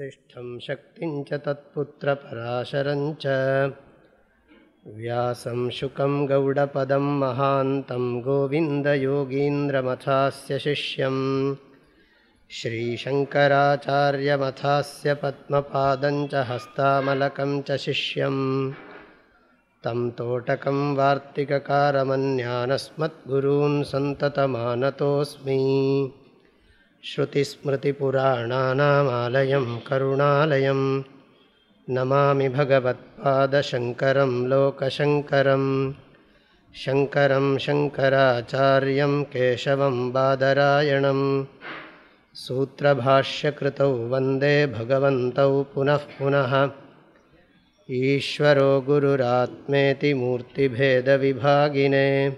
वसिष्ठं शक्तिं च तत्पुत्रपराशरं च। व्यासं शुकं गौडपदं महान्तं गोविन्दयोगीन्द्रमथास्य शिष्यं। श्रीशङ्कराचार्यमथास्य पद्मपादं च हस्तामलकं च शिष्यं। तं तोटकं वार्तिककारमन्यानस्मद्गुरून् सन्ततमानतोऽस्मि श्रुतिस्मृतिपुराणानामालयं करुणालयं। नमामि भगवत्पादशङ्करं लोकशङ्करं। शङ्करं शङ्कराचार्यं केशवं बादरायणं। सूत्रभाष्यकृतौ वन्दे भगवन्तौ पुनः पुनः। ईश्वरो गुरुरात्मेति मूर्तिभेदविभागिने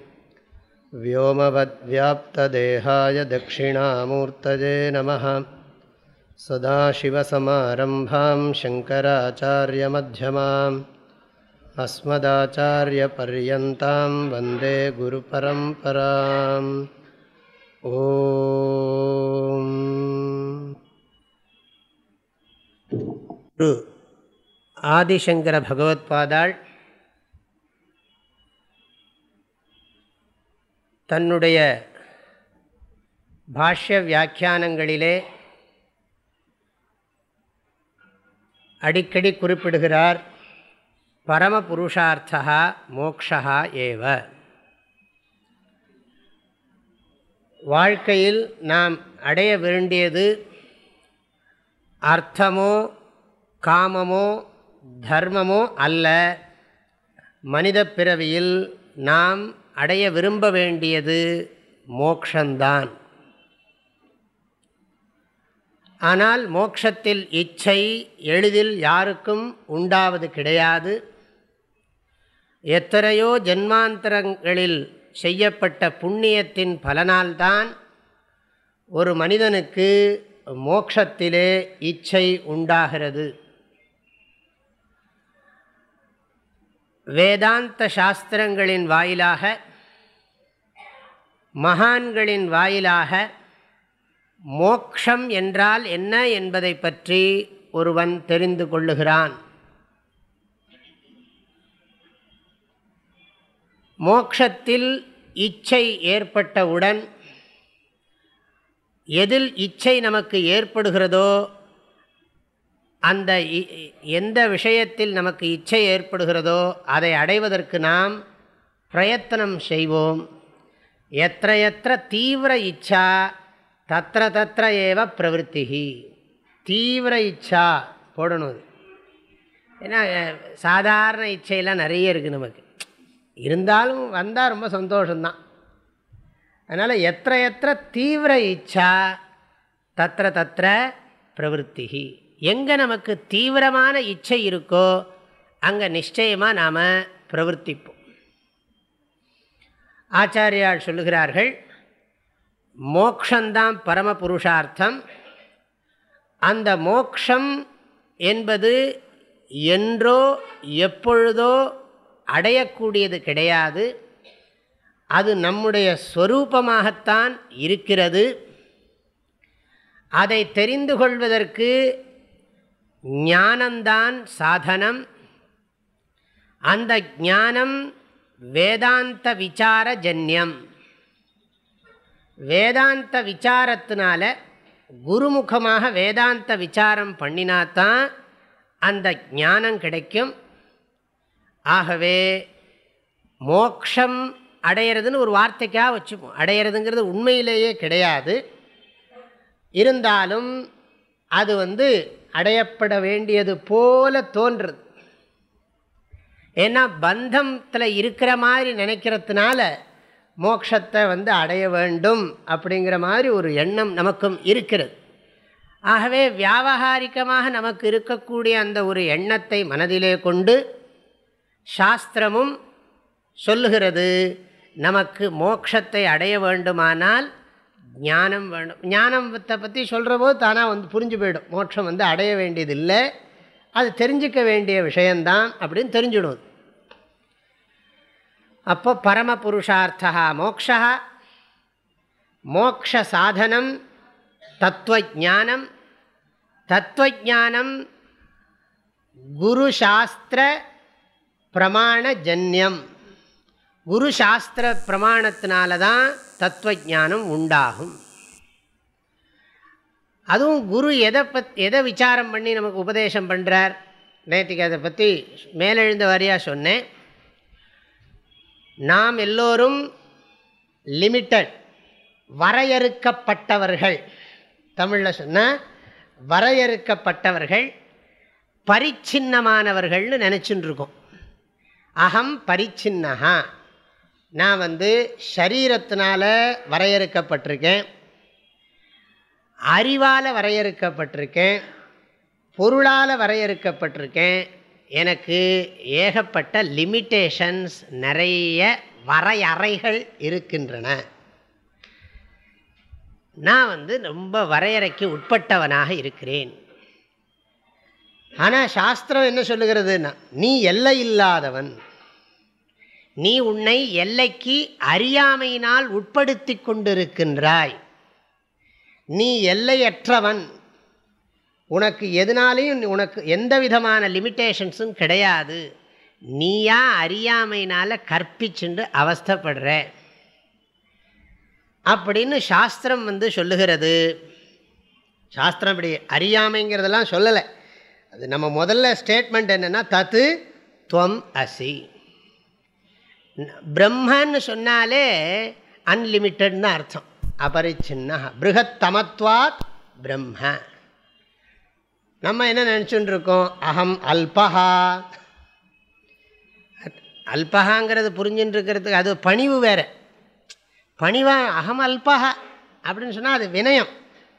व्योमवद्व्याप्तदेहाय दक्षिणामूर्तये नमः सदाशिवसमारम्भां शङ्कराचार्यमध्यमाम् अस्मदाचार्यपर्यन्तां वन्दे गुरुपरम्पराम् ॐ ஆதிசங்கர பகவத்பாதாள் தன்னுடைய பாஷ்ய வியாக்கியானங்களிலே அடிக்கடி குறிப்பிடுகிறார் பரமபுருஷார்த்தா மோக்ஷா ஏவ. வாழ்க்கையில் நாம் அடைய வேண்டியது அர்த்தமோ காமமோ தர்மமோ அல்ல. மனித பிறவியில் நாம் அடைய விரும்ப வேண்டியது மோக்ஷந்தான். ஆனால் மோக்ஷத்தில் இச்சை எளிதில் யாருக்கும் உண்டாவது கிடையாது. எத்தனையோ ஜென்மாந்தரங்களில் செய்யப்பட்ட புண்ணியத்தின் பலனால்தான் ஒரு மனிதனுக்கு மோக்ஷத்திலே இச்சை உண்டாகிறது. வேதாந்த சாஸ்திரங்களின் வாயிலாக மகான்களின் வாயிலாக மோக்ஷம் என்றால் என்ன என்பதை பற்றி ஒருவன் தெரிந்து கொள்ளுகிறான். மோக்ஷத்தில் இச்சை ஏற்பட்டவுடன் எதில் இச்சை நமக்கு ஏற்படுகிறதோ அந்த எந்த விஷயத்தில் நமக்கு இச்சை ஏற்படுகிறதோ அதை அடைவதற்கு நாம் பிரயத்தனம் செய்வோம். எத்த எத்த தீவிர இச்சா தத்திர தத்திர ஏவ பிரவருத்திகி தீவிர இச்சா போடணும் ஏன்னா சாதாரண இச்சையெல்லாம் நிறைய இருக்குது நமக்கு. இருந்தாலும் வந்தால் ரொம்ப சந்தோஷம்தான். அதனால் எத்த எத்த தீவிர இச்சா தத்திர தத்திர பிரவருத்திகி எங்கே நமக்கு தீவிரமான இச்சை இருக்கோ அங்கே நிச்சயமாக நாம் பிரவர்த்திப்போம். ஆச்சாரியால் சொல்லுகிறார்கள் மோக்ஷந்தான் பரம புருஷார்த்தம் அந்த மோக்ஷம் என்பது என்றோ எப்பொழுதோ அடையக்கூடியது கிடையாது. அது நம்முடைய ஸ்வரூபமாகத்தான் இருக்கிறது. அதை தெரிந்து கொள்வதற்கு ஞானந்தான் சாதனம். அந்த ஞானம் வேதாந்த விசார ஜன்யம் வேதாந்த விசாரத்தினால குருமுகமாக வேதாந்த விசாரம் பண்ணினாத்தான் அந்த ஞானம் கிடைக்கும். ஆகவே மோக்ஷம் அடையிறதுன்னு ஒரு வார்த்தைக்காக வச்சுப்போம். அடையிறதுங்கிறது உண்மையிலேயே கிடையாது. இருந்தாலும் அது வந்து அடையப்பட வேண்டியது போல தோன்றுறது ஏன்னா பந்தத்தில் இருக்கிற மாதிரி நினைக்கிறதுனால மோட்சத்தை வந்து அடைய வேண்டும் அப்படிங்கிற மாதிரி ஒரு எண்ணம் நமக்கும் இருக்கிறது. ஆகவே வியாபகாரிகமாக நமக்கு இருக்கக்கூடிய அந்த ஒரு எண்ணத்தை மனதிலே கொண்டு சாஸ்திரமும் சொல்லுகிறது நமக்கு மோட்சத்தை அடைய வேண்டுமானால் ஞானம் வேணும். ஞானத்தை பற்றி சொல்கிற போது தானாக வந்து புரிஞ்சு போயிடும். மோட்சம் வந்து அடைய வேண்டியதில்லை. அது தெரிஞ்சிக்க வேண்டிய விஷயந்தான் அப்படின்னு தெரிஞ்சிடும். அப்போ பரமபுருஷார்த்தா மோக்ஷா மோக்ஷ சாதனம் தத்துவஜானம் தத்துவஜானம் குருசாஸ்திர பிரமாணஜன்யம் குரு சாஸ்திர பிரமாணத்தினால தான் தத்துவஜானம் உண்டாகும். அதுவும் குரு எதை பத் எதை விசாரம் பண்ணி நமக்கு உபதேசம் பண்ணுறார் நேற்றுக்கு அதை பற்றி மேலெழுந்த வாரியாக சொன்னேன். நாம் எல்லோரும் லிமிட்டட் வரையறுக்கப்பட்டவர்கள். தமிழில் சொன்னால் வரையறுக்கப்பட்டவர்கள் பரிச்சின்னமானவர்கள்னு நினச்சின்னு இருக்கோம். அகம் பரிச்சின்னகா நான் வந்து ஷரீரத்தினால் வரையறுக்கப்பட்டிருக்கேன். அறிவால் வரையறுக்கப்பட்டிருக்கேன். பொருளால் வரையறுக்கப்பட்டிருக்கேன். எனக்கு ஏகப்பட்ட லிமிட்டேஷன்ஸ் நிறைய வரையறைகள் இருக்கின்றன. நான் வந்து ரொம்ப வரையறைக்கு உட்பட்டவனாக இருக்கிறேன். ஆனால் சாஸ்திரம் என்ன சொல்லுகிறதுன்னா நீ எல்லை இல்லாதவன். நீ உன்னை எல்லைக்கு அறியாமையினால் உட்படுத்தி கொண்டிருக்கின்றாய். நீ எல்லையற்றவன். உனக்கு எதனாலையும் உனக்கு எந்த விதமான லிமிட்டேஷன்ஸும் கிடையாது. நீயா அறியாமையினால் கற்பிச்சுண்டு அவஸ்தப்படுற. அப்படின்னு சாஸ்திரம் வந்து சொல்லுகிறது. சாஸ்திரம் இப்படி அறியாமைங்கிறதெல்லாம் சொல்லலை. அது நம்ம முதல்ல ஸ்டேட்மெண்ட் என்னென்னா தத்து துவம் அசி. பிரம்மன்னு சொன்னாலே அன்லிமிட்டட்னு அர்த்தம். அபரிச்சின்னா பிருகத்தமத்வாத் பிரம்ம. நம்ம என்ன நினச்சுட்டு இருக்கோம் அகம் அல்பஹா. அல்பஹாங்கிறது புரிஞ்சுட்டு இருக்கிறதுக்கு அது பணிவு வேறு. பணிவா அகம் அல்பஹா அப்படின்னு சொன்னால் அது வினயம்.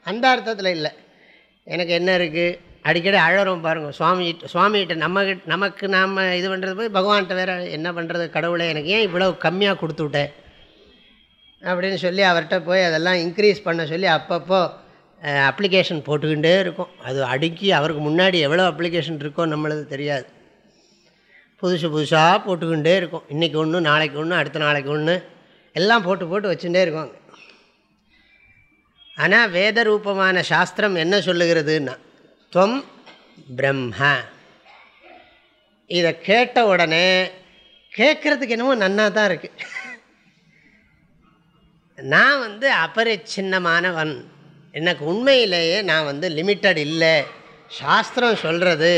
அந்த அர்த்தத்தில் இல்லை. எனக்கு என்ன இருக்குது அடிக்கடி அழறோம் பாருங்கள் சுவாமி சுவாமிகிட்ட நம்ம நமக்கு நாம் இது பண்ணுறது போய் பகவான்கிட்ட வேறு என்ன பண்ணுறது கடவுளை எனக்கு ஏன் இவ்வளோ கம்மியாக கொடுத்து விட்டேன் அப்படின்னு சொல்லி அவர்கிட்ட போய் அதெல்லாம் இன்க்ரீஸ் பண்ண சொல்லி அப்பப்போ அப்ளிகேஷன் போட்டுக்கிட்டே இருக்கும். அது அடுக்கி அவருக்கு முன்னாடி எவ்வளோ அப்ளிகேஷன் இருக்கோ நம்மளது தெரியாது. புதுசு புதுசாக போட்டுக்கிட்டே இருக்கும். இன்றைக்கி ஒன்று நாளைக்கு ஒன்று அடுத்த நாளைக்கு ஒன்று எல்லாம் போட்டு போட்டு வச்சுட்டே இருக்குவாங்க ஆனால் வேத ரூபமான சாஸ்திரம் என்ன சொல்லுகிறதுன்னா துவம் பிரம்ம. இதை கேட்ட உடனே கேட்குறதுக்கு என்னமோ நன்னா தான் இருக்குது நான் வந்து அபரிச்சின்னமானவன். எனக்கு உண்மையிலேயே நான் வந்து லிமிட்டட் இல்லை. சாஸ்திரம் சொல்கிறது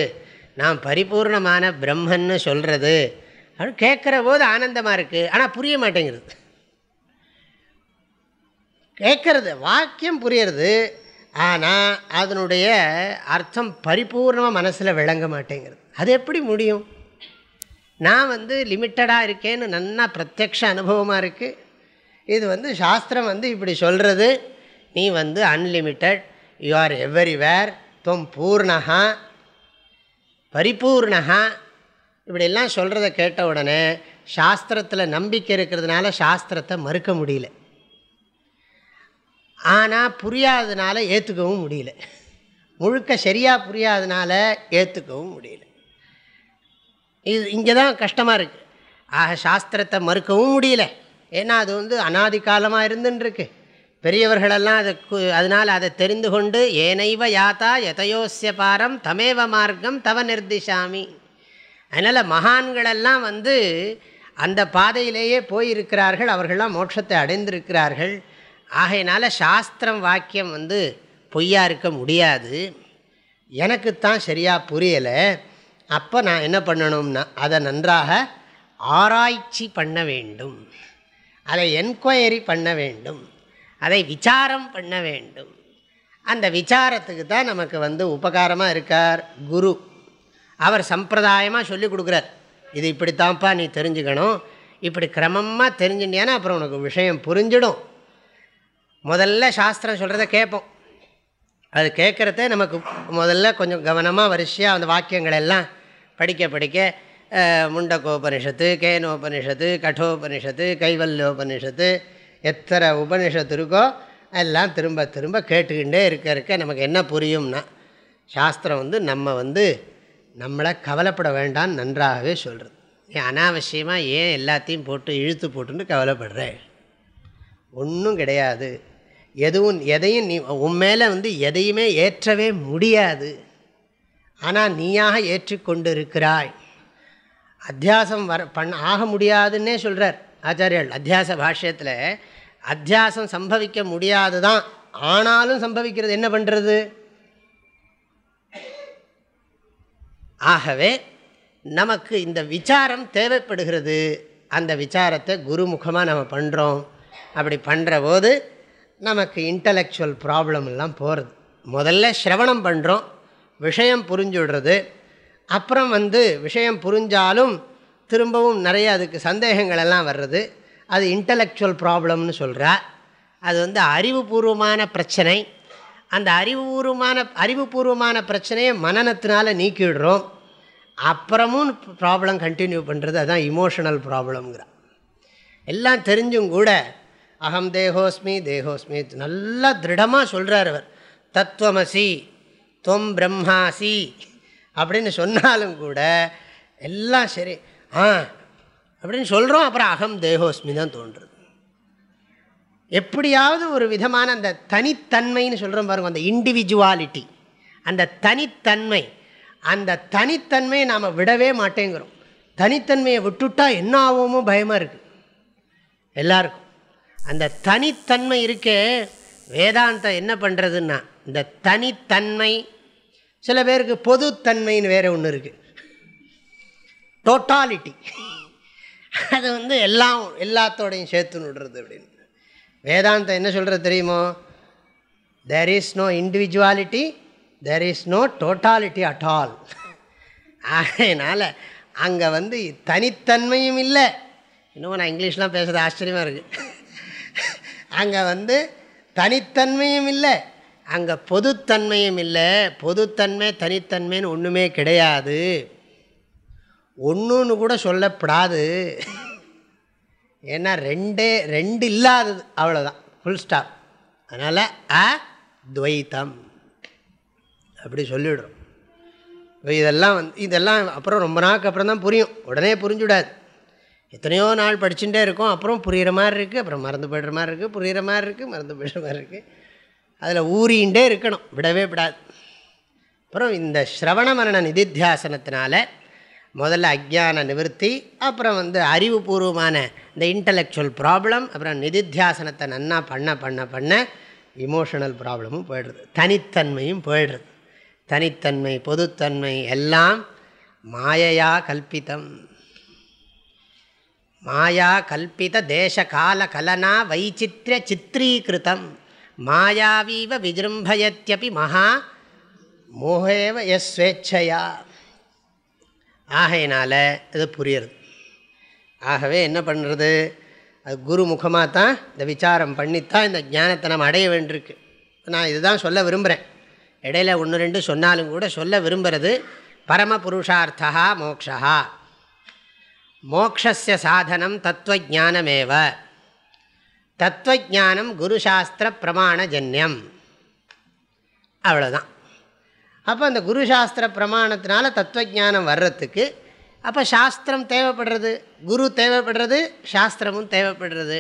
நான் பரிபூர்ணமான பிரம்மன்னு சொல்கிறது அப்படின்னு கேட்குற போது ஆனந்தமாக இருக்குது ஆனால் புரிய மாட்டேங்கிறது கேட்குறது வாக்கியம் புரியறது ஆனால் அதனுடைய அர்த்தம் பரிபூர்ணமாக மனசில் விளங்க மாட்டேங்கிறது. அது எப்படி முடியும்? நான் வந்து லிமிட்டடாக இருக்கேன்னு நன்னா பிரத்யக்ஷ அனுபவமாக இருக்குது இது வந்து சாஸ்திரம் வந்து இப்படி சொல்கிறது நீ வந்து அன்லிமிட்டட் யூ ஆர் எவரிவேர் தொம் பூர்ணகா பரிபூர்ணகா இப்படியெல்லாம் சொல்கிறத கேட்ட உடனே சாஸ்திரத்தில் நம்பிக்கை இருக்கிறதுனால சாஸ்திரத்தை மறுக்க முடியல. ஆனால் புரியாததுனால ஏற்றுக்கவும் முடியல. முழுக்க சரியாக புரியாததுனால ஏற்றுக்கவும் முடியல. இது இங்கே தான் கஷ்டமாக இருக்குது ஆக சாஸ்திரத்தை மறுக்கவும் முடியல. ஏன்னா அது வந்து அனாதி காலமாக இருந்துருக்கு பெரியவர்களெல்லாம் அதை அதனால் அதை தெரிந்து கொண்டு ஏனைவ யாத்தா எதையோசிய பாரம் தமேவ மார்க்கம் தவ நிர்திஷாமி. அதனால் மகான்களெல்லாம் வந்து அந்த பாதையிலேயே போயிருக்கிறார்கள் அவர்கள்லாம் மோட்சத்தை அடைந்திருக்கிறார்கள். ஆகையினால சாஸ்திரம் வாக்கியம் வந்து பொய்யாக இருக்க முடியாது. எனக்குத்தான் சரியாக புரியலை. அப்போ நான் என்ன பண்ணணும்னா அதை நன்றாக ஆராய்ச்சி பண்ண வேண்டும். அதை என்கொயரி பண்ண வேண்டும். அதை விசாரம் பண்ண வேண்டும். அந்த விசாரத்துக்கு தான் நமக்கு வந்து உபகாரமாக இருக்கார் குரு. அவர் சம்பிரதாயமாக சொல்லி கொடுக்குறார். இது இப்படித்தான்ப்பா நீ தெரிஞ்சுக்கணும். இப்படி கிரமமாக தெரிஞ்சுட்டியானா அப்புறம் உனக்கு விஷயம் புரிஞ்சிடும். முதல்ல சாஸ்திரம் சொல்கிறத கேட்போம். அது கேட்குறத நமக்கு முதல்ல கொஞ்சம் கவனமாக வரிசையாக அந்த வாக்கியங்கள் எல்லாம் படிக்க படிக்க முண்டக்கோபனிஷத்து கேனோபனிஷத்து கட்டோபனிஷத்து கைவல்யோபனிஷத்து எத்தனை உபனிஷத்து இருக்கோ எல்லாம் திரும்ப திரும்ப கேட்டுக்கிட்டே இருக்க இருக்க நமக்கு என்ன புரியும்னா சாஸ்திரம் வந்து நம்ம வந்து நம்மளை கவலைப்பட வேண்டாம்னு நன்றாகவே சொல்கிறது நீ அனாவசியமாக ஏன் எல்லாத்தையும் போட்டு இழுத்து போட்டுன்னு கவலைப்படுறேன் ஒன்றும் கிடையாது. எதுவும் எதையும் நீ உன் மேலே வந்து எதையுமே ஏற்றவே முடியாது. ஆனால் நீயாக ஏற்றுக்கொண்டு இருக்கிறாய் அத்தியாசம் வர பண்ண ஆக முடியாதுன்னே சொல்கிறார் ஆச்சாரியர்கள் அத்தியாச பாஷ்யத்தில் அத்தியாசம் சம்பவிக்க முடியாது தான் ஆனாலும் சம்பவிக்கிறது என்ன பண்ணுறது ஆகவே நமக்கு இந்த விசாரம் தேவைப்படுகிறது. அந்த விசாரத்தை குருமுகமாக நம்ம பண்ணுறோம் அப்படி பண்ணுற போது நமக்கு இன்டலெக்சுவல் ப்ராப்ளம் எல்லாம் போகிறது முதல்ல ஸ்ரவணம் பண்ணுறோம் விஷயம் புரிஞ்சுடுறது. அப்புறம் வந்து விஷயம் புரிஞ்சாலும் திரும்பவும் நிறைய அதுக்கு சந்தேகங்கள் எல்லாம் வர்றது. அது இன்டலெக்சுவல் ப்ராப்ளம்னு சொல்கிறா அது வந்து அறிவுபூர்வமான பிரச்சனை. அந்த அறிவுபூர்வமான அறிவுபூர்வமான பிரச்சனையை மனநத்தினால் நீக்கிவிடுறோம் அப்புறமும் ப்ராப்ளம் கண்டினியூ பண்ணுறது அதுதான் இமோஷனல் ப்ராப்ளம்ங்கிறான் எல்லாம் தெரிஞ்சும் கூட அகம் தேகோஸ்மி தேகோஸ்மி. நல்லா திருடமாக சொல்கிறார் அவர். தத்துவமசி தொம் பிரம்மாசி. அப்படின்னு சொன்னாலும் கூட எல்லாம் சரி. ஆ அப்படின்னு சொல்கிறோம் அப்புறம் அகம் தேகோஸ்மி தான் தோன்றுறது எப்படியாவது ஒரு விதமான அந்த தனித்தன்மைன்னு சொல்கிறோம் பாருங்க அந்த இண்டிவிஜுவாலிட்டி அந்த தனித்தன்மை. அந்த தனித்தன்மையை நாம் விடவே மாட்டேங்கிறோம். தனித்தன்மையை விட்டுட்டா என்ன ஆகுமோ பயமாக இருக்குது எல்லாருக்கும். அந்த தனித்தன்மை இருக்கே வேதாந்தம் என்ன பண்ணுறதுன்னா இந்த தனித்தன்மை சில பேருக்கு பொதுத்தன்மைன்னு வேறு ஒன்று இருக்குது டோட்டாலிட்டி அது வந்து எல்லாம் எல்லாத்தோடையும் சேர்த்து விடுறது அப்படின்னு. வேதாந்தம் என்ன சொல்கிறது தெரியுமோ? There is no individuality there is no totality at all அதனால் அங்கே வந்து தனித்தன்மையும் இல்லை. இன்னும் நான் இங்கிலீஷ்லாம் பேசுகிறது ஆச்சரியமாக இருக்குது அங்கே வந்து தனித்தன்மையும் இல்லை அங்கே பொதுத்தன்மையும் இல்லை. பொதுத்தன்மை தனித்தன்மைன்னு ஒன்றுமே கிடையாது. ஒன்றுன்னு கூட சொல்லப்படாது. ஏன்னா ரெண்டே ரெண்டு இல்லாதது அவ்வளோதான் ஃபுல் ஸ்டாப் அதனால் அ துவைத்தம் அப்படி சொல்லிவிடுறோம். இதெல்லாம் வந்து இதெல்லாம் அப்புறம் ரொம்ப நாளுக்கு அப்புறம் தான் புரியும். உடனே புரிஞ்சுவிடாது. எத்தனையோ நாள் படிச்சுட்டே இருக்கும். அப்புறம் புரிகிற மாதிரி இருக்குது அப்புறம் மறந்து போய்டுற மாதிரி இருக்குது புரிகிற மாதிரி இருக்குது மறந்து போய்டுற மாதிரி இருக்குது அதில் ஊறிண்டே இருக்கணும் விடவே விடாது. அப்புறம் இந்த ஸ்ரவண மரண நிதித்தியாசனத்தினால முதல்ல அஜான நிவர்த்தி அப்புறம் வந்து அறிவுபூர்வமான இந்த இன்டலெக்சுவல் ப்ராப்ளம் அப்புறம் நிதித்தியாசனத்தை நன்னா பண்ண பண்ண பண்ண இமோஷனல் ப்ராப்ளமும் போயிடுறது தனித்தன்மையும் போயிடுறது தனித்தன்மை பொதுத்தன்மை எல்லாம் மாயையாக கல்பித்தம். மாயா கல்பித தேசகால கலனா வைச்சித்ய சித்திரீகிருத்தம் மாயாவீவ விஜம்பயத்தியபி மகா மோகேவ எஸ் ஸ்வேச்சையா ஆகையினால் இது புரியுது ஆகவே என்ன பண்ணுறது? அது குரு முகமாக தான் இந்த விசாரம் பண்ணித்தான் இந்த ஞானத்தை நம்ம அடைய வேண்டியிருக்கு. நான் இதுதான் சொல்ல விரும்புகிறேன் இடையில ஒன்று ரெண்டு சொன்னாலும் கூட சொல்ல விரும்புகிறது பரமபுருஷார்த்தா மோக்ஷா மோக்ஷஸ்ய சாதனம் தத்துவஜானமேவ தத்துவஜானம் குருசாஸ்திர பிரமாணஜன்யம். அவ்வளோதான் அப்போ அந்த குருசாஸ்திர பிரமாணத்தினால தத்துவஜானம் வர்றதுக்கு அப்போ சாஸ்திரம் தேவைப்படுறது குரு தேவைப்படுறது சாஸ்திரமும் தேவைப்படுறது.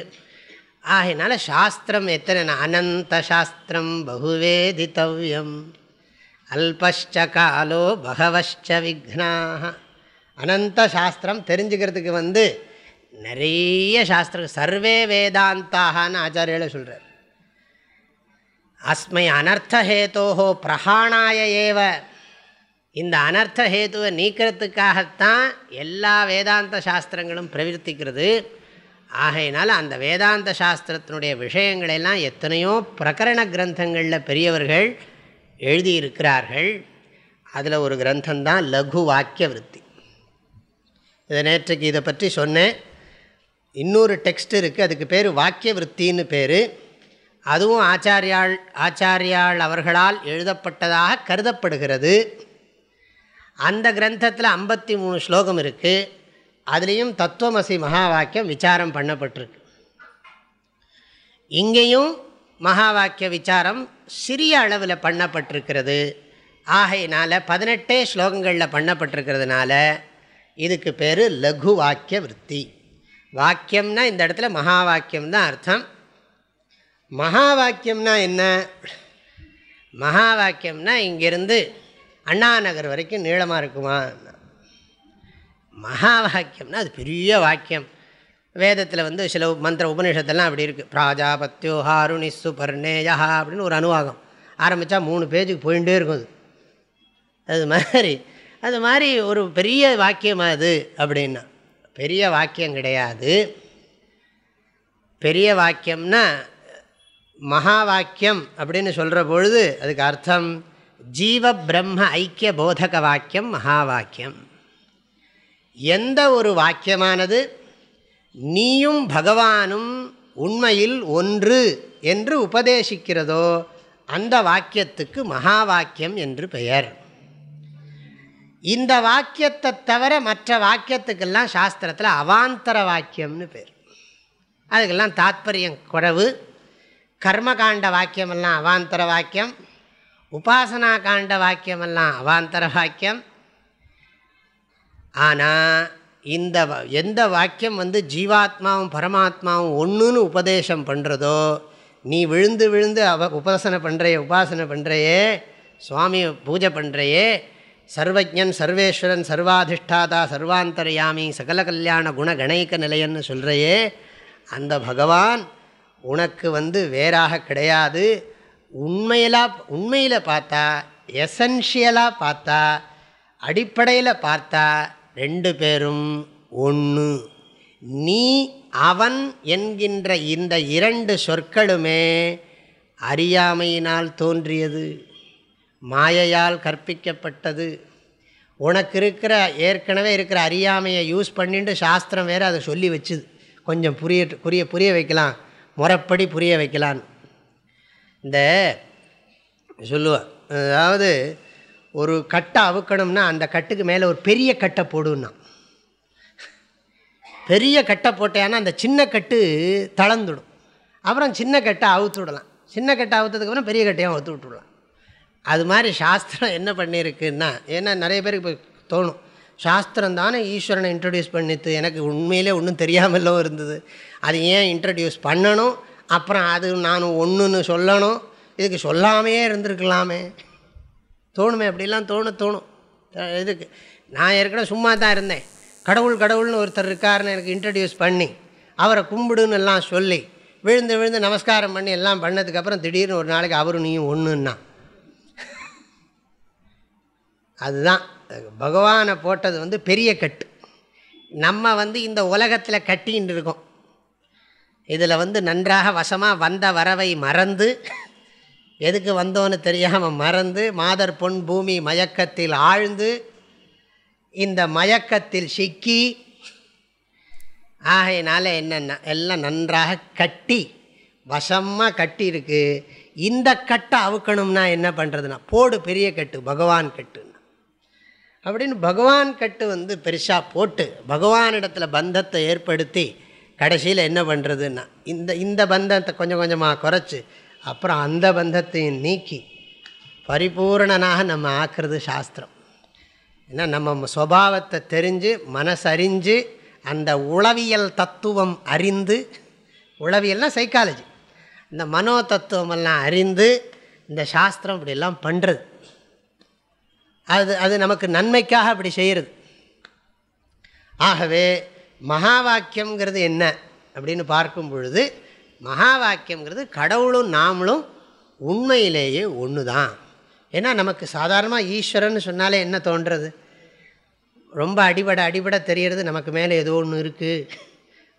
ஆகையினால சாஸ்திரம் எத்தனை அனந்த சாஸ்திரம் பகுவேதித்தவியம் அல்பஷ்ட காலோ பகவஷ்ட விக்னாக அனந்த சாஸ்திரம் தெரிஞ்சுக்கிறதுக்கு வந்து நிறைய சாஸ்திரம் சர்வே வேதாந்தாகனு ஆச்சாரியில் சொல்கிறார் அஸ்மை அனர்த்தஹேதோஹோ பிரகாணாய ஏவ. இந்த அனர்த்த ஹேத்துவை நீக்கிறதுக்காகத்தான் எல்லா வேதாந்த சாஸ்திரங்களும் பிரவர்த்திக்கிறது. ஆகையினால் அந்த வேதாந்த சாஸ்திரத்தினுடைய விஷயங்களெல்லாம் எத்தனையோ பிரகரண கிரந்தங்களில் பெரியவர்கள் எழுதியிருக்கிறார்கள். அதில் ஒரு கிரந்தந்தான் லகு வாக்கிய விற்பி. இதை நேற்றுக்கு இதை பற்றி சொன்னேன். இன்னொரு டெக்ஸ்ட் இருக்குது அதுக்கு பேர் வாக்கிய விற்த்தின்னு பேர். அதுவும் ஆச்சாரியாள் ஆச்சாரியாள் அவர்களால் எழுதப்பட்டதாக கருதப்படுகிறது. அந்த கிரந்தத்தில் ஐம்பத்தி மூணு ஸ்லோகம் இருக்குது அதுலேயும் தத்துவமசி மகா வாக்கியம் விசாரம் பண்ணப்பட்டிருக்கு. இங்கேயும் மகா வாக்கிய விசாரம் சிறிய அளவில் பண்ணப்பட்டிருக்கிறது. ஆகையினால் பதினெட்டே ஸ்லோகங்களில் பண்ணப்பட்டிருக்கிறதுனால இதுக்கு பேர் லகு வாக்கிய விற்பி. வாக்கியம்னா இந்த இடத்துல மகா வாக்கியம் தான் அர்த்தம். மகா வாக்கியம்னா என்ன? மகா வாக்கியம்னா இங்கேருந்து அண்ணா நகர் வரைக்கும் நீளமாக இருக்குமா? மகா வாக்கியம்னா அது பெரிய வாக்கியம். வேதத்தில் வந்து சில மந்திர உபநிஷத்தெல்லாம் அப்படி இருக்குது பிராஜாபத்யோ ஹாருணி சுபர்ணேயா அப்படின்னு ஒரு அனுவாகம் ஆரம்பித்தா மூணு பேஜுக்கு போயிட்டே இருக்கும் அது. அது மாதிரி அது மாதிரி ஒரு பெரிய வாக்கியம் அது அப்படின்னா பெரிய வாக்கியம் கிடையாது. பெரிய வாக்கியம்னா மகா வாக்கியம் அப்படின்னு சொல்கிற பொழுது அதுக்கு அர்த்தம் ஜீவ பிரம்ம ஐக்கிய போதக வாக்கியம் மகா வாக்கியம். எந்த ஒரு வாக்கியமானது நீயும் பகவானும் உண்மையில் ஒன்று என்று உபதேசிக்கிறதோ அந்த வாக்கியத்துக்கு மகா வாக்கியம் என்று பெயர். இந்த வாக்கியத்தை தவிர மற்ற வாக்கியத்துக்கெல்லாம் சாஸ்திரத்தில் அவாந்தர வாக்கியம்னு பேர். அதுக்கெல்லாம் தாத்பரியம் குறவு கர்மகாண்ட வாக்கியமெல்லாம் அவாந்தர வாக்கியம் உபாசனா காண்ட வாக்கியமெல்லாம் அவாந்தர வாக்கியம். ஆனால் இந்த எந்த வாக்கியம் வந்து ஜீவாத்மாவும் பரமாத்மாவும் ஒன்றுன்னு உபதேசம் பண்ணுறதோ நீ விழுந்து விழுந்து அவ உபாசனை பண்ணுறையே உபாசனை பண்ணுறையே சுவாமியை பூஜை பண்ணுறையே சர்வஜன் சர்வேஸ்வரன் சர்வாதிஷ்டாதா சர்வாந்தரயாமி சகல கல்யாண குண கணைக்க நிலையன்னு சொல்கிறையே அந்த பகவான் உனக்கு வந்து வேறாக கிடையாது. உண்மையிலாக உண்மையில் பார்த்தா எசன்ஷியலாக பார்த்தா அடிப்படையில் பார்த்தா ரெண்டு பேரும் ஒன்று நீ அவன் என்கின்ற இந்த இரண்டு சொற்களுமே அறியாமையினால் தோன்றியது. மாயையால் கற்பிக்கப்பட்டது. உனக்கு இருக்கிற ஏற்கனவே இருக்கிற அறியாமையை யூஸ் பண்ணிட்டு சாஸ்திரம் வேறு அதை சொல்லி வச்சுது. கொஞ்சம் புரிய புரிய புரிய வைக்கலாம். முறைப்படி புரிய வைக்கலான்னு இந்த சொல்லுவேன் அதாவது ஒரு கட்டை அவுக்கணும்னா அந்த கட்டுக்கு மேலே ஒரு பெரிய கட்டை போடுன்னா. பெரிய கட்டை போட்டேன்னா அந்த சின்ன கட்டு தளர்ந்துடும். அப்புறம் சின்ன கட்டை அவுத்து விடலாம் சின்ன கட்டை அவுத்ததுக்கப்புறம் பெரிய கட்டையும் அவுத்து விட்டுடலாம். அது மாதிரி சாஸ்திரம் என்ன பண்ணியிருக்குன்னா ஏன்னா நிறைய பேருக்கு இப்போ தோணும். சாஸ்திரம் தானே ஈஸ்வரனை இன்ட்ரடியூஸ் பண்ணித்து எனக்கு உண்மையிலே ஒன்றும் தெரியாமலோ இருந்தது. அது ஏன் இன்ட்ரடியூஸ் பண்ணணும்? அப்புறம் அது நான் ஒன்றுன்னு சொல்லணும். இதுக்கு சொல்லாமையே இருந்திருக்கலாமே. தோணுமே அப்படிலாம் தோணு தோணும். இதுக்கு நான் ஏற்கனவே சும்மா தான் இருந்தேன். கடவுள் கடவுள்னு ஒருத்தர் இருக்காருன்னு எனக்கு இன்ட்ரடியூஸ் பண்ணி அவரை கும்பிடுன்னு எல்லாம் சொல்லி விழுந்து விழுந்து நமஸ்காரம் பண்ணி எல்லாம் பண்ணதுக்கப்புறம் திடீர்னு ஒரு நாளைக்கு அவரும் நீயும் ஒன்றுன்னா அதுதான். பகவானை போட்டது வந்து பெரிய கட்டு. நம்ம வந்து இந்த உலகத்தில் கட்டின்னு இருக்கோம். இதில் வந்து நன்றாக வசமாக வந்த வரவை மறந்து எதுக்கு வந்தோன்னு தெரியாமல் மறந்து மாதர் பொன் பூமி மயக்கத்தில் ஆழ்ந்து இந்த மயக்கத்தில் சிக்கி ஆகையினால என்னென்ன எல்லாம் நன்றாக கட்டி வசமாக கட்டி இருக்குது இந்த கட்டை அவுக்கணும்னா என்ன பண்ணுறதுன்னா போடு பெரிய கட்டு பகவான் கட்டுன்னு. அப்படின்னு பகவான் கட்டு வந்து பெருசாக போட்டு பகவானிடத்தில் பந்தத்தை ஏற்படுத்தி கடைசியில் என்ன பண்ணுறதுன்னா இந்த இந்த பந்தத்தை கொஞ்சம் கொஞ்சமாக குறைச்சி அப்புறம் அந்த பந்தத்தையும் நீக்கி பரிபூர்ணனாக நம்ம ஆக்கிறது சாஸ்திரம். ஏன்னா நம்ம சுவாவத்தை தெரிஞ்சு மனசறிஞ்சு அந்த உளவியல் தத்துவம் அறிந்து உளவியல்னால் சைக்காலஜி இந்த மனோ தத்துவமெல்லாம் அறிந்து இந்த சாஸ்திரம் இப்படியெல்லாம் பண்ணுறது அது அது நமக்கு நன்மைக்காக அப்படி செய்கிறது ஆகவே மகா வாக்கியங்கிறது என்ன அப்படின்னு பார்க்கும் பொழுது மகா வாக்கியங்கிறது கடவுளும் நாமளும் உண்மையிலேயே ஒன்று தான் ஏன்னா நமக்கு சாதாரணமாக ஈஸ்வரன் சொன்னாலே என்ன தோன்றுறது ரொம்ப அடிபட அடிபட தெரிகிறது நமக்கு மேலே ஏதோ ஒன்று இருக்குது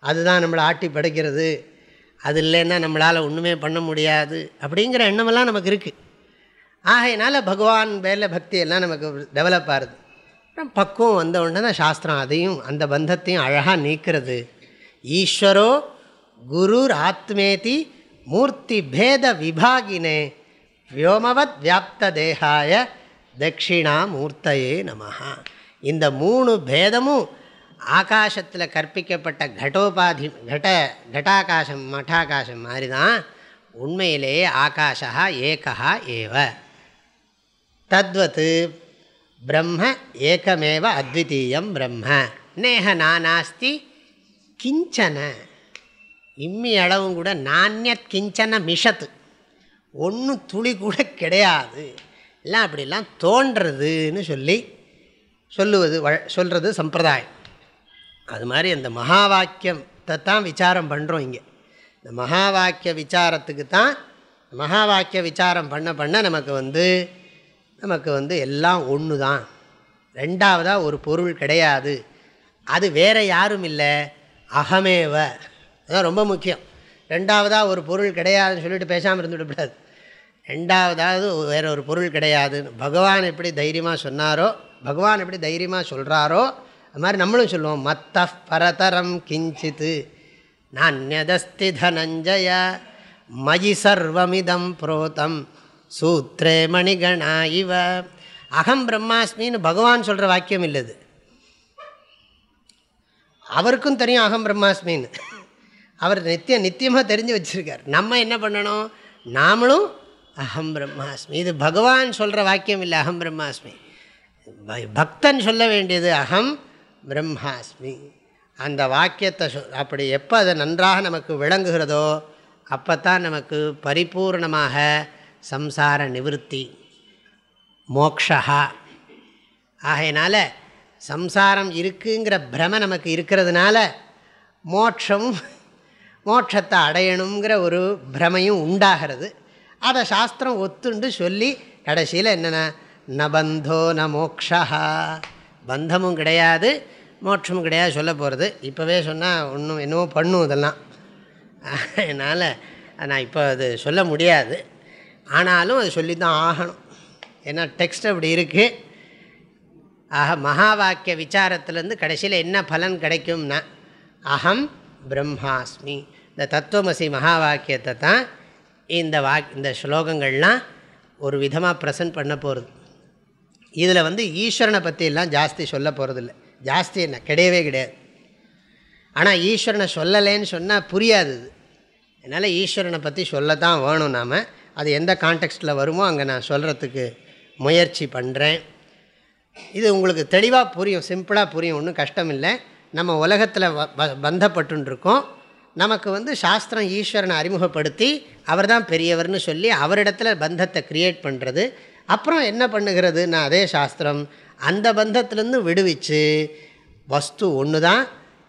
அதுதான் நம்மளை ஆட்டி படைக்கிறது. அது இல்லைன்னா நம்மளால் ஒன்றுமே பண்ண முடியாது. அப்படிங்கிற எண்ணமெல்லாம் நமக்கு இருக்குது ஆகையினால் பகவான் மேலே பக்தி எல்லாம் நமக்கு டெவலப் ஆகுது. அப்புறம் பக்குவம் வந்த உடனே தான் சாஸ்திரம் அதையும் அந்த பந்தத்தையும் அழகாக நீக்கிறது. ஈஸ்வரோ குருர் ஆத்மேதி மூர்த்தி பேத விபாகினே வியோமவத் வியாப்த தேகாய தட்சிணா மூர்த்தையே நமஹா. இந்த மூணு பேதமும் ஆகாசத்தில் கற்பிக்கப்பட்ட கடோபாதி கட கட்டாகாசம் மட்டாகாசம் மாதிரி தான் உண்மையிலேயே ஆகாஷா ஏகா ஏவ. தத்வத் பிரம்ம ஏகமேவ அத்விதீயம் பிரம்ம. நேக நானாஸ்தி கிஞ்சன. இம்மி அளவும் கூட நானியத் கிஞ்சன மிஷத்து ஒன்றும் துளி கூட கிடையாது. எல்லாம் அப்படிலாம் தோன்றதுன்னு சொல்லி சொல்லுவது சொல்கிறது சம்பிரதாயம். அது மாதிரி அந்த மகா வாக்கியத்தை தான் விசாரம் பண்ணுறோம் இங்கே. இந்த மகா வாக்கிய விசாரத்துக்கு தான் மகா வாக்கிய விசாரம் பண்ண பண்ண நமக்கு வந்து நமக்கு வந்து எல்லாம் ஒன்று தான் ரெண்டாவதாக ஒரு பொருள் கிடையாது. அது வேறு யாரும் இல்லை. அகமேவ. அதுதான் ரொம்ப முக்கியம். ரெண்டாவதாக ஒரு பொருள் கிடையாதுன்னு சொல்லிட்டு பேசாமல் இருந்துவிடக்கூடாது ரெண்டாவதாவது வேறு ஒரு பொருள் கிடையாதுன்னு பகவான் எப்படி தைரியமாக சொன்னாரோ பகவான் எப்படி தைரியமாக சொல்கிறாரோ அது மாதிரி நம்மளும் சொல்லுவோம். மத்த பரதரம் கிஞ்சித்து நானியதஸ்தி தனஞ்சய. மயி சர்வமிதம் புரோதம். சூத்ரே மணிகணா இவ அகம் பிரம்மாஸ்மின்னு பகவான் சொல்கிற வாக்கியம் இல்லது. அவருக்கும் தெரியும் அகம் பிரம்மாஸ்மின்னு. அவர் நித்தியம் நித்தியமாக தெரிஞ்சு வச்சுருக்கார். நம்ம என்ன பண்ணணும்? நாமளும் அகம் பிரம்மாஸ்மி. இது பகவான் சொல்கிற வாக்கியம் இல்லை அகம் பிரம்மாஸ்மி. பக்தன் சொல்ல வேண்டியது அகம் பிரம்மாஸ்மி. அந்த வாக்கியத்தை சொ அப்படி எப்போ அதை நன்றாக நமக்கு விளங்குகிறதோ அப்போ தான் நமக்கு பரிபூர்ணமாக சம்சார நிவர்த்தி மோக்ஷா ஆகையினால் சம்சாரம் இருக்குங்கிற பிரம நமக்கு இருக்கிறதுனால மோட்சம் மோட்சத்தை அடையணுங்கிற ஒரு பிரமையும் உண்டாகிறது. அதை சாஸ்திரம் ஒத்துண்டு சொல்லி கடைசியில் என்னென்ன நபந்தோ ந மோக்ஷா பந்தமும் கிடையாது மோட்சமும் கிடையாது சொல்ல போகிறது இப்போவே சொன்னால் ஒன்றும் என்னவோ பண்ணும் இதெல்லாம். அதனால் நான் இப்போ அது சொல்ல முடியாது. ஆனாலும் அது சொல்லி தான் ஆகணும். ஏன்னா டெக்ஸ்ட் அப்படி இருக்குது ஆக மகா வாக்கிய விசாரத்துலேருந்து கடைசியில் என்ன பலன் கிடைக்கும்னா அகம் பிரம்மாஸ்மி. இந்த தத்துவமசி மகா வாக்கியத்தை தான் இந்த வாக் இந்த ஸ்லோகங்கள்லாம் ஒரு விதமாக ப்ரெசன்ட் பண்ண போகிறது இதில் வந்து ஈஸ்வரனை பற்றியெல்லாம் ஜாஸ்தி சொல்ல போகிறதில்ல ஜாஸ்தி என்ன? கிடையவே கிடையாது. ஆனால் ஈஸ்வரனை சொல்லலேன்னு சொன்னால் புரியாது இது. அதனால் ஈஸ்வரனை பற்றி சொல்லத்தான் வேணும் நாம். அது எந்த கான்டெக்ஸ்டில் வருமோ அங்கே நான் சொல்கிறதுக்கு முயற்சி பண்ணுறேன் இது உங்களுக்கு தெளிவாக புரியும் சிம்பிளாக புரியும் ஒன்றும் கஷ்டம் இல்லை நம்ம உலகத்தில் பந்தப்பட்டுருக்கோம் நமக்கு வந்து சாஸ்திரம் ஈஸ்வரனை அறிமுகப்படுத்தி அவர் தான் பெரியவர்னு சொல்லி அவரிடத்தில் பந்தத்தை க்ரியேட் பண்ணுறது அப்புறம் என்ன பண்ணுகிறதுனா அதே சாஸ்திரம் அந்த பந்தத்துலேருந்து விடுவிச்சு வஸ்து ஒன்று தான்.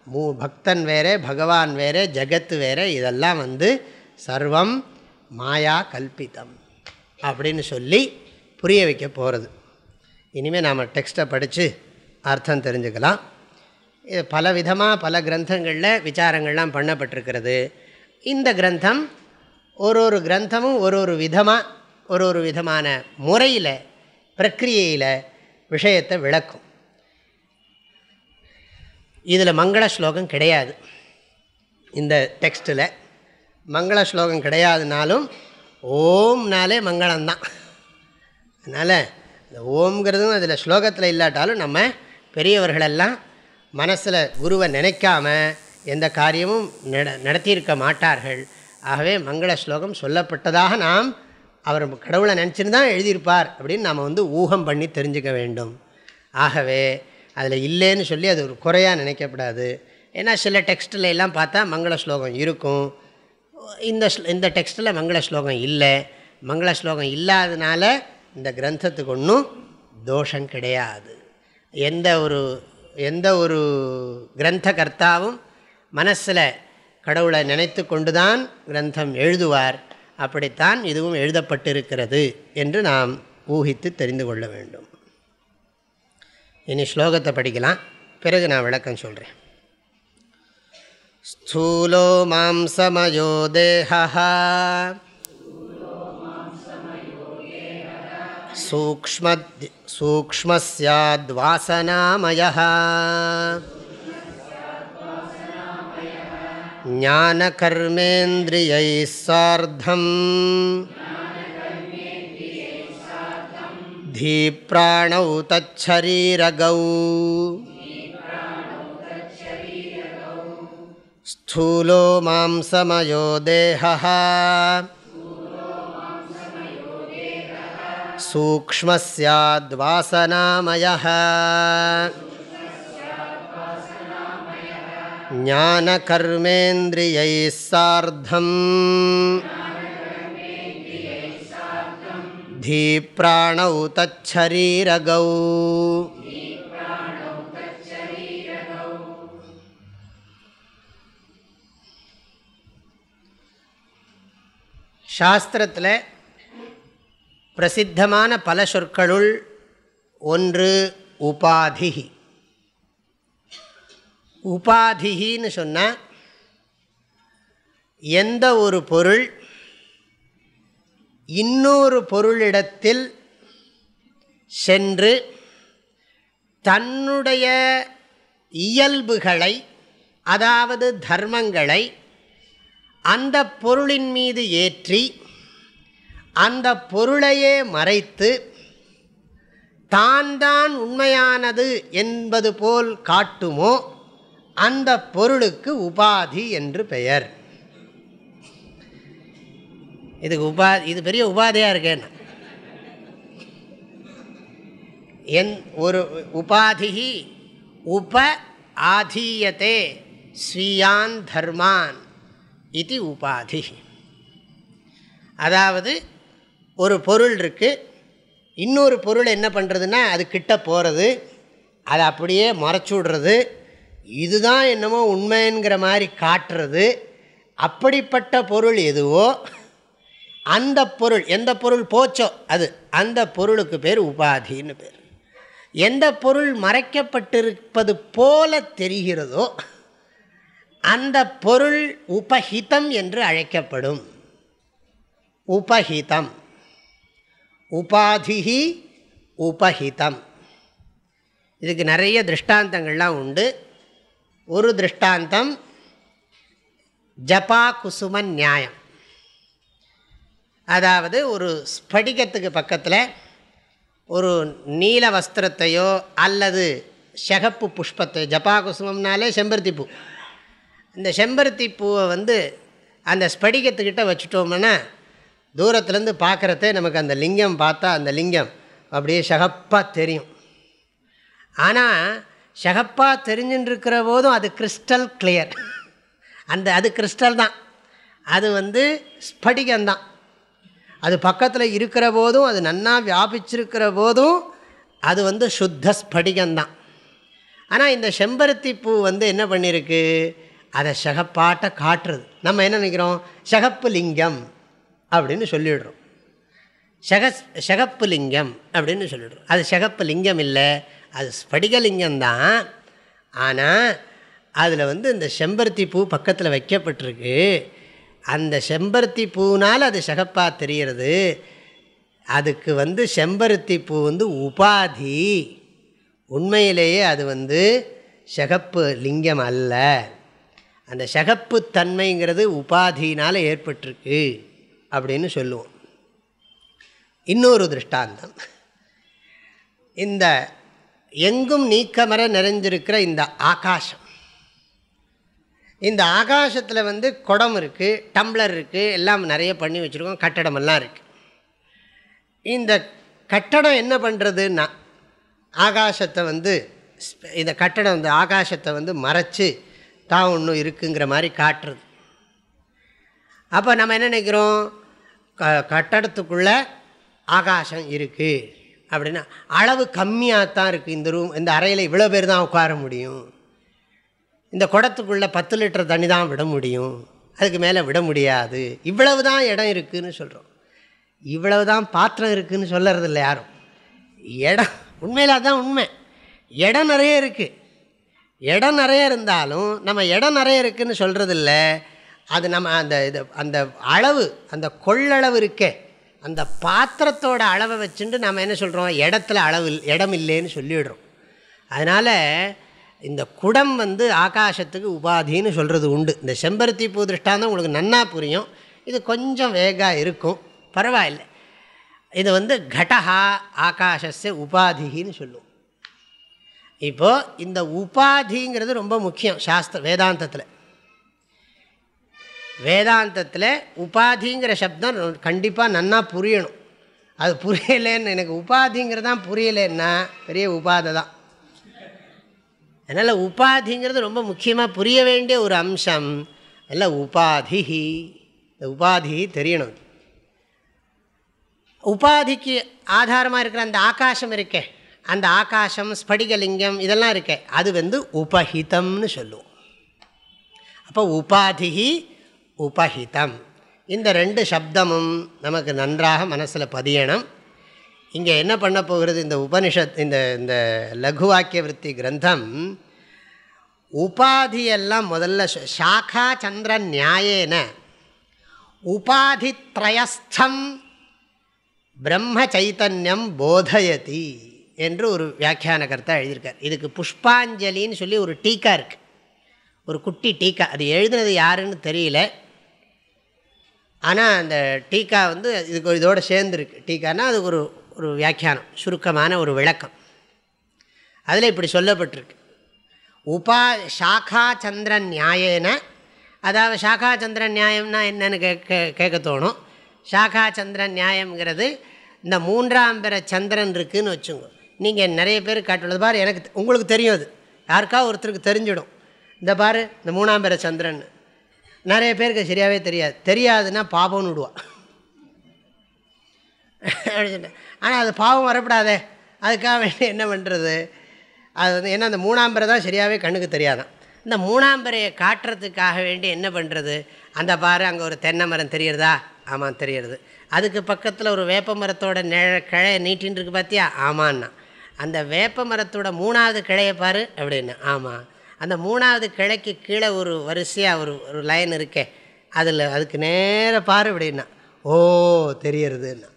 மூ பக்தன் வேறே பகவான் வேறே ஜகத்து வேறே இதெல்லாம் வந்து சர்வம். மாயா கல்பிதம் அப்படின்னு சொல்லி புரிய வைக்க போகிறது இனிமேல் நாம் டெக்ஸ்ட்டை படித்து அர்த்தம் தெரிஞ்சுக்கலாம். இது பல விதமாக பல கிரந்தங்களில் விசாரங்கள்லாம் பண்ணப்பட்டிருக்கிறது. இந்த கிரந்தம் ஒரு ஒரு கிரந்தமும் ஒரு ஒரு விதமாக ஒரு ஒரு விதமான முறையில் பிரக்கிரியையில் விஷயத்தை விளக்கும். இதில் மங்கள ஸ்லோகம் கிடையாது. இந்த டெக்ஸ்ட்டில். மங்கள ஸ்லோகம் கிடையாதுனாலும் ஓம்னாலே மங்களம்தான். அதனால் இந்த ஓம்ங்கிறதும் அதில் ஸ்லோகத்தில் இல்லாட்டாலும் நம்ம பெரியவர்களெல்லாம் மனசில் குருவை நினைக்காம எந்த காரியமும் நட நடத்தியிருக்க மாட்டார்கள். ஆகவே மங்கள ஸ்லோகம் சொல்லப்பட்டதாக நாம் அவர் கடவுளை நினச்சின்னு தான் எழுதியிருப்பார் அப்படின்னு நாம் வந்து ஊகம் பண்ணி தெரிஞ்சுக்க வேண்டும். ஆகவே அதில் இல்லைன்னு சொல்லி அது ஒரு குறையாக நினைக்கப்படாது. ஏன்னா சில டெக்ஸ்டில் எல்லாம் பார்த்தா மங்கள ஸ்லோகம் இருக்கும். இந்த இந்த டெக்ஸ்ட்டில் மங்கள ஸ்லோகம் இல்லை. மங்கள ஸ்லோகம் இல்லாதனால இந்த கிரந்தத்துக்கு ஒன்றும் தோஷம் கிடையாது. எந்த ஒரு எந்த ஒரு கிரந்த கர்த்தாவும் மனசில் கடவுளை நினைத்து கொண்டு தான் கிரந்தம் எழுதுவார். அப்படித்தான் இதுவும் எழுதப்பட்டிருக்கிறது என்று நாம் ஊகித்து தெரிந்து கொள்ள வேண்டும். இனி ஸ்லோகத்தை படிக்கலாம். பிறகு நான் விளக்கம் சொல்கிறேன் स्थूलो मांसमयो देहः सूक्ष्म सूक्ष्मस्याद्वासनामयः ज्ञानकर्मेन्द्रियैः सार्धम् धीप्राणौ तच्छरीरगौ स्थूलो मांसमयो देहः सूक्ष्मस्याद्वासनामयः ज्ञानकर्मेन्द्रियैः सार्धम् धीप्राणौ तच्छरीरगौ சாஸ்திரத்தில் பிரசித்தமான பல சொற்களுள் ஒன்று உபாதிகி உபாதிகின்னு சொன்னால் எந்த ஒரு பொருள் இன்னொரு பொருளிடத்தில் சென்று தன்னுடைய இயல்புகளை அதாவது தர்மங்களை அந்த பொருளின் மீது ஏற்றி அந்த பொருளையே மறைத்து தான் தான் உண்மையானது என்பது போல் காட்டுமோ அந்த பொருளுக்கு உபாதி என்று பெயர். இதுக்கு உபா இது பெரிய உபாதையாக இருக்கேன் என் ஒரு உபாதிகி உப ஆதீயத்தே ஸ்வீயான் தர்மான். இது உபாதி அதாவது ஒரு பொருள் இருக்குது இன்னொரு பொருள் என்ன பண்ணுறதுன்னா அது கிட்ட போகிறது அதை அப்படியே மறைச்சி விடுறது இதுதான் என்னமோ உண்மைங்கிற மாதிரி காட்டுறது அப்படிப்பட்ட பொருள் எதுவோ அந்த பொருள் எந்த பொருள் போச்சோ அது அந்த பொருளுக்கு பேர் உபாதின்னு பேர். எந்த பொருள் மறைக்கப்பட்டிருப்பது போல தெரிகிறதோ அந்த பொருள் உபஹிதம் என்று அழைக்கப்படும். உபஹிதம். உபாதிகி உபஹிதம். இதுக்கு நிறைய திருஷ்டாந்தங்கள்லாம் உண்டு. ஒரு திருஷ்டாந்தம் ஜபா குசும நியாயம். அதாவது ஒரு ஸ்படிகத்துக்கு பக்கத்தில் ஒரு நீல வஸ்திரத்தையோ அல்லது செகப்பு புஷ்பத்தை ஜபா குசுமம்னாலே செம்பருத்தி பூ. இந்த செம்பருத்தி பூவை வந்து அந்த ஸ்படிகத்துக்கிட்ட வச்சுட்டோம்னா தூரத்துலேருந்து பார்க்குறதே நமக்கு அந்த லிங்கம் பார்த்தா அந்த லிங்கம் அப்படியே சகப்பாக தெரியும். ஆனால் சகப்பாக தெரிஞ்சுட்டு இருக்கிற போதும் அது கிறிஸ்டல் கிளியர் அந்த அது கிறிஸ்டல் தான். அது வந்து ஸ்படிகம்தான் அது பக்கத்தில் இருக்கிற போதும் அது நன்னா வியாபிச்சிருக்கிற போதும் அது வந்து சுத்த ஸ்படிகம்தான் ஆனால் இந்த செம்பருத்தி பூ வந்து என்ன பண்ணியிருக்கு அதை சகப்பாட்டை காட்டுறது. நம்ம என்ன நினைக்கிறோம்? சகப்பு லிங்கம் அப்படின்னு சொல்லிடுறோம். சக சகப்பு லிங்கம் அப்படின்னு சொல்லிடுறோம். அது சகப்பு லிங்கம் இல்லை அது ஸ்படிகலிங்கம்தான் ஆனால் அதில் வந்து இந்த செம்பருத்தி பூ பக்கத்தில் வைக்கப்பட்டிருக்கு. அந்த செம்பருத்தி பூனால் அது சகப்பாக தெரிகிறது. அதுக்கு வந்து செம்பருத்தி பூ வந்து உபாதி. உண்மையிலேயே அது வந்து சகப்பு லிங்கம் அல்ல. அந்த ஷகப்பு தன்மைங்கிறது உபாதினால் ஏற்பட்டிருக்கு அப்படின்னு சொல்லுவோம். இன்னொரு திருஷ்டாந்தம். இந்த எங்கும் நீக்கமர நிறைஞ்சிருக்கிற இந்த ஆகாசம். இந்த ஆகாசத்தில் வந்து குடம் இருக்குது டம்ளர் இருக்குது எல்லாம் நிறைய பண்ணி வச்சுருக்கோம் கட்டடமெல்லாம் இருக்குது இந்த கட்டடம் என்ன பண்ணுறதுன்னா ஆகாசத்தை வந்து இந்த கட்டடம் இந்த ஆகாசத்தை வந்து மறைச்சி தான் ஒன்றும் இருக்குங்கிற மாதிரி காட்டுறது. அப்போ நம்ம என்ன நினைக்கிறோம்? க கட்டடத்துக்குள்ளே ஆகாசம் இருக்குது அப்படின்னா அளவு கம்மியாக தான் இருக்குது இந்த ரூம் இந்த அறையில் இவ்வளோ பேர் தான் உட்கார முடியும். இந்த குடத்துக்குள்ளே பத்து லிட்டர் தண்ணி தான் விட முடியும். அதுக்கு மேலே விட முடியாது. இவ்வளவு தான் இடம் இருக்குதுன்னு சொல்கிறோம் இவ்வளவு தான் பாத்திரம் இருக்குதுன்னு சொல்லறது இல்லை யாரும். இடம் உண்மையில் அதுதான் உண்மை. இடம் நிறைய இருக்குது இடம் நிறைய இருந்தாலும் நம்ம இடம் நிறைய இருக்குதுன்னு சொல்கிறது இல்லை அது நம்ம அந்த இது அந்த அளவு அந்த கொள்ளளவு இருக்கே. அந்த பாத்திரத்தோட அளவை வச்சுட்டு நம்ம என்ன சொல்கிறோம் இடத்துல அளவு இடம் இல்லைன்னு சொல்லிவிடுறோம் அதனால் இந்த குடம் வந்து ஆகாசத்துக்கு உபாதின்னு சொல்கிறது உண்டு. இந்த செம்பருத்தி பூ திருஷ்டாந்தம் உங்களுக்கு நன்னா புரியும். இது கொஞ்சம் வேகாக இருக்கும். பரவாயில்லை. இது வந்து கடஹா ஆகாஷஸ்ய உபாதின்னு சொல்லுவோம். இப்போது இந்த உபாதிங்கிறது ரொம்ப முக்கியம் சாஸ்திர வேதாந்தத்தில். வேதாந்தத்தில் உபாதிங்கிற சப்தம் கண்டிப்பாக நன்னா புரியணும். அது புரியலேன்னு எனக்கு உபாதிங்கிறதான் புரியலேன்னா பெரிய உபாதை தான். அதனால் உபாதிங்கிறது ரொம்ப முக்கியமாக புரிய வேண்டிய ஒரு அம்சம். அதில் உபாதி இந்த உபாதி தெரியணும். உபாதிக்கு ஆதாரமாக இருக்கிற அந்த ஆகாசம் இருக்கே. அந்த ஆகாசம் ஸ்படிகலிங்கம் இதெல்லாம் இருக்கே. அது வந்து உபஹிதம்னு சொல்லுவோம். அப்போ உபாதிகி உபஹிதம். இந்த ரெண்டு சப்தமும் நமக்கு நன்றாக மனசில் பதியணும். இங்கே என்ன பண்ண போகிறது? இந்த உபனிஷத் இந்த இந்த லகு வாக்கிய விற்பி கிரந்தம் உபாதியெல்லாம் முதல்ல சாக்கா சந்திர நியாயேன உபாதித்ரயஸ்தம் பிரம்ம சைத்தன்யம் போதயதி. என்று ஒரு வியாக்கியான கருத்தை எழுதியிருக்கார். இதுக்கு புஷ்பாஞ்சலின்னு சொல்லி ஒரு டீக்கா இருக்குது ஒரு குட்டி டீக்கா. அது எழுதுனது யாருன்னு தெரியல. ஆனால் அந்த டீக்கா வந்து இதுக்கு இதோடு சேர்ந்துருக்கு. டீக்கானா அதுக்கு ஒரு ஒரு வியாக்கியானம். சுருக்கமான ஒரு விளக்கம். அதில் இப்படி சொல்லப்பட்டிருக்கு. உபா சாக்கா சந்திர நியாயன. அதாவது சாக்கா சந்திர நியாயம்னா என்னென்னு கேட்க கேட்க தோணும். சாக்கா சந்திர நியாயங்கிறது இந்த மூன்றாம் பிற சந்திரன் இருக்குதுன்னு வச்சுங்க. நீங்கள் நிறைய பேர் காட்டுள்ளது பாரு எனக்கு உங்களுக்கு தெரியும் அது. யாருக்கா ஒருத்தருக்கு தெரிஞ்சிடும். இந்த பாரு இந்த மூணாம் பேர சந்திரன் நிறைய பேருக்கு சரியாகவே தெரியாது. தெரியாதுன்னா பாவம்னு விடுவா. ஆனால் அது பாவம் வரப்படாதே. அதுக்காக வேண்டி என்ன பண்ணுறது அது வந்து ஏன்னா அந்த மூணாம்பரை தான் சரியாகவே கண்ணுக்கு தெரியாதான். இந்த மூணாம்பரையை காட்டுறதுக்காக வேண்டி என்ன பண்ணுறது அந்த பாரு அங்கே ஒரு தென்னை மரம் தெரியறதா? ஆமாம் தெரியறது. அதுக்கு பக்கத்தில் ஒரு வேப்ப மரத்தோட நிழ கிழையை நீட்டின்னு இருக்கு பார்த்தியா ஆமான்னா. அந்த வேப்ப மரத்தோட மூணாவது கிளையை பாரு அப்படின்னு. ஆமாம் அந்த மூணாவது கிளைக்கு கீழே ஒரு வரிசையாக ஒரு ஒரு லைன் இருக்கே. அதில் அதுக்கு நேர பாரு அப்படின்னா. ஓ தெரியறதுன்னா.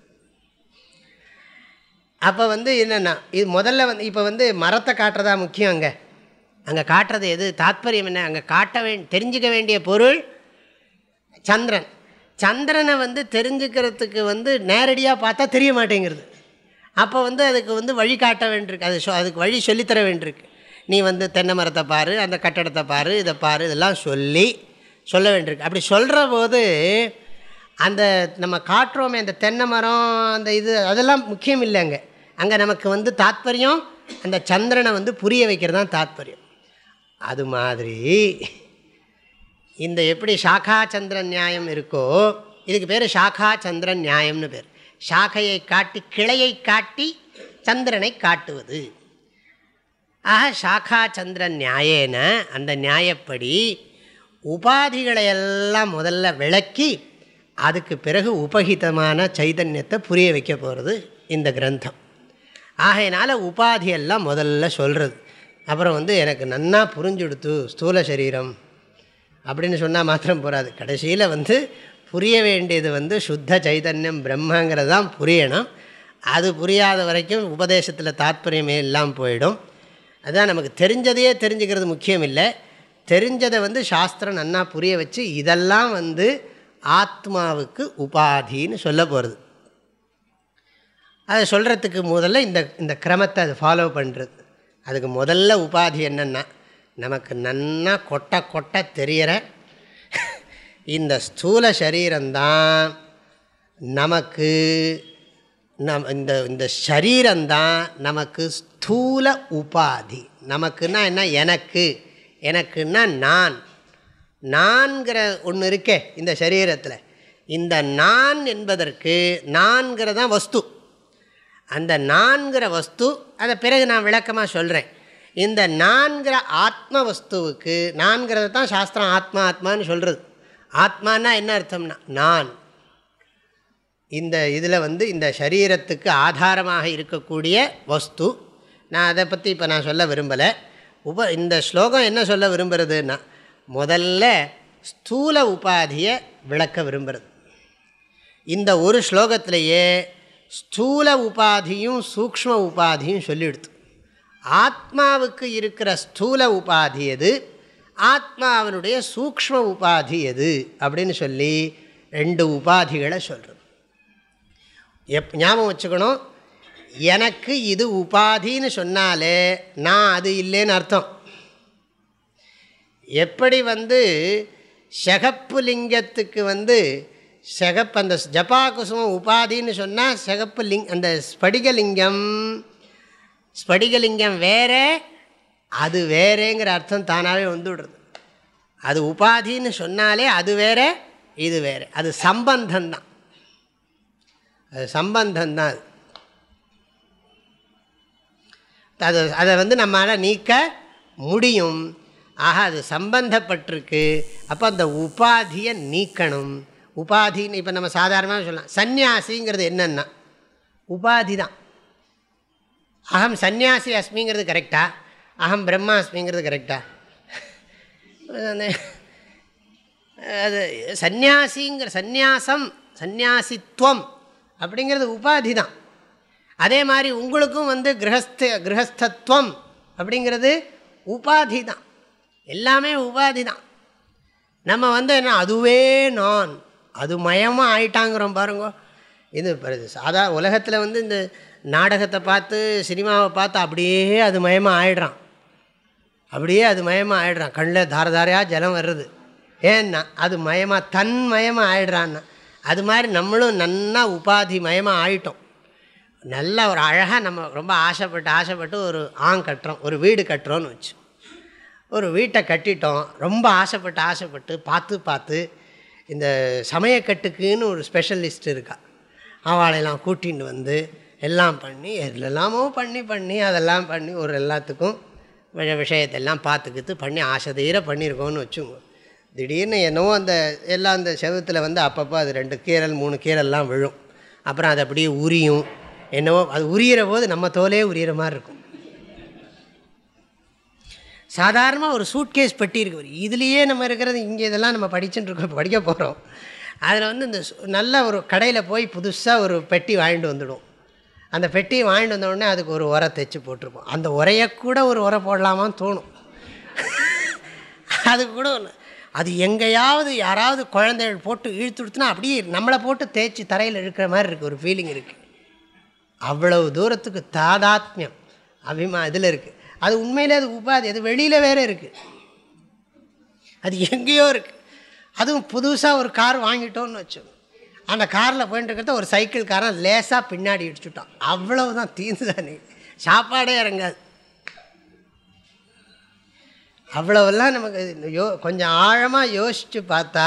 அப்போ வந்து என்னென்னா இது முதல்ல வந்து இப்போ வந்து மரத்தை காட்டுறதா முக்கியம் அங்கே. அங்கே காட்டுறது எது? தாத்பரியம் என்ன? அங்கே காட்ட வே தெரிஞ்சுக்க வேண்டிய பொருள் சந்திரன். சந்திரனை வந்து தெரிஞ்சுக்கிறதுக்கு வந்து நேரடியாக பார்த்தா தெரிய மாட்டேங்கிறது. அப்போ வந்து அதுக்கு வந்து வழி காட்ட வேண்டியிருக்கு. அது அதுக்கு வழி சொல்லித்தர வேண்டியிருக்கு. நீ வந்து தென்னை மரத்தை பாரு அந்த கட்டடத்தை பாரு இதை பாரு இதெல்லாம் சொல்லி சொல்ல வேண்டியிருக்கு. அப்படி சொல்கிற போது அந்த நம்ம காட்டுறோமே அந்த தென்னை மரம் அந்த இது அதெல்லாம் முக்கியம் இல்லைங்க. அங்கே நமக்கு வந்து தாத்பரியம் அந்த சந்திரனை வந்து புரிய வைக்கிறது தான் தாத்பரியம். அது மாதிரி இந்த எப்படி சாக்கா சந்திரன் நியாயம் இருக்கோ இதுக்கு பேர் சாக்கா சந்திரன் நியாயம்னு பேர். சாக்கையை காட்டி கிளையை காட்டி சந்திரனை காட்டுவது. ஆக சாக்கா சந்திரன் நியாயேன அந்த நியாயப்படி உபாதிகளை எல்லாம் முதல்ல விளக்கி அதுக்கு பிறகு உபகிதமான சைதன்யத்தை புரிய வைக்க போகிறது இந்த கிரந்தம். ஆகையினால் உபாதியெல்லாம் முதல்ல சொல்கிறது அப்புறம் வந்து எனக்கு நன்னா புரிஞ்சுடுத்து ஸ்தூல சரீரம் அப்படின்னு சொன்னால் மாத்திரம் போகாது கடைசியில் வந்து புரிய வேண்டியது வந்து சுத்த சைதன்யம் பிரம்மங்கிறது தான் புரியணும். அது புரியாத வரைக்கும் உபதேசத்தில் தாத்பரியமே இல்லாமல் போயிடும். அதுதான் நமக்கு தெரிஞ்சதையே தெரிஞ்சுக்கிறது முக்கியம் இல்லை தெரிஞ்சதை வந்து சாஸ்திரம் நன்னா புரிய வச்சு இதெல்லாம் வந்து ஆத்மாவுக்கு உபாதின்னு சொல்ல போகிறது அதை சொல்கிறதுக்கு முதல்ல இந்த இந்த கிரமத்தை அது ஃபாலோ பண்ணுறது அதுக்கு முதல்ல உபாதி என்னென்னா நமக்கு நன்னா கொட்ட கொட்ட தெரிகிற இந்த ஸ்தூல சரீரம்தான் நமக்கு நம் இந்த இந்த சரீரம்தான் நமக்கு ஸ்தூல உபாதி. நமக்குன்னா என்ன? எனக்கு. எனக்குன்னா நான். நான்கிற ஒன்று இருக்கே இந்த சரீரத்தில். இந்த நான் என்பதற்கு நான்கிறதான் வஸ்து. அந்த நான்கிற வஸ்து அதை பிறகு நான் விளக்கமாக சொல்கிறேன் இந்த நான்கிற ஆத்ம வஸ்துவுக்கு நான்கிறத தான் சாஸ்திரம் ஆத்மா ஆத்மான்னு சொல்கிறது ஆத்மானா என்ன அர்த்தம்னா நான். இந்த இதில் வந்து இந்த சரீரத்துக்கு ஆதாரமாக இருக்கக்கூடிய வஸ்து. நான் அதை பற்றி இப்போ நான் சொல்ல விரும்பலை. உப இந்த ஸ்லோகம் என்ன சொல்ல விரும்புகிறதுன்னா முதல்ல ஸ்தூல உபாதியை விளக்க விரும்புகிறது இந்த ஒரு ஸ்லோகத்திலேயே ஸ்தூல உபாதியும் சூக்ம உபாதியும் சொல்லிடுத்து. ஆத்மாவுக்கு இருக்கிற ஸ்தூல உபாதி எது? ஆத்மாவனுடைய சூக்ம உபாதி எது அப்படின்னு சொல்லி ரெண்டு உபாதிகளை சொல்கிறது எப் ஞாபகம் வச்சுக்கணும். எனக்கு இது உபாதின்னு சொன்னாலே நான் அது இல்லைன்னு அர்த்தம். எப்படி வந்து ஷகப்பு லிங்கத்துக்கு வந்து செகப்பு அந்த ஜபா குசுமம் உபாதின்னு சொன்னால் செகப்பு லிங் அந்த ஸ்படிகலிங்கம் ஸ்படிகலிங்கம் வேற அது வேறேங்கிற அர்த்தம் தானாகவே வந்துவிடுறது. அது உபாதின்னு சொன்னாலே அது வேறு இது வேறு. அது சம்பந்தந்தான் அது சம்பந்தந்தான் அது. அது அதை வந்து நம்மளால் நீக்க முடியும். ஆக அது சம்பந்தப்பட்டிருக்கு. அப்போ அந்த உபாதியை நீக்கணும். உபாதின்னு இப்போ நம்ம சாதாரணமாக சொல்லலாம். சந்நியாசிங்கிறது என்னென்னா உபாதி தான் அகம் சந்நியாசி அஸ்மிங்கிறது கரெக்டாக அகம் பிரம்மாஸ்மிங்கிறது கரெக்டாக அது சந்நியாசிங்கிற சந்நியாசம் சந்நியாசித்துவம் அப்படிங்கிறது உபாதி தான். அதே மாதிரி உங்களுக்கும் வந்து கிரகஸ்த கிரகஸ்தத்துவம் அப்படிங்கிறது உபாதி தான். எல்லாமே உபாதி தான். நம்ம வந்து என்ன அதுவே நான் அது மயமாக ஆயிட்டாங்கிறோம் பாருங்க. இது சாதா உலகத்தில் வந்து இந்த நாடகத்தை பார்த்து சினிமாவை பார்த்து அப்படியே அது மயமாக ஆயிடுறான். அப்படியே அது மயமாக ஆயிடுறான். கண்ணில் தார தாரையாக ஜலம் வர்றது ஏன்னா அது மயமாக தன் மயமாக ஆயிடுறான்னா அது மாதிரி நம்மளும் நன்னா உபாதி மயமாக ஆயிட்டோம். நல்ல ஒரு அழகாக நம்ம ரொம்ப ஆசைப்பட்டு ஆசைப்பட்டு ஒரு ஆங் கட்டுறோம் ஒரு வீடு கட்டுறோன்னு வச்சு. ஒரு வீட்டை கட்டிட்டோம் ரொம்ப ஆசைப்பட்டு ஆசைப்பட்டு பார்த்து பார்த்து இந்த சமயக்கட்டுக்குன்னு ஒரு ஸ்பெஷலிஸ்ட் இருக்கா. அவளையெல்லாம் கூட்டின்னு வந்து எல்லாம் பண்ணி எல்லாமோ பண்ணி பண்ணி அதெல்லாம் பண்ணி ஒரு எல்லாத்துக்கும் விஷயத்தெல்லாம் பார்த்துக்கிட்டு பண்ணி ஆசை தீர பண்ணியிருக்கோன்னு வச்சுங்க. திடீர்னு என்னவோ அந்த எல்லாம் அந்த செவத்தில் வந்து அப்பப்போ அது ரெண்டு கீரல் மூணு கீரல்லாம் விழும். அப்புறம் அது அப்படியே உரியும். என்னவோ அது உரியிற போது நம்ம தோலே உரியிற மாதிரி இருக்கும். சாதாரணமாக ஒரு சூட்கேஸ் பெட்டி இருக்கு இதுலேயே நம்ம இருக்கிறது இங்கே இதெல்லாம் நம்ம படிச்சுட்டு இருக்கோம் படிக்க போகிறோம் அதில் வந்து இந்த நல்ல ஒரு கடையில் போய் புதுசாக ஒரு பெட்டி வாங்கிட்டு வந்துடும். அந்த பெட்டியை வாங்கிட்டு வந்தோடனே அதுக்கு ஒரு உரை தைச்சி போட்டிருப்போம். அந்த உரையை கூட ஒரு உரை போடலாமான்னு தோணும். அது கூட அது எங்கேயாவது யாராவது குழந்தைகள் போட்டு இழுத்துடுத்துனா அப்படியே நம்மளை போட்டு தேய்ச்சி தரையில் இருக்கிற மாதிரி இருக்குது ஒரு ஃபீலிங் இருக்குது அவ்வளவு தூரத்துக்கு தாதாத்மியம் அபிமா இதில் இருக்குது அது உண்மையிலே அது உபாதி அது வெளியில் வேறு இருக்குது அது எங்கேயோ இருக்குது அதுவும் புதுசாக ஒரு கார் வாங்கிட்டோன்னு வச்சோம் அந்த காரில் போயிட்டு இருக்கிறத ஒரு சைக்கிள் காரன் லேசாக பின்னாடி இடிச்சுட்டான். அவ்வளவு தான் தீர்ந்து சாப்பாடே இறங்காது. அவ்வளவெல்லாம் நமக்கு யோ கொஞ்சம் ஆழமாக யோசித்து பார்த்தா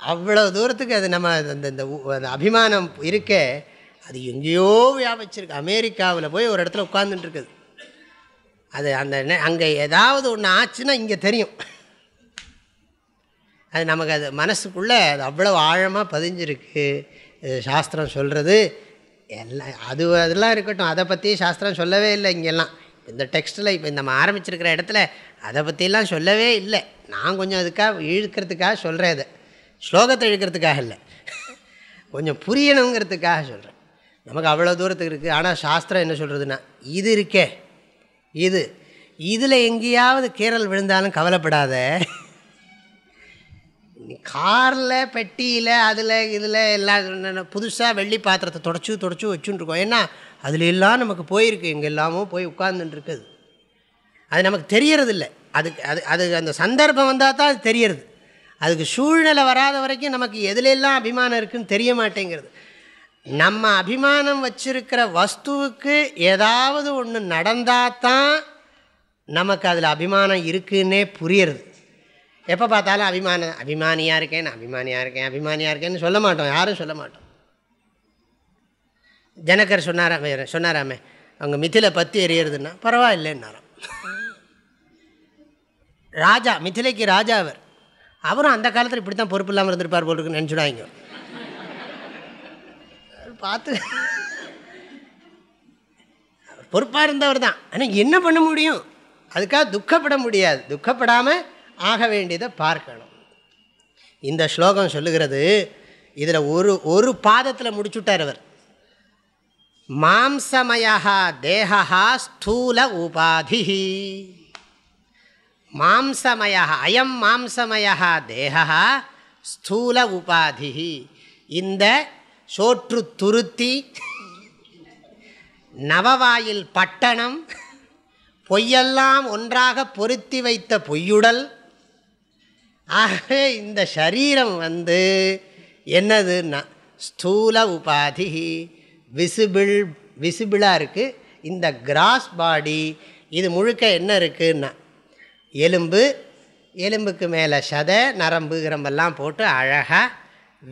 அவ்வளோ தூரத்துக்கு அது நம்ம அந்த இந்த அபிமானம் இருக்கே அது எங்கேயோ வியாபிச்சிருக்கு. அமெரிக்காவில் போய் ஒரு இடத்துல உட்காந்துட்டுருக்குது அது அந்த அங்கே ஏதாவது ஒன்று ஆச்சுன்னா இங்கே தெரியும். அது நமக்கு அது மனசுக்குள்ளே அது அவ்வளோ ஆழமாக பதிஞ்சிருக்கு. சாஸ்திரம் சொல்கிறது எல்லாம் அது அதெல்லாம் இருக்கட்டும். அதை பற்றி சாஸ்திரம் சொல்லவே இல்லை இங்கெல்லாம். இந்த டெக்ஸ்ட்டில் இப்போ நம்ம ஆரம்பிச்சிருக்கிற இடத்துல அதை பற்றிலாம் சொல்லவே இல்லை. நான் கொஞ்சம் அதுக்காக இழுக்கிறதுக்காக சொல்கிறேன் அதை ஸ்லோகத்தை இழுக்கிறதுக்காக இல்லை. கொஞ்சம் புரியணுங்கிறதுக்காக சொல்கிறேன் நமக்கு அவ்வளோ தூரத்துக்கு இருக்குது ஆனால் சாஸ்திரம் என்ன சொல்கிறதுன்னா இது இருக்கே. இது. இதில் எங்கேயாவது கீரல் விழுந்தாலும் கவலைப்படாத. காரில் பெட்டியில் அதில் இதில் எல்லாம் புதுசாக வெள்ளி பாத்திரத்தை தொடச்சி தொடச்சி வச்சுட்டுருக்கோம். ஏன்னா அதில் எல்லாம் நமக்கு போயிருக்கு. இங்கே எல்லாமோ போய் உட்கார்ந்துட்டுருக்குது. அது நமக்கு தெரியறதில்ல. அதுக்கு அது அது அந்த சந்தர்ப்பம் வந்தால் தான் அது தெரியறது. அதுக்கு சூழ்நிலை வராத வரைக்கும் நமக்கு எதுலெல்லாம் அபிமானம் இருக்குதுன்னு தெரிய மாட்டேங்கிறது. நம்ம அபிமானம் வச்சிருக்கிற வஸ்துவுக்கு ஏதாவது ஒன்று நடந்தால் தான் நமக்கு அதில் அபிமானம் இருக்குன்னே புரியறது. எப்போ பார்த்தாலும் அபிமான அபிமானியாக இருக்கேன் அபிமானியாக இருக்கேன் அபிமானியாக இருக்கேன்னு சொல்ல மாட்டோம் யாரும் சொல்ல மாட்டோம். ஜனகர் சொன்னாராமே சொன்னாராமே அவங்க மிதில பற்றி எறியறதுன்னா பரவாயில்லைன்னாராம். ராஜா மிथिலைக்கு ராஜா அவர். அவரும் அந்த காலத்தில் இப்படி தான் பொறுப்பு இல்லாமல் இருந்திருப்பார் போல் இருக்குன்னு நினச்சிடாங்க பார்த்து. பொறுப்பாக இருந்தவர் தான் ஆனால் என்ன பண்ண முடியும்? அதுக்காக துக்கப்பட முடியாது. துக்கப்படாமல் ஆக வேண்டியதை பார்க்கணும். இந்த ஸ்லோகம் சொல்லுகிறது இதில் ஒரு ஒரு பாதத்தில் முடிச்சுட்டார் அவர். மாம்சமயா தேகா ஸ்தூல உபாதி மாம்சமயா அயம் மாம்சமயா தேகா ஸ்தூல உபாதி இந்த சோற்று துருத்தி நவவாயில் பட்டணம் பொய்யெல்லாம் ஒன்றாக பொருத்தி வைத்த பொய்யுடல் ஆகவே இந்த சரீரம் வந்து என்னதுன்னா ஸ்தூல உபாதி. விசிபிள் விசிபிளாக இருக்குது இந்த கிராஸ் பாடி இது முழுக்க என்ன இருக்குன்னா எலும்பு எலும்புக்கு மேலே சதை நரம்பு கிரம்பெல்லாம் போட்டு அழகாக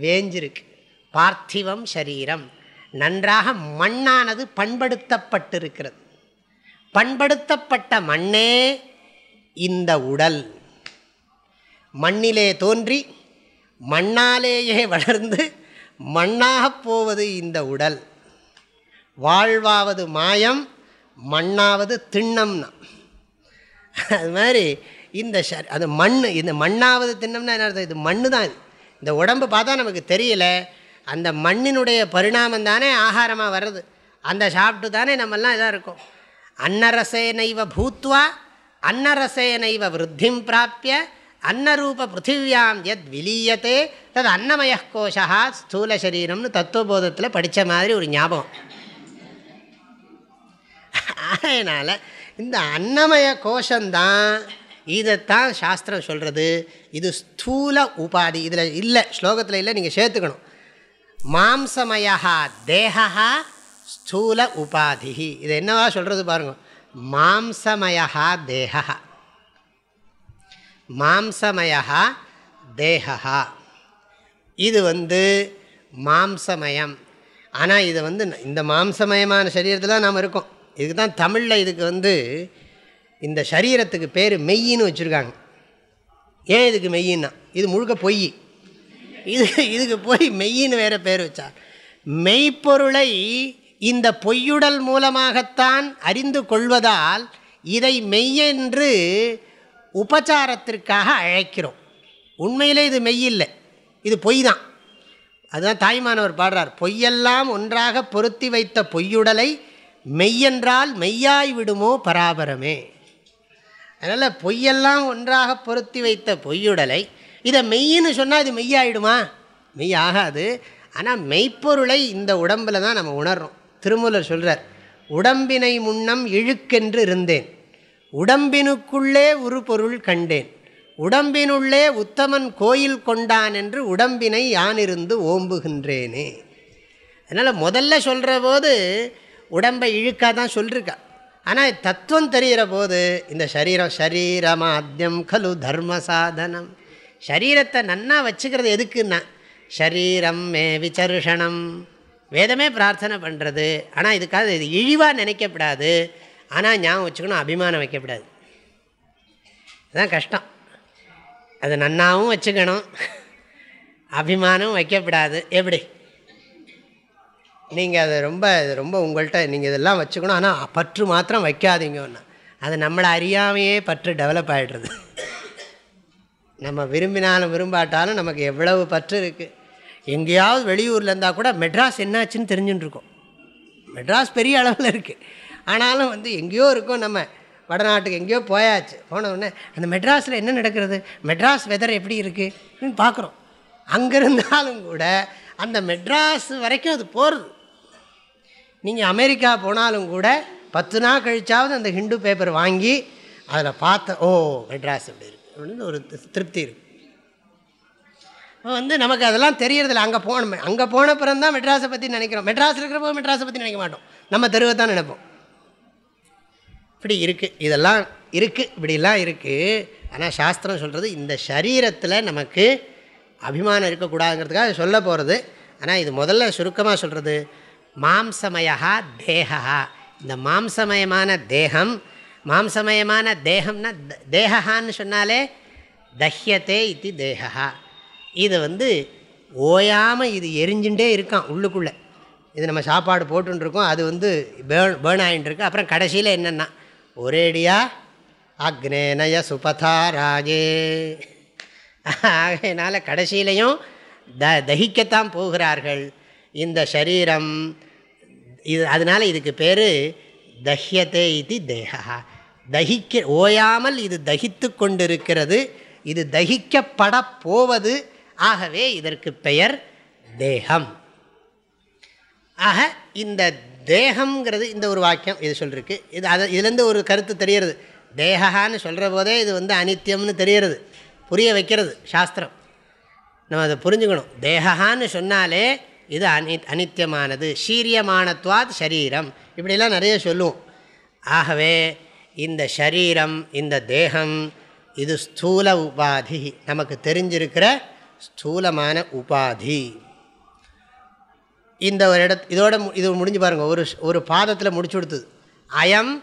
வேஞ்சிருக்கு. பார்த்திவம் சரீரம். நன்றாக மண்ணானது பண்படுத்தப்பட்டிருக்கிறது. பண்படுத்தப்பட்ட மண்ணே இந்த உடல். மண்ணிலே தோன்றி மண்ணாலேயே வளர்ந்து மண்ணாகப் போவது இந்த உடல். வாழ்வாவது மாயம் மண்ணாவது திண்ணம்னா. அது மாதிரி இந்த ஷ அது மண் இந்த மண்ணாவது திண்ணம்னா என்ன அர்த்தம்? இது மண்ணு தான் இந்த உடம்பு பார்த்தா நமக்கு தெரியல. அந்த மண்ணினுடைய பரிணாமம் தானே ஆகாரமாக வர்றது. அந்த சாப்பிட்டு தானே நம்மெல்லாம் இதாக இருக்கும். அன்னரசேனைவ பூத்வா அன்னரசேனைவ விருத்திம் பிராப்பிய அன்னரூப பிருத்திவியாம் எத் விலீயத்தே தது அன்னமய கோஷா ஸ்தூல சரீரம்னு தத்துவபோதத்தில் படித்த மாதிரி ஒரு ஞாபகம். அதனால் இந்த அன்னமய கோஷந்தான் இதைத்தான் சாஸ்திரம் சொல்கிறது இது ஸ்தூல உபாதி. இதில் இல்லை ஸ்லோகத்தில் இல்லை நீங்கள் சேர்த்துக்கணும். மாம்சமயா தேகா ஸ்தூல உபாதி இது என்னவா சொல்கிறது பாருங்க. மாம்சமயா தேகா மாம்சமயா தேகா இது வந்து மாம்சமயம். ஆனால் இது வந்து இந்த மாம்சமயமான சரீரத்தில் நாம் இருக்கோம். இதுக்கு தான் தமிழில் இதுக்கு வந்து இந்த சரீரத்துக்கு பேர் மெய்யின்னு வச்சுருக்காங்க. ஏன் இதுக்கு மெய்யின்னா? இது முழுக்க பொய். இது இதுக்கு போய் மெய்யின்னு வேறு பேர் வச்சார். மெய்ப்பொருளை இந்த பொய்யுடல் மூலமாகத்தான் அறிந்து கொள்வதால் இதை மெய்யென்று உபச்சாரத்திற்காக அழைக்கிறோம். உண்மையிலே இது மெய்யில்லை. இது பொய் தான் அதுதான் தாய்மானவர் பாடுறார். பொய்யெல்லாம் ஒன்றாக பொருத்தி வைத்த பொய்யுடலை மெய்யென்றால் மெய்யாய் விடுமோ பராபரமே. அதனால் பொய்யெல்லாம் ஒன்றாக பொருத்தி வைத்த பொய்யுடலை இதை மெய்யின்னு சொன்னால் இது மெய்யாயிடுமா? மெய் ஆகாது ஆனால் மெய்ப்பொருளை இந்த உடம்பில் தான் நம்ம உணர்றோம். திருமூலர் சொல்கிறார் உடம்பினை முன்னம் இழுக்கென்று இருந்தேன். உடம்பினுக்குள்ளே ஒரு பொருள் கண்டேன். உடம்பினுள்ளே உத்தமன் கோயில் கொண்டான் என்று உடம்பினை யானிருந்து ஓம்புகின்றேனே. அதனால் முதல்ல சொல்கிற போது உடம்பை இழுக்காக தான் சொல்லிருக்கா. ஆனால் தத்துவம் தெரிகிற போது இந்த சரீரம் சரீரமாத்தியம் கலு தர்ம சாதனம். சரீரத்தை நன்னா வச்சுக்கிறது எதுக்குன்னா ஷரீரம் மே விசருஷணம். வேதமே பிரார்த்தனை பண்ணுறது ஆனால் இதுக்காக இது இழிவாக நினைக்கப்படாது. ஆனால் ஞாபகம் வச்சுக்கணும் அபிமானம் வைக்கக்கூடாது அதுதான் கஷ்டம். அது நன்னாவும் வச்சுக்கணும் அபிமானம் வைக்கப்படாது. எப்படி? நீங்கள் அதை ரொம்ப ரொம்ப உங்கள்கிட்ட நீங்கள் இதெல்லாம் வச்சுக்கணும் ஆனால் பற்று மாத்திரம் வைக்காதீங்க ஒன்று அது நம்மளை அறியாமையே பற்று டெவலப் ஆகிடுறது நம்ம விரும்பினாலும் விரும்பாட்டாலும் நமக்கு எவ்வளவு பற்று இருக்குது எங்கேயாவது வெளியூரில் இருந்தால் கூட மெட்ராஸ் என்னாச்சுன்னு தெரிஞ்சுட்டுருக்கோம் மெட்ராஸ் பெரிய அளவில் இருக்குது ஆனாலும் வந்து எங்கேயோ இருக்கோம் நம்ம. வடநாட்டுக்கு எங்கேயோ போயாச்சு. போன உடனே அந்த மெட்ராஸில் என்ன நடக்கிறது? மெட்ராஸ் வெதர் எப்படி இருக்குதுன்னு பார்க்குறோம். அங்கே இருந்தாலும் கூட அந்த மெட்ராஸ் வரைக்கும் அது போகிறது நீங்கள் அமெரிக்கா போனாலும் கூட பத்து நாள் கழிச்சாவது அந்த ஹிந்து பேப்பர் வாங்கி அதில் பார்த்த ஓ மெட்ராஸ் இப்படி இருக்குது அப்படின்னு ஒரு திருப்தி இருக்குது வந்து நமக்கு அதெல்லாம் தெரியறதில்ல. அங்கே போன அங்கே போன தான் மெட்ராஸை பற்றி நினைக்கிறோம். மெட்ராஸ் இருக்கிறப்போ மெட்ராஸை பற்றி நினைக்க மாட்டோம். நம்ம தெருவை தான் நினைப்போம். இப்படி இருக்குது இதெல்லாம் இருக்குது இப்படிலாம் இருக்குது ஆனால் சாஸ்திரம் சொல்கிறது இந்த சரீரத்தில் நமக்கு அபிமானம் இருக்கக்கூடாதுங்கிறதுக்காக சொல்ல போகிறது ஆனால் இது முதல்ல சுருக்கமாக சொல்கிறது மாம்சமயா தேகா இந்த மாம்சமயமான தேகம் மாம்சமயமான தேகம்னா தேகான்னு சொன்னாலே தஹ்யத்தே இது தேகா இது வந்து ஓயாமல் இது எரிஞ்சுட்டே இருக்கான் உள்ளுக்குள்ளே. இது நம்ம சாப்பாடு போட்டுருக்கோம் அது வந்து பேர்ன் பேர்ன் ஆகிட்டுருக்கு அப்புறம் கடைசியில் என்னென்னா ஒரேடியா? அக்னேனய சுபதா ராஜே ஆகையினால கடைசியிலையும் த தகிக்கத்தான் போகிறார்கள். இந்த சரீரம் இது அதனால் இதுக்கு பேர் தஹ்யத்தே இது தேகா தகிக்க ஓயாமல் இது தகித்து கொண்டிருக்கிறது. இது தகிக்கப்பட போவது. ஆகவே இதற்கு பெயர் தேகம். ஆக இந்த தேகம்ங்கிறது இந்த ஒரு வாக்கியம் இது சொல்லிருக்கு. இது அதை இதுலேருந்து ஒரு கருத்து தெரிகிறது. தேகான்னு சொல்கிற போதே இது வந்து அனித்தியம்னு தெரிகிறது. புரிய வைக்கிறது சாஸ்திரம். நம்ம அதை புரிஞ்சுக்கணும். தேகான்னு சொன்னாலே இது அனி அனித்தியமானது சீரியமானத்வாத் சரீரம் இப்படிலாம் நிறைய சொல்லுவோம். ஆகவே இந்த சரீரம் இந்த தேகம் இது ஸ்தூல உபாதி. நமக்கு தெரிஞ்சிருக்கிற ஸ்தூலமான உபாதி. இந்த ஒரு இடத்து இதோட இது முடிஞ்சு பாருங்கள் ஒரு ஒரு பாதத்தில் முடிச்சு கொடுத்தது. அயம்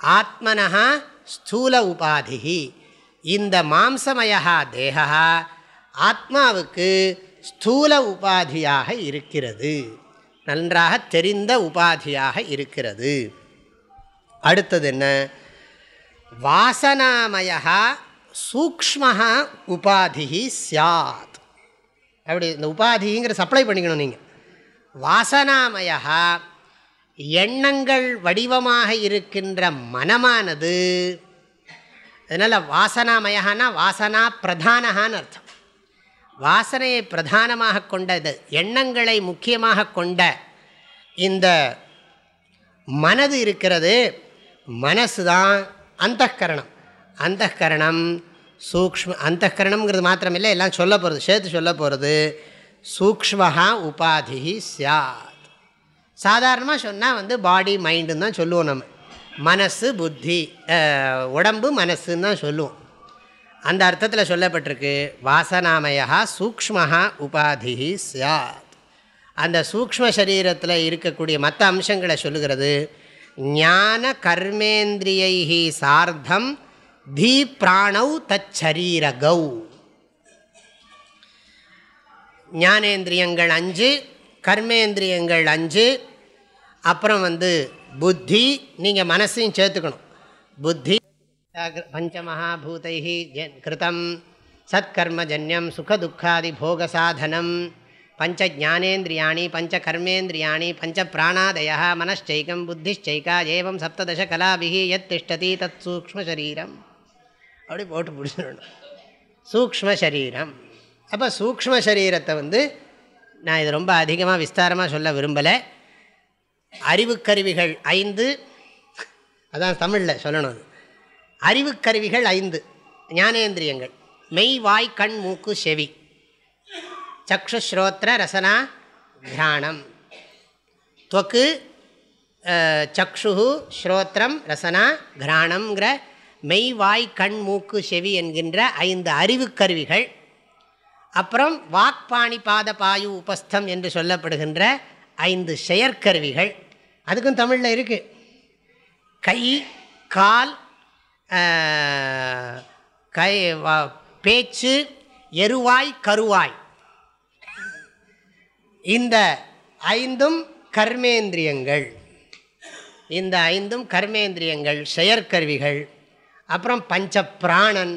ஆத்மனா ஸ்தூல உபாதி இந்த மாம்சமயா தேகா ஆத்மாவுக்கு ஸ்தூல உபாதியாக இருக்கிறது. நன்றாக தெரிந்த உபாதியாக இருக்கிறது. அடுத்தது என்ன? வாசனாமயா சூக்மஹா உபாதி சாத் அப்படி இந்த உபாதிங்கிற சப்ளை பண்ணிக்கணும் நீங்கள் வாசனாமயா எண்ணங்கள் வடிவமாக இருக்கின்ற மனமானது. அதனால் வாசனாமயகானா வாசனா பிரதானகான்னு அர்த்தம். வாசனையை பிரதானமாக கொண்டது எண்ணங்களை முக்கியமாக கொண்ட இந்த மனது இருக்கிறது மனசு தான் அந்தகரணம் அந்தகரணம் சூக்ம அந்தகரணம்ங்கிறது மாத்திரமில்லை எல்லாம் சொல்ல போகிறது சேர்த்து சொல்ல போகிறது சூக்மஹா உபாதி சாத். சாதாரணமாக சொன்னால் வந்து பாடி மைண்டுன்னு தான் சொல்லுவோம் நம்ம. மனசு புத்தி உடம்பு மனசுன்னு தான் சொல்லுவோம். அந்த அர்த்தத்தில் சொல்லப்பட்டிருக்கு வாசனாமயா சூக்மஹா உபாதி சாத். அந்த சூக்ம சரீரத்தில் இருக்கக்கூடிய மற்ற அம்சங்களை சொல்லுகிறது ஞான கர்மேந்திரியை சார்த்தம் தி பிராணவ் தச்சரீரகௌ. ஞானேந்திரியங்கள் அஞ்சு கர்மேந்திரியங்கள் அஞ்சு அப்புறம் வந்து புத்தி நீங்கள் மனசையும் சேர்த்துக்கணும். புத்தி பஞ்சமகாபூதை கிருத்தம் சத்கர்மஜன்யம் சுகதுக்காதி போகசாதனம் பஞ்ச ஜானேந்திரியாணி பஞ்ச கர்மேந்திரியாணி பஞ்ச பிராணாதய மனச்சைக்கம் புத்திச்சைக்கா ஏவம் சப்ததச கலாபிகி எத் திஷ்டதி தத் சூக்ம சரீரம். அப்படி போட்டு பிடிச்சிடணும் சூக்ம அப்போ சூக்ம சரீரத்தை வந்து நான் இது ரொம்ப அதிகமாக விஸ்தாரமாக சொல்ல விரும்பலை. அறிவுக்கருவிகள் ஐந்து. அதான் தமிழில் சொல்லணும் அது. அறிவுக்கருவிகள் ஐந்து. ஞானேந்திரியங்கள். மெய் வாய் கண் மூக்கு செவி. சக்ஷு ஸ்ரோத்ர ரசனா கிராணம் துவக்கு சக்ஷு ஸ்ரோத்திரம் ரசனா கிராணம்ங்கிற மெய் வாய் கண் மூக்கு செவி என்கின்ற ஐந்து அறிவுக்கருவிகள் அப்புறம் வாக்பாணி பாத பாயு உபஸ்தம் என்று சொல்லப்படுகின்ற ஐந்து செயற்கருவிகள். அதுக்கும் தமிழில் இருக்குது கை கால் கை பேச்சு எருவாய் கருவாய். இந்த ஐந்தும் கர்மேந்திரியங்கள். இந்த ஐந்தும் கர்மேந்திரியங்கள் செயற்கருவிகள். அப்புறம் பஞ்ச பிராணன்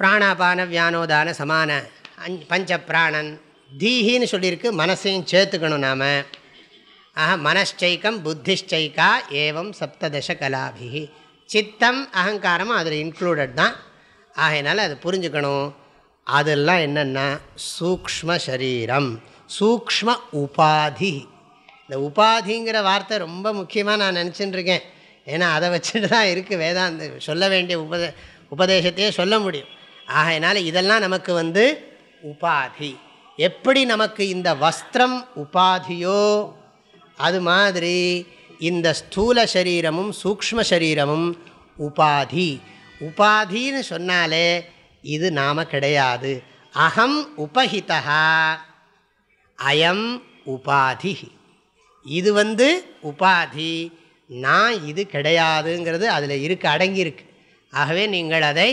பிராணாபான வியானோதான சமான அஞ் பஞ்ச பிராணன் தீஹின்னு சொல்லியிருக்கு மனசையும் சேர்த்துக்கணும் நாம். ஆஹா மனச்சைக்கம் புத்திஷ்டைக்கா ஏவம் சப்ததச கலாபிகி சித்தம் அகங்காரமும் அதில் இன்க்ளூடட் தான். ஆகையினால அதை புரிஞ்சுக்கணும். அதெல்லாம் என்னென்னா சூக்ம சரீரம் சூக்ம உபாதி. இந்த உபாதிங்கிற வார்த்தை ரொம்ப முக்கியமாக நான் நினச்சின்னு இருக்கேன் ஏன்னா அதை வச்சுட்டு தான் இருக்குது வேதாந்த சொல்ல வேண்டிய உபதே உபதேசத்தையே சொல்ல முடியும். ஆகையினால இதெல்லாம் நமக்கு வந்து உபாதி. எப்படி நமக்கு இந்த வஸ்திரம் உபாதியோ அது மாதிரி இந்த ஸ்தூல சரீரமும் சூக்ம சரீரமும் உபாதி. உபாதின்னு சொன்னாலே இது நாம கிடையாது. அகம் உபஹிதா அயம் உபாதி. இது வந்து உபாதி. நான் இது கிடையாதுங்கிறது அதில் இருக்கு அடங்கியிருக்கு. ஆகவே நீங்கள் அதை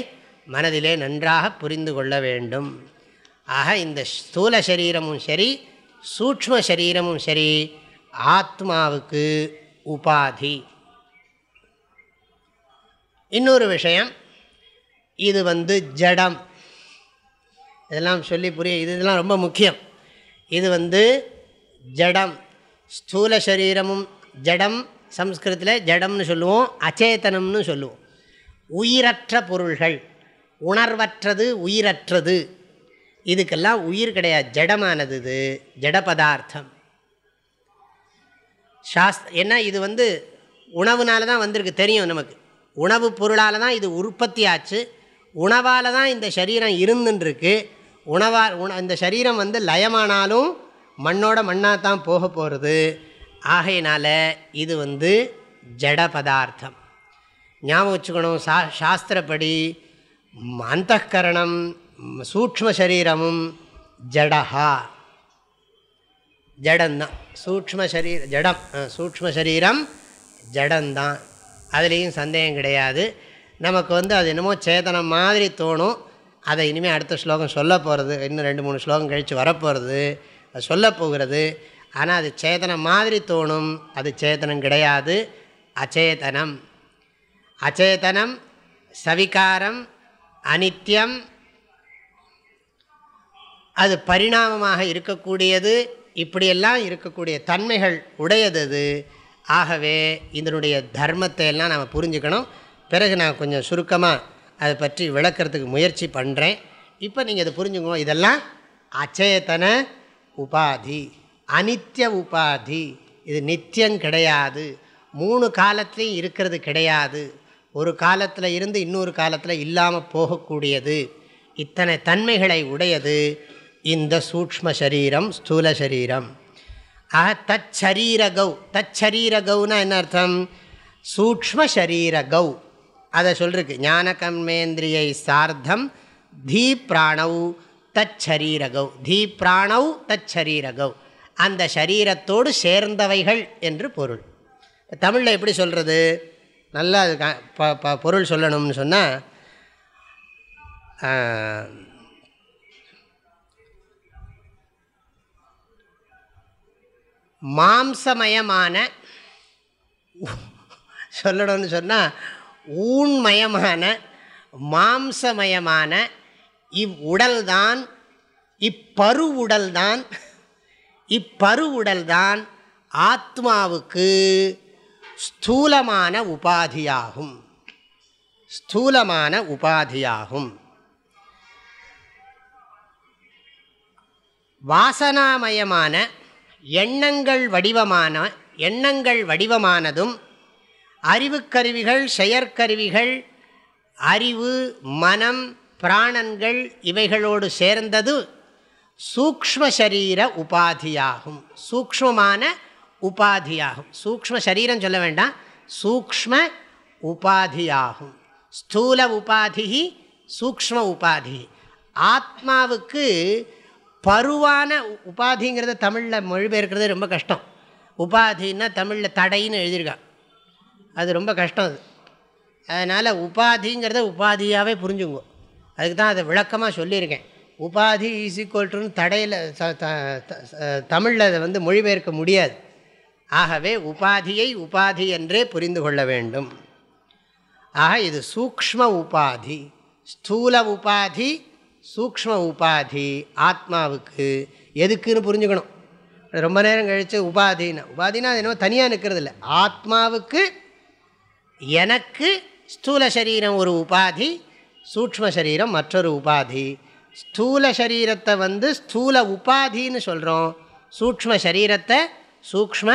மனதிலே நன்றாக புரிந்து கொள்ள வேண்டும். ஆக இந்த ஸ்தூல சரீரமும் சரி சூக்ம சரீரமும் சரி ஆத்மாவுக்கு உபாதி. இன்னொரு விஷயம் இது வந்து ஜடம். இதெல்லாம் சொல்லி புரிய இது இதெல்லாம் ரொம்ப முக்கியம். இது வந்து ஜடம். ஸ்தூல சரீரமும் ஜடம் சம்ஸ்கிருதத்தில் ஜடம்னு சொல்லுவோம் அச்சேதனம்னு சொல்லுவோம். உயிரற்ற பொருள்கள். உணர்வற்றது உயிரற்றது. இதுக்கெல்லாம் உயிர் கிடையாது. ஜடமானது இது. ஜட பதார்த்தம் சாஸ்த் ஏன்னா இது வந்து உணவுனால தான் வந்திருக்கு. தெரியும் நமக்கு. உணவு பொருளால் தான் இது உற்பத்தி ஆச்சு. உணவால் தான் இந்த சரீரம் இருந்துருக்கு உணவால் உண இந்த சரீரம் வந்து லயமானாலும் மண்ணோட மண்ணாக தான் போக போகிறது ஆகையினால் இது வந்து ஜட பதார்த்தம் ஞாபகம் வச்சுக்கணும். சா சாஸ்திரப்படி அந்த கரணம் சூக்ம சரீரமும் ஜடஹா. ஜடந்தான். சூக்ம சரீர ஜடம் சூக்ம சரீரம் ஜடந்தான். அதுலேயும் சந்தேகம் கிடையாது. நமக்கு வந்து அது என்னமோ சேதனம் மாதிரி தோணும். அதை இனிமேல் அடுத்த ஸ்லோகம் சொல்ல போகிறது இன்னும் ரெண்டு மூணு ஸ்லோகம் கழித்து வரப்போகிறது அது சொல்ல போகிறது. ஆனால் அது சேதனம் மாதிரி தோணும். அது சேதனம் கிடையாது. அச்சேதனம். அச்சேதனம் சவிகாரம் அனித்யம். அது பரிணாமமாக இருக்கக்கூடியது இப்படியெல்லாம் இருக்கக்கூடிய தன்மைகள் உடையது அது. ஆகவே இதனுடைய தர்மத்தை எல்லாம் நாம் புரிஞ்சுக்கணும். பிறகு நான் கொஞ்சம் சுருக்கமாக அதை பற்றி விளக்கிறதுக்கு முயற்சி பண்ணுறேன் இப்போ நீங்கள் அதை புரிஞ்சுக்கோ இதெல்லாம் அச்சேதன உபாதி. அனித்ய உபாதி. இது நித்தியம் கிடையாது. மூணு காலத்துலேயும் இருக்கிறது கிடையாது. ஒரு காலத்தில் இருந்து இன்னொரு காலத்தில் இல்லாமல் போகக்கூடியது. இத்தனை தன்மைகளை உடையது இந்த சூக்ம சரீரம் ஸ்தூல சரீரம். ஆக தச்சரீரகௌ. தச்சரீரகௌனா என்ன அர்த்தம்? சூக்ம சரீரகௌ. அதை சொல்லிருக்கு ஞான கர்மேந்திரியை சார்த்தம் தீ பிராணவ் தச்சரீரகௌ. தீ பிராணவ் தச்சரீரகௌ. அந்த சரீரத்தோடு சேர்ந்தவைகள் என்று பொருள். தமிழில் எப்படி சொல்கிறது நல்லா அது ப பொருள் சொல்லணும்னு சொன்னால் மாம்சமயமான சொல்லணும்னு சொன்னால் ஊன்மயமான மாம்சமயமான இவ்வுடல்தான் இப்பருவுடல்தான் இப்பருவுடல்தான் ஆத்மாவுக்கு ஸ்தூலமான உபாதியாகும். ஸ்தூலமான உபாதியாகும். வாசனாமயமான எண்ணங்கள் வடிவமான எண்ணங்கள் வடிவமானதும் அறிவுக்கருவிகள் செயற்கருவிகள் அறிவு மனம் பிராணன்கள் இவைகளோடு சேர்ந்தது சூக்ம சரீர உபாதியாகும். சூக்மமான உபாதியாகும். சூக்ம சரீரம் சொல்ல வேண்டாம். சூக்ம உபாதியாகும். ஸ்தூல உபாதி சூக்ம உபாதி ஆத்மாவுக்கு பருவான உபாதிங்கிறத தமிழில் மொழிபெயர்க்கிறது ரொம்ப கஷ்டம். உபாதின்னா தமிழில் தடைன்னு எழுதியிருக்கான் அது ரொம்ப கஷ்டம் அது. அதனால் உபாதிங்கிறத உபாதியாகவே புரிஞ்சுங்க. அதுக்கு தான் அதை விளக்கமாக சொல்லியிருக்கேன். உபாதி ஈஸ் ஈக்குவல் தடையில் தமிழில் அதை வந்து மொழிபெயர்க்க முடியாது. ஆகவே உபாதியை உபாதி என்றே புரிந்து கொள்ள வேண்டும். ஆக இது சூக்ம உபாதி. ஸ்தூல உபாதி சூக்ம உபாதி. ஆத்மாவுக்கு எதுக்குன்னு புரிஞ்சுக்கணும். ரொம்ப நேரம் கழித்து உபாதினா உபாதினா அது என்னவோ தனியாக நிற்கிறது இல்லை ஆத்மாவுக்கு எனக்கு ஸ்தூல சரீரம் ஒரு உபாதி சூக்ம சரீரம் மற்றொரு உபாதி. ஸ்தூல சரீரத்தை வந்து ஸ்தூல உபாதின்னு சொல்கிறோம் சூக்ம சரீரத்தை சூக்ம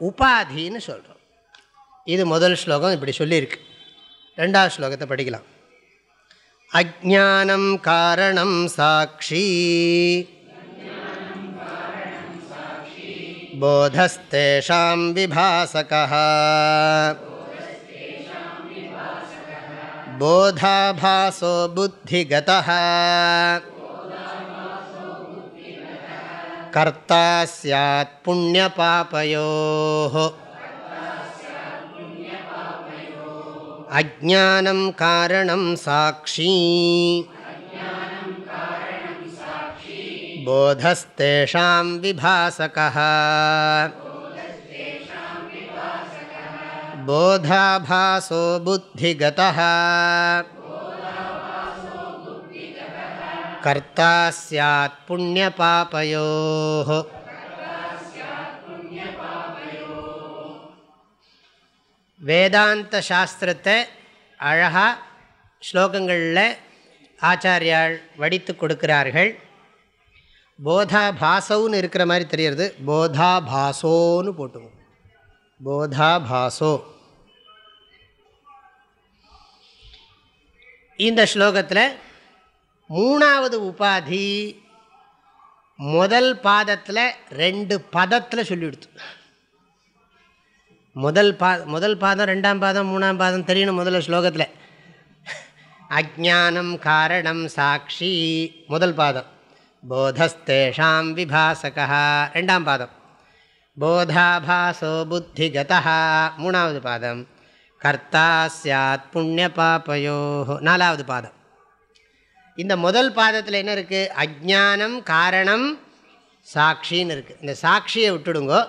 உபாதின்னு சொல்கிறோம் இது முதல் ஸ்லோகம் இப்படி சொல்லியிருக்கு. ரெண்டாவது ஸ்லோகத்தை படிக்கலாம். அஜானம் காரணம் சாட்சி. போதஸ்தேஷாம் விபாசக போதாபாசோ புத்திகதா கர்த்தா சாத் புண்ணிய பாபயோ அஜானம் காரணம் சாட்சி போதஸ்தேஷாம் விபாசக போதாபாசோ புத்திகதா கர்த்தா சாத் புண்ணிய பாபயோ வேதாந்த சாஸ்திரத்தை அழகா ஸ்லோகங்களில் ஆச்சாரியால் வடித்து கொடுக்கிறார்கள். போதா பாசோன்னு இருக்கிற மாதிரி தெரியறது. போதா பாசோன்னு போட்டுவோம் போதா பாசோ இந்த ஸ்லோகத்தில் மூணாவது உபாதி முதல் பாதத்தில் ரெண்டு பதத்தில் சொல்லிவிடுத்து முதல் பா முதல் பாதம் ரெண்டாம் பாதம் மூணாம் பாதம் தெரியணும் முதல்ல ஸ்லோகத்தில். அஜானம் காரணம் சாட்சி முதல் பாதம். போதஸ்தேஷாம் விபாசகா ரெண்டாம் பாதம். போதாபாசோ புத்திகதா மூணாவது பாதம். கர்த்தா சாத் புண்ணிய பாப்பயோ நாலாவது பாதம். இந்த முதல் பாதத்தில் என்ன இருக்குது அஜானம் காரணம் சாட்சின்னு இருக்குது இந்த சாட்சியை விட்டுடுங்கோ.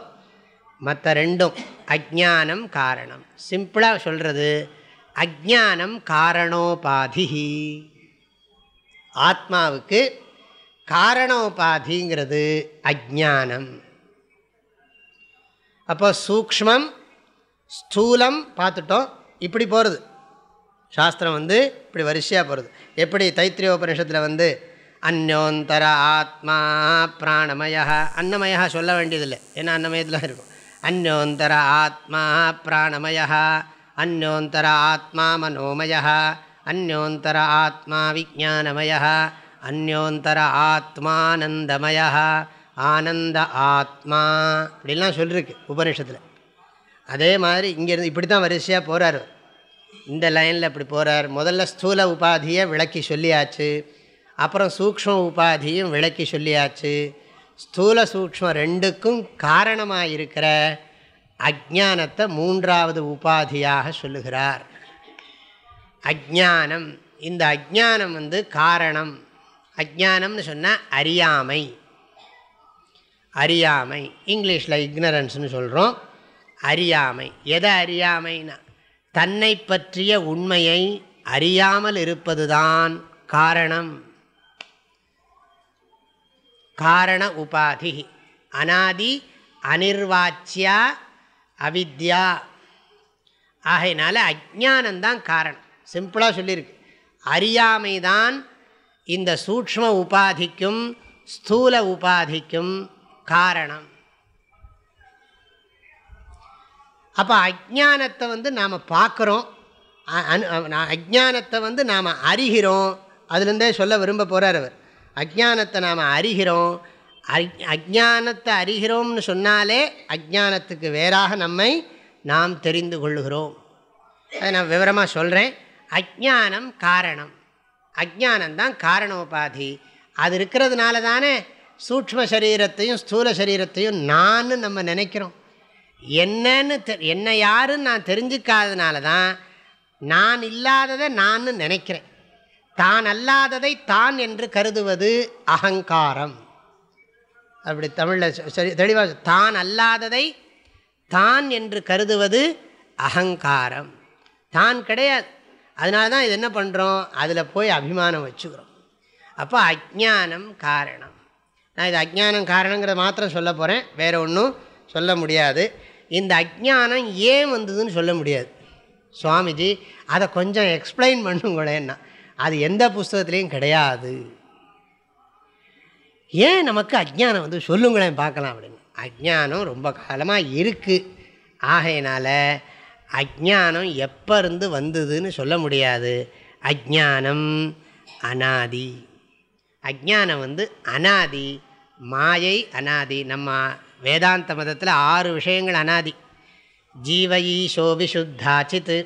மற்ற ரெண்டும் அஜானம் காரணம். சிம்பிளாக சொல்கிறது அஜானம் காரணோபாதி ஆத்மாவுக்கு காரணோபாதிங்கிறது அஜானம் அப்போ சூக்மம் ஸ்தூலம் பார்த்துட்டோம் இப்படி போகிறது சாஸ்திரம் வந்து இப்படி வரிசையாக போகிறது எப்படி தைத்திரிய உபனிஷத்தில் வந்து அந்யோந்தர ஆத்மா பிராணமயா அன்னமயா சொல்ல வேண்டியதில்லை. ஏன்னா அன்னமயத்தில் இருக்கும். அந்யோந்தர ஆத்மா பிராணமயா அந்யோந்தர ஆத்மா மனோமயா அந்யோந்தர ஆத்மா விஜானமயா அந்யோந்தர ஆத்மானந்தமயா ஆனந்த ஆத்மா இப்படிலாம் சொல்லியிருக்கு உபனிஷத்தில். அதே மாதிரி இங்கேருந்து இப்படி தான் வரிசையாக போகிறாரு இந்த லைனில் இப்படி போகிறார் முதல்ல ஸ்தூல உபாதியை விளக்கி சொல்லியாச்சு. அப்புறம் சூக்ஷ்ம உபாதியும் விளக்கி சொல்லியாச்சு. ஸ்தூல சூக்ஷ்மம் ரெண்டுக்கும் காரணமாக இருக்கிற அஜானத்தை மூன்றாவது உபாதியாக சொல்லுகிறார். அஜானம் இந்த அஜானம் வந்து காரணம். அஜானம்னு சொன்னால் அறியாமை. அறியாமை. இங்கிலீஷில் இக்னரன்ஸ்னு சொல்கிறோம் அறியாமை. எதை அறியாமைன்னா தன்னை பற்றிய உண்மையை அறியாமல் இருப்பதுதான் காரணம். காரண உபாதி. அனாதி அனிர்வாச்சியா அவித்யா. ஆகையினால அஜானந்தான் காரணம். சிம்பிளாக சொல்லியிருக்கு. அறியாமை தான் இந்த சூக்ம உபாதிக்கும் ஸ்தூல உபாதிக்கும் காரணம். அப்போ அஜானத்தை வந்து நாம் பார்க்குறோம். அஜானத்தை வந்து நாம் அறிகிறோம். அதுலேருந்தே சொல்ல விரும்ப போகிறார் அவர். அஜானத்தை நாம் அறிகிறோம். அஜானத்தை அறிகிறோம்னு சொன்னாலே அஜானத்துக்கு வேறாக நம்மை நாம் தெரிந்து கொள்ளுகிறோம். அதை நான் விவரமாக சொல்கிறேன் அஜானம் காரணம். அஜானந்தான் காரணோபாதி. அது இருக்கிறதுனால தானே சூக்ம சரீரத்தையும் ஸ்தூல சரீரத்தையும் நான் நம்ம நினைக்கிறோம். என்னன்னு தெ என்ன யாருன்னு நான் தெரிஞ்சுக்காததுனால தான் நான் இல்லாததை நான் நினைக்கிறேன். தான் அல்லாததை தான் என்று கருதுவது அகங்காரம். அப்படி தமிழில் சரி தெளிவாக தான் அல்லாததை தான் என்று கருதுவது அகங்காரம். தான் கிடையாது. அதனால தான் இது என்ன பண்ணுறோம் அதில் போய் அபிமானம் வச்சுக்கிறோம். அப்போ அஜானம் காரணம். நான் இது அஜானம் காரணங்கிறத மாத்திரம் சொல்ல போகிறேன் வேறு ஒன்றும் சொல்ல முடியாது. இந்த அஜானம் ஏன் வந்ததுன்னு சொல்ல முடியாது. சுவாமிஜி அதை கொஞ்சம் எக்ஸ்பிளைன் பண்ணுங்களேன்னா அது எந்த புஸ்தகத்துலேயும் கிடையாது. ஏன் நமக்கு அஜ்ஞானம் வந்து சொல்லுங்களேன் பார்க்கலாம் அப்படின்னு. அஜ்ஞானம் ரொம்ப காலமாக இருக்குது ஆகையினால் அஜானம் எப்போ இருந்து வந்ததுன்னு சொல்ல முடியாது. அஜ்ஞானம் அனாதி. அஜ்ஞானம் வந்து அனாதி மாயை அனாதி நம்ம வேதாந்த மதத்தில் ஆறு விஷயங்கள் அனாதி. ஜீவ ஈஷோ விசுத்தாச்சித்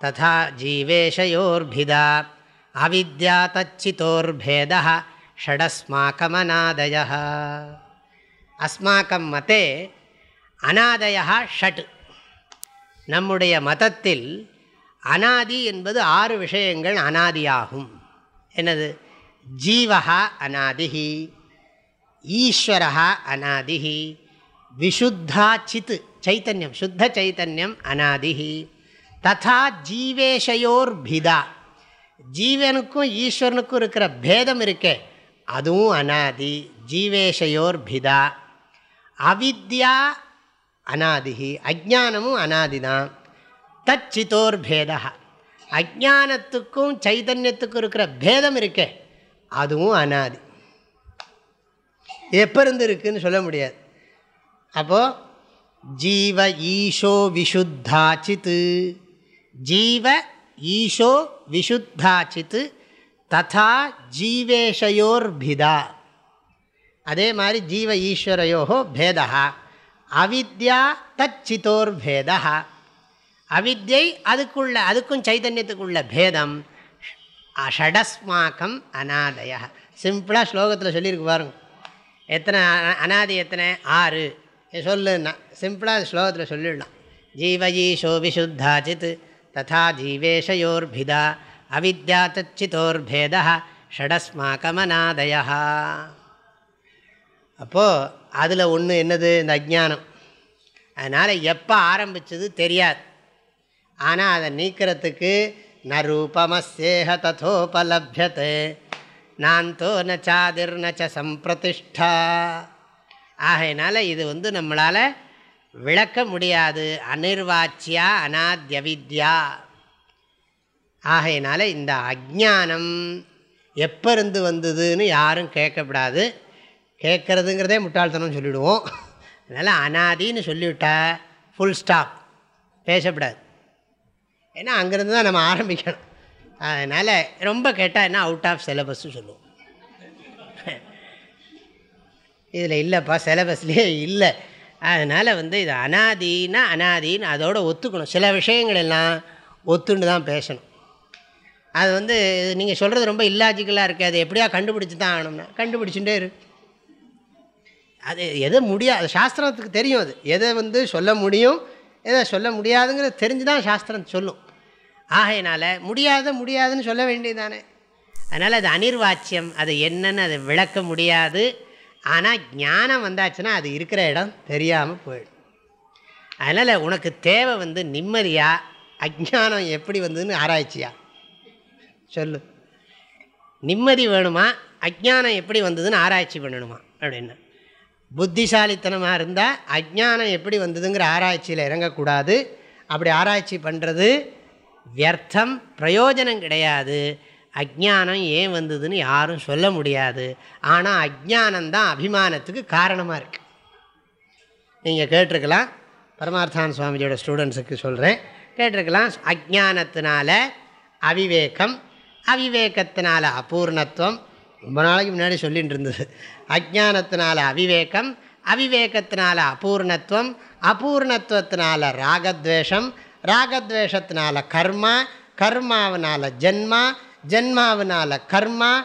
ததா ஜீவேஷயோர்பிதா அவித்யா தச்சித்தோர்பேத ஷடஸ்மாக்கமநாதய அஸ்மாக்கம் மதே அநாதயா ஷட். நம்முடைய மதத்தில் அனாதி என்பது ஆறு விஷயங்கள் அனாதியாகும். என்னது? ஜீவகா அநாதிஹி ஈஸ்வரா அநாதிஹி விஷுத்தா சித் சைத்தன்யம் சுத்த சைத்தன்யம் அநாதிஹி ததா ஜீவேஷயோர் பிதா ஜீவனுக்கும் ஈஸ்வரனுக்கும் இருக்கிற பேதம் இருக்கே அதுவும் அநாதி ஜீவேஷயோர் பிதா அவித்யா அநாதிகி அஜானமும் அனாதி தான் தச்சித்தோர் பேதா அஜானத்துக்கும் சைதன்யத்துக்கும் இருக்கிற பேதம் இருக்கே அதுவும் அநாதி எப்போ இருந்து சொல்ல முடியாது. அப்போது ஜீவ ஈஷோ விஷுத்தாச்சித்து ஜீவ ஈஷோ விஷுத்தாச்சித்து ததா ஜீவேஷயோர்பிதா. அதே மாதிரி ஜீவ ஈஸ்வரையோ பேதா அவித்யா தச்சித்தோர் பேதா அவித்யை அதுக்குள்ள அதுக்கும் சைதன்யத்துக்குள்ள பேதம் ஷடஸ்மாக்கம் அநாதய. சிம்பிளாக ஸ்லோகத்தில் சொல்லியிருக்கு பாருங்கள் எத்தனை அனாதி எத்தனை? ஆறு. சொல்லுன்னா சிம்பிளாக ஸ்லோகத்தில் சொல்லிடலாம். ஜீவயீஷோ விசுத்தாச்சித் ததா ஜீவேஷயோர்பிதா அவித்யா தச்சித்தோர்பேதா ஷடஸ்மாக்கமநாதய அப்போது அதில் ஒன்று என்னது? இந்த அஜ்ஞானம். அதனால் எப்போ ஆரம்பித்தது தெரியாது. ஆனால் அதை நீக்கிறதுக்கு ந ரூபமசேக ததோபலபியத்தை நான்தோ நச்சாதிர் நச்ச சம்பிரதிஷ்டா. ஆகையினால இது வந்து நம்மளால் விளக்க முடியாது. அனிர்வாச்சியா அநாத்யவித்யா ஆகையினால இந்த அஜானம் எப்போ இருந்து வந்ததுன்னு யாரும் கேட்கப்படாது கேட்குறதுங்கிறதே முட்டாள்தனம் சொல்லிவிடுவோம் அதனால் அனாதின்னு சொல்லிவிட்டா ஃபுல் ஸ்டாப் பேசக்கூடாது. ஏன்னா அங்கேருந்து தான் நம்ம ஆரம்பிக்கணும். அதனால் ரொம்ப கேட்டால் என்ன அவுட் ஆஃப் சிலபஸ்ன்னு சொல்லுவோம். இதில் இல்லைப்பா சிலபஸ்லேயே இல்லை. அதனால் வந்து இது அனாதின்னா அனாதின்னு அதோடு ஒத்துக்கணும். சில விஷயங்கள் எல்லாம் ஒத்துண்டு தான் பேசணும். அது வந்து நீங்கள் சொல்கிறது ரொம்ப இல்லாஜிக்கலாக இருக்குது அது எப்படியா கண்டுபிடிச்சி தான் ஆகணும்னா கண்டுபிடிச்சுட்டே இரு. அது எதை முடியாது சாஸ்திரத்துக்கு தெரியும் அது. எதை வந்து சொல்ல முடியும் எதை சொல்ல முடியாதுங்கிறத தெரிஞ்சு தான் சாஸ்திரம் சொல்லும். ஆகையினால் முடியாத முடியாதுன்னு சொல்ல வேண்டியதானே அதனால் அது அனிர்வாச்சியம் அது என்னன்னு அதை விளக்க முடியாது. ஆனால் ஞானம் வந்தாச்சுன்னா அது இருக்கிற இடம் தெரியாமல் போயிடும். அதனால் உனக்கு தேவை வந்து நிம்மதியாக அஜானம் எப்படி வந்ததுன்னு ஆராய்ச்சியா? சொல்லு. நிம்மதி வேணுமா அஜானம் எப்படி வந்ததுன்னு ஆராய்ச்சி பண்ணணுமா? அப்படின்னு. புத்திசாலித்தனமாக இருந்தால் அஜானம் எப்படி வந்ததுங்கிற ஆராய்ச்சியில் இறங்கக்கூடாது. அப்படி ஆராய்ச்சி பண்ணுறது வியர்த்தம் பிரயோஜனம் கிடையாது. அஜானம் ஏன் வந்ததுன்னு யாரும் சொல்ல முடியாது. ஆனால் அஜானந்தான் அபிமானத்துக்கு காரணமாக இருக்குது நீங்கள் கேட்டிருக்கலாம். பரமார்த்தான் சுவாமிஜியோட ஸ்டூடெண்ட்ஸுக்கு சொல்கிறேன் கேட்டிருக்கலாம். அஜானத்தினால அவிவேகம் அவிவேகத்தினால அபூர்ணத்துவம். ரொம்ப நாளைக்கு முன்னாடி சொல்லிகிட்டு இருந்தது. அஜானத்தினால அவிவேகம் அவிவேகத்தினால அபூர்ணத்துவம் அபூர்ணத்துவத்தினால ராகத்வேஷம் ராகத்வேஷத்தினால கர்மா கர்மாவனால ஜென்மா ஜென்மாவனால கர்மா.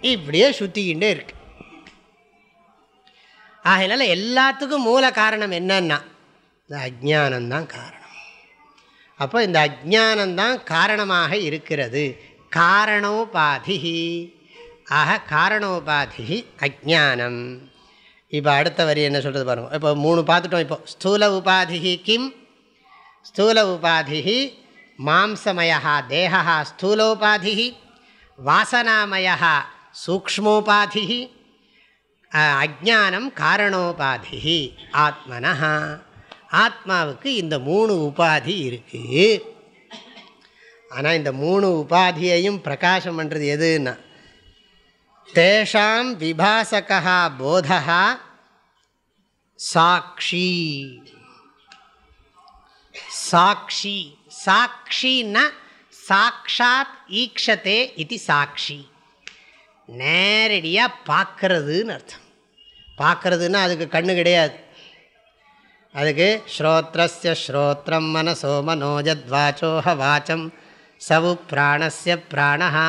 இப்படியே சுற்றிக்கிட்டே இருக்கு. ஆகையினால எல்லாத்துக்கும் மூல காரணம் என்னன்னா இந்த அஜானந்தான் காரணம். அப்போ இந்த அஜானந்தான் காரணமாக இருக்கிறது. காரணோபாதி ஆக காரணோபாதி அஜானம் இப்போ அடுத்த வரி என்ன சொல்கிறது பாருங்கள் இப்போ மூணு பார்த்துட்டோம் இப்போ. ஸ்தூல உபாதி கிம் ஸ்தூல உபாதி மாம்சமயா தேகா ஸ்தூலோபாதி வாசனாமயா சூக்மோபாதி அஜானம் காரணோபாதி ஆத்மனா ஆத்மாவுக்கு இந்த மூணு உபாதி இருக்குது ஆனால் இந்த மூணு உபாதியையும் பிரகாசம் பண்ணுறது எதுன்னா தேஷாம் விபாசகா போதா சாட்சி சாட்சி சாட்சின்னா சாக்ஷாத் ஈக்ஷத்தே இது சாட்சி நேரடியாக பார்க்கறதுன்னு அர்த்தம். பார்க்கறதுன்னா அதுக்கு கண்ணு கிடையாது. அதுக்கு ஸ்ரோத்ரஸ்ய ஸ்ரோத்ரம் மனசோ மனோஜத்வாச்சோஹ வாச்சம் சவு பிராணஸ்ய பிராணஹா.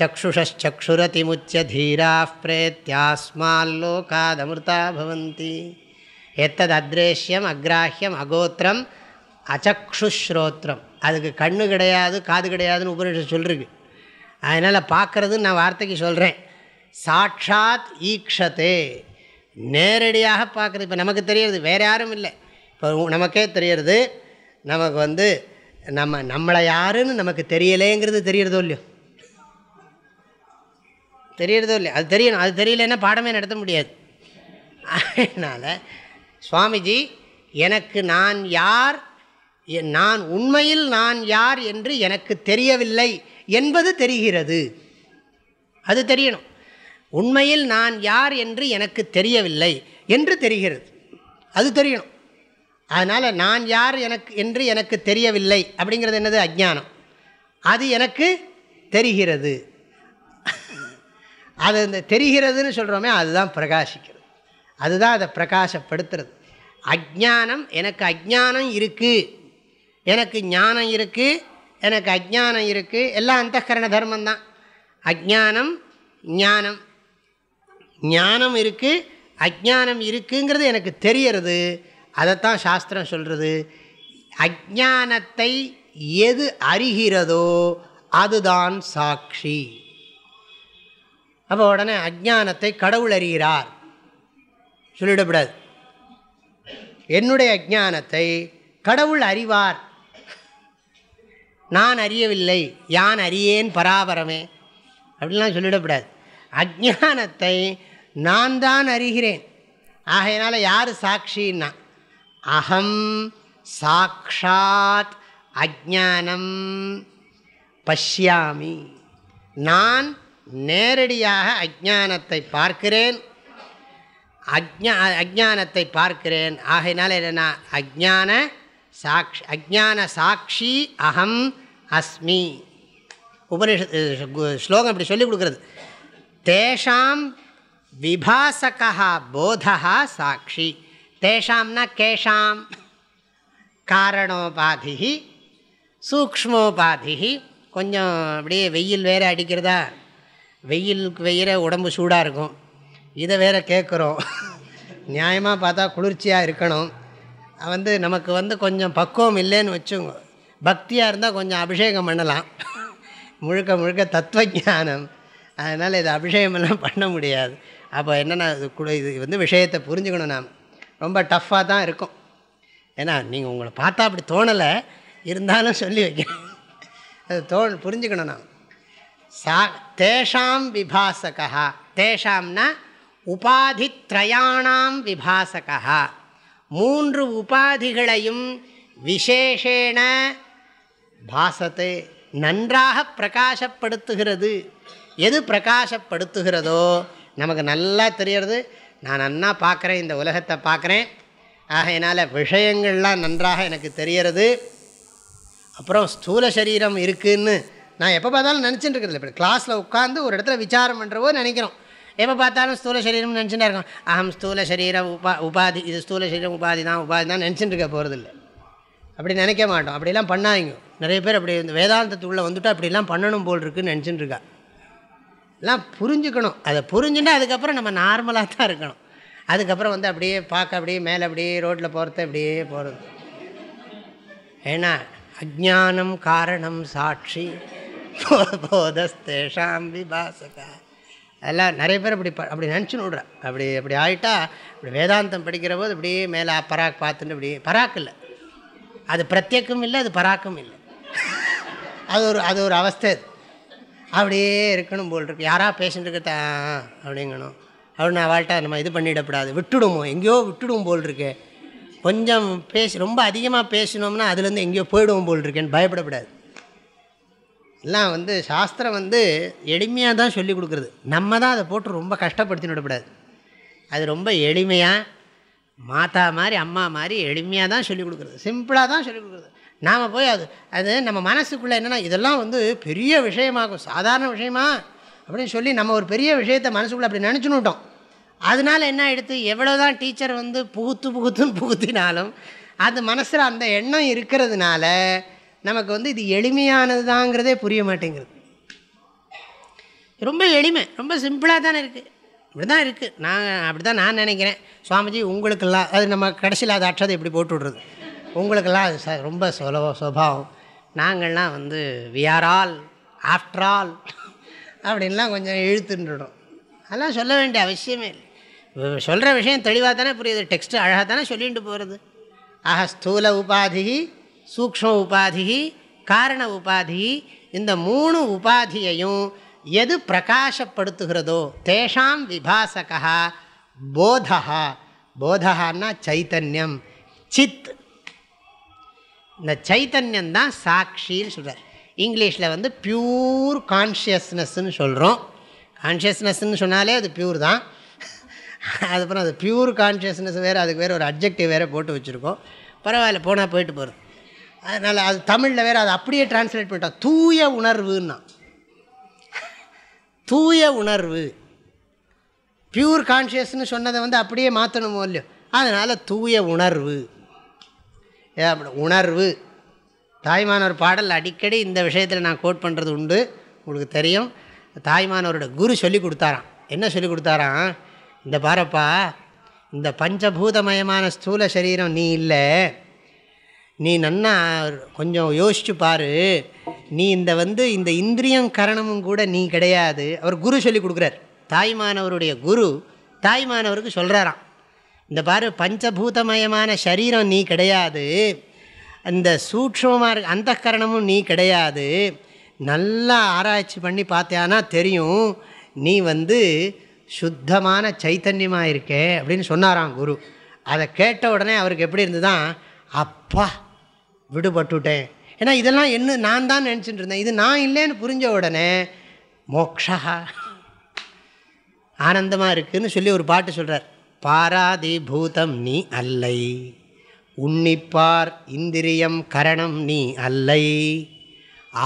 சக்ஷுஷச்சுரதிமுச்சிய தீரா பிரேத்தியாஸ்மால்லோகாதமிருதா பவந்தி. எத்தது அத்ரேஷ்யம் அக்ராஹியம் அகோத்திரம் அச்சக்ஷுஸ்ரோத்திரம் அதுக்கு கண்ணு கிடையாது காது கிடையாதுன்னு உபனிஷம் சொல்லிருக்கு. அதனால் பார்க்குறதுன்னு நான் வார்த்தைக்கு சொல்கிறேன் சாட்சாத் ஈக்ஷத்தே நேரடியாக பார்க்குறது. இப்போ நமக்கு தெரியறது வேறு யாரும் இல்லை. இப்போ நமக்கே தெரியறது நமக்கு வந்து நம்ம நம்மளை யாருன்னு நமக்கு தெரியலேங்கிறது தெரியறதோ இல்லையோ? தெரியறதோ இல்லையோ? அது தெரியணும். அது தெரியலன்னா பாடமே நடத்த முடியாது. அதனால் சுவாமிஜி எனக்கு நான் யார் நான் உண்மையில் நான் யார் என்று எனக்கு தெரியவில்லை என்பது தெரிகிறது. அது தெரியணும். உண்மையில் நான் யார் என்று எனக்கு தெரியவில்லை என்று தெரிகிறது. அது தெரியணும். அதனால் நான் யார் எனக்கு என்று எனக்கு தெரியவில்லை அப்படிங்கிறது என்னது? அஜ்ஞானம். அது எனக்கு தெரிகிறது. அது இந்த தெரிகிறதுன்னு சொல்கிறோமே அதுதான் பிரகாசிக்கிறது. அதுதான் அதை பிரகாசப்படுத்துறது. அஜானம் எனக்கு அஜானம் இருக்குது எனக்கு ஞானம் இருக்குது எனக்கு அஜானம் இருக்குது எல்லாம் அந்தகரண தர்மந்தான் அஜானம் ஞானம். ஞானம் இருக்குது அஜானம் இருக்குங்கிறது எனக்கு தெரியறது. அதைத்தான் சாஸ்திரம் சொல்கிறது அஜானத்தை எது அறிகிறதோ அதுதான் சாட்சி. அப்போ உடனே அஜானத்தை கடவுள் அறிகிறார். சொல்லிடக்கூடாது. என்னுடைய அஜானத்தை கடவுள் அறிவார். நான் அறியவில்லை யான் அறியேன் பராபரமே. அப்படின்லாம் சொல்லிடக்கூடாது அஜானத்தை நான் தான் அறிகிறேன். ஆகையினால யார் சாட்சின்னா? அகம் சாக்ஷாத் அஜானம் பஷ்யாமி. நான் நேரடியாக அஜானத்தை பார்க்கிறேன். அஜ்ஞா அஜானத்தை பார்க்கிறேன். ஆகையினால என்னென்னா அஜான சாட்சி அஜான சாட்சி அகம் அஸ்மி. உபனிஷ ஸ்லோகம் இப்படி சொல்லிக் கொடுக்குறது. தேஷாம் விபாசகா போதா சாட்சி தேஷாம்னா கேஷாம் காரணோபாதி சூக்மோபாதி கொஞ்சம் அப்படியே வெயில் வேறு அடிக்கிறதா? வெயிலுக்கு வெயிற உடம்பு சூடாக இருக்கும். இதை வேற கேட்குறோம். நியாயமாக பார்த்தா குளிர்ச்சியாக இருக்கணும். வந்து நமக்கு வந்து கொஞ்சம் பக்குவம் இல்லைன்னு வச்சுங்க. பக்தியாக இருந்தால் கொஞ்சம் அபிஷேகம் பண்ணலாம். முழுக்க முழுக்க தத்துவஜானம் அதனால் இது அபிஷேகமெல்லாம் பண்ண முடியாது. அப்போ என்னென்னா இது கூட இது வந்து விஷயத்தை புரிஞ்சுக்கணும் நாம். ரொம்ப டஃப்பாக தான் இருக்கும். ஏன்னா நீங்கள் உங்களை பார்த்தா அப்படி தோணலை. இருந்தாலும் சொல்லி வைக்கணும். அது தோ புரிஞ்சுக்கணும் நாம். சா தேஷாம் விபாசகா. தேஷாம்னா உபாதித்ரயாணாம் விபாசகா. மூன்று உபாதிகளையும் விசேஷேன பாசத்தை நன்றாக பிரகாசப்படுத்துகிறது. எது பிரகாசப்படுத்துகிறதோ நமக்கு நல்லா தெரியறது நான் நன்னா பார்க்குறேன் இந்த உலகத்தை பார்க்குறேன். ஆகையினால் விஷயங்கள்லாம் நன்றாக எனக்கு தெரிகிறது. அப்புறம் ஸ்தூல சரீரம் இருக்குதுன்னு நான் எப்போ பார்த்தாலும் நினச்சிட்டு இருக்கிறது இப்போ கிளாஸில் உட்காந்து ஒரு இடத்துல விசாரம் பண்ணுறவோ நினைக்கிறோம். எப்போ பார்த்தாலும் ஸ்தூல சரீரம்னு நினச்சிட்டு இருக்கோம். அகம் ஸ்தூல சரீர உபா உபாதி இது ஸ்தூல சரீரம் உபாதி தான் உபாதி தான் நினச்சிட்டு இருக்க போகிறதில்ல அப்படி நினைக்க மாட்டோம். அப்படிலாம் பண்ணாங்க நிறைய பேர் அப்படி இந்த வேதாந்தத்துக்குள்ளே வந்துட்டு அப்படிலாம் பண்ணணும் போல் இருக்குன்னு நினச்சிட்டு இருக்கா. எல்லாம் புரிஞ்சுக்கணும். அதை புரிஞ்சுட்டு அதுக்கப்புறம் நம்ம நார்மலாக தான் இருக்கணும். அதுக்கப்புறம் வந்து அப்படியே பார்க்க அப்படியே மேலே அப்படியே ரோட்டில் போகிறது அப்படியே போகிறது ஏன்னா அஜானம் காரணம் சாட்சி. போதஸ்தேஷாம் விபாசகா. அதெல்லாம் நிறைய பேர் அப்படி அப்படி நினச்சின்னு விட்றா அப்படி அப்படி ஆகிட்டா இப்படி வேதாந்தம் படிக்கிற போது இப்படியே மேலே பராக் பார்த்துட்டு இப்படி பராக் இல்லை. அது பிரத்யேகம் இல்லை அது பராக்கும் இல்லை. அது ஒரு அது ஒரு அவஸ்தை அப்படியே இருக்கணும் போல் இருக்கு. யாராக பேசிட்டு இருக்கா அப்படிங்கணும். அப்படின்னு வாழ்க்கை நம்ம இது பண்ணிடக்கூடாது விட்டுடுமோ? எங்கேயோ விட்டுடுவோம் போல் இருக்கு. கொஞ்சம் பேசி ரொம்ப அதிகமாக பேசினோம்னா அதுலேருந்து எங்கேயோ போயிடுவோம் போல் இருக்கேன்னு பயப்படக்கூடாது எல்லாம் வந்து சாஸ்திரம் வந்து எளிமையாக தான் சொல்லி கொடுக்குறது. நம்ம தான் அதை போட்டு ரொம்ப கஷ்டப்படுத்தி விடக்கூடாது. அது ரொம்ப எளிமையாக மாதா மாதிரி அம்மா மாதிரி எளிமையாக தான் சொல்லிக் கொடுக்குறது. சிம்பிளாக தான் சொல்லிக் கொடுக்குறது. நாம் போய் அது அது நம்ம மனசுக்குள்ளே என்னென்னா இதெல்லாம் வந்து பெரிய விஷயமாகும் சாதாரண விஷயமா? அப்படின்னு சொல்லி நம்ம ஒரு பெரிய விஷயத்தை மனசுக்குள்ளே அப்படி நினச்சுன்னுட்டோம் அதனால் என்ன எடுத்து எவ்வளோ தான் டீச்சர் வந்து புகுத்து புகுத்துன்னு புகுத்தினாலும் அது மனசில் அந்த எண்ணம் இருக்கிறதுனால நமக்கு வந்து இது எளிமையானது தாங்கிறதே புரிய மாட்டேங்கிறது ரொம்ப எளிமை ரொம்ப சிம்பிளாக தானே இருக்குது இப்படி தான் இருக்குது நான் அப்படி தான் நான் நினைக்கிறேன். சுவாமிஜி உங்களுக்கெல்லாம் அது நம்ம கடைசியில் அது அற்றதை இப்படி போட்டு விட்றது. உங்களுக்கெல்லாம் அது ச ரொம்ப சுலப சுபாவம். நாங்கள்லாம் வந்து விஆர் ஆல் ஆஃப்டர் ஆல் அப்படின்லாம் கொஞ்சம் இழுத்துன்றோம் அதெல்லாம் சொல்ல வேண்டிய அவசியமே இல்லை. சொல்கிற விஷயம் தெளிவாக தானே புரியுது. டெக்ஸ்ட்டு அழகாக தானே சொல்லிட்டு போகிறது ஆக ஸ்தூல உபாதி சூக்ம உபாதி காரண உபாதி இந்த மூணு உபாதியையும் எது பிரகாசப்படுத்துகிறதோ தேஷாம் விபாசகா போதா போதகான்னா சைத்தன்யம் சித். இந்த சைத்தன்யம் தான் சாட்சின்னு சொல்கிறார் இங்கிலீஷில் வந்து பியூர் கான்ஷியஸ்னஸ்ன்னு சொல்கிறோம் கான்ஷியஸ்னஸ்ன்னு சொன்னாலே அது பியூர் தான். அதுக்கப்புறம் அது பியூர் கான்ஷியஸ்னஸ் வேறு அதுக்கு வேறு ஒரு அப்ஜெக்டிவ் வேறு போட்டு வச்சுருக்கோம். பரவாயில்ல போனால் போயிட்டு போகிறது அதனால் அது தமிழில் வேறு அதை அப்படியே டிரான்ஸ்லேட் பண்ணிட்டோம் தூய உணர்வுன்னா. தூய உணர்வு. பியூர் கான்ஷியஸ்னு சொன்னதை வந்து அப்படியே மாற்றணுமோ இல்லையோ? அதனால் தூய உணர்வு. ஏன் உணர்வு. தாய்மானவர் பாடல் அடிக்கடி இந்த விஷயத்தில் நான் கோட் பண்ணுறது உண்டு. உங்களுக்கு தெரியும். தாய்மானவரோட குரு சொல்லி கொடுத்தாராம். என்ன சொல்லி கொடுத்தாராம்? இந்த பாரப்பா இந்த பஞ்சபூதமயமான ஸ்தூல சரீரம் நீ இல்லை. நீ நன்னா கொஞ்சம் யோசிச்சு பாரு. நீ இந்த வந்து இந்த இந்திரியம் கரணமும் கூட நீ கிடையாது. அவர் குரு சொல்லி கொடுக்குறார். தாய்மானவருடைய குரு தாய்மானவருக்கு சொல்கிறாராம் இந்த பாரு பஞ்சபூதமயமான சரீரம் நீ கிடையாது. அந்த சூக்ஷமாக இருக்க அந்த கரணமும் நீ கிடையாது. நல்லா ஆராய்ச்சி பண்ணி பார்த்தியானா தெரியும். நீ வந்து சுத்தமான சைத்தன்யமாக இருக்கே அப்படின்னு சொன்னாராம் குரு. அதை கேட்ட உடனே அவருக்கு எப்படி இருந்துதான் அப்பா விடுபட்டுட்டேன். ஏன்னா இதெல்லாம் என்ன நான் தான் நினச்சிட்டு இருந்தேன். இது நான் இல்லைன்னு புரிஞ்ச உடனே மோக்ஷா. ஆனந்தமாக இருக்குதுன்னு சொல்லி ஒரு பாட்டு சொல்கிறார் பாராதி பூதம் நீ அல்லை. உன்னிப்பார் இந்திரியம் கரணம் நீ அல்லை.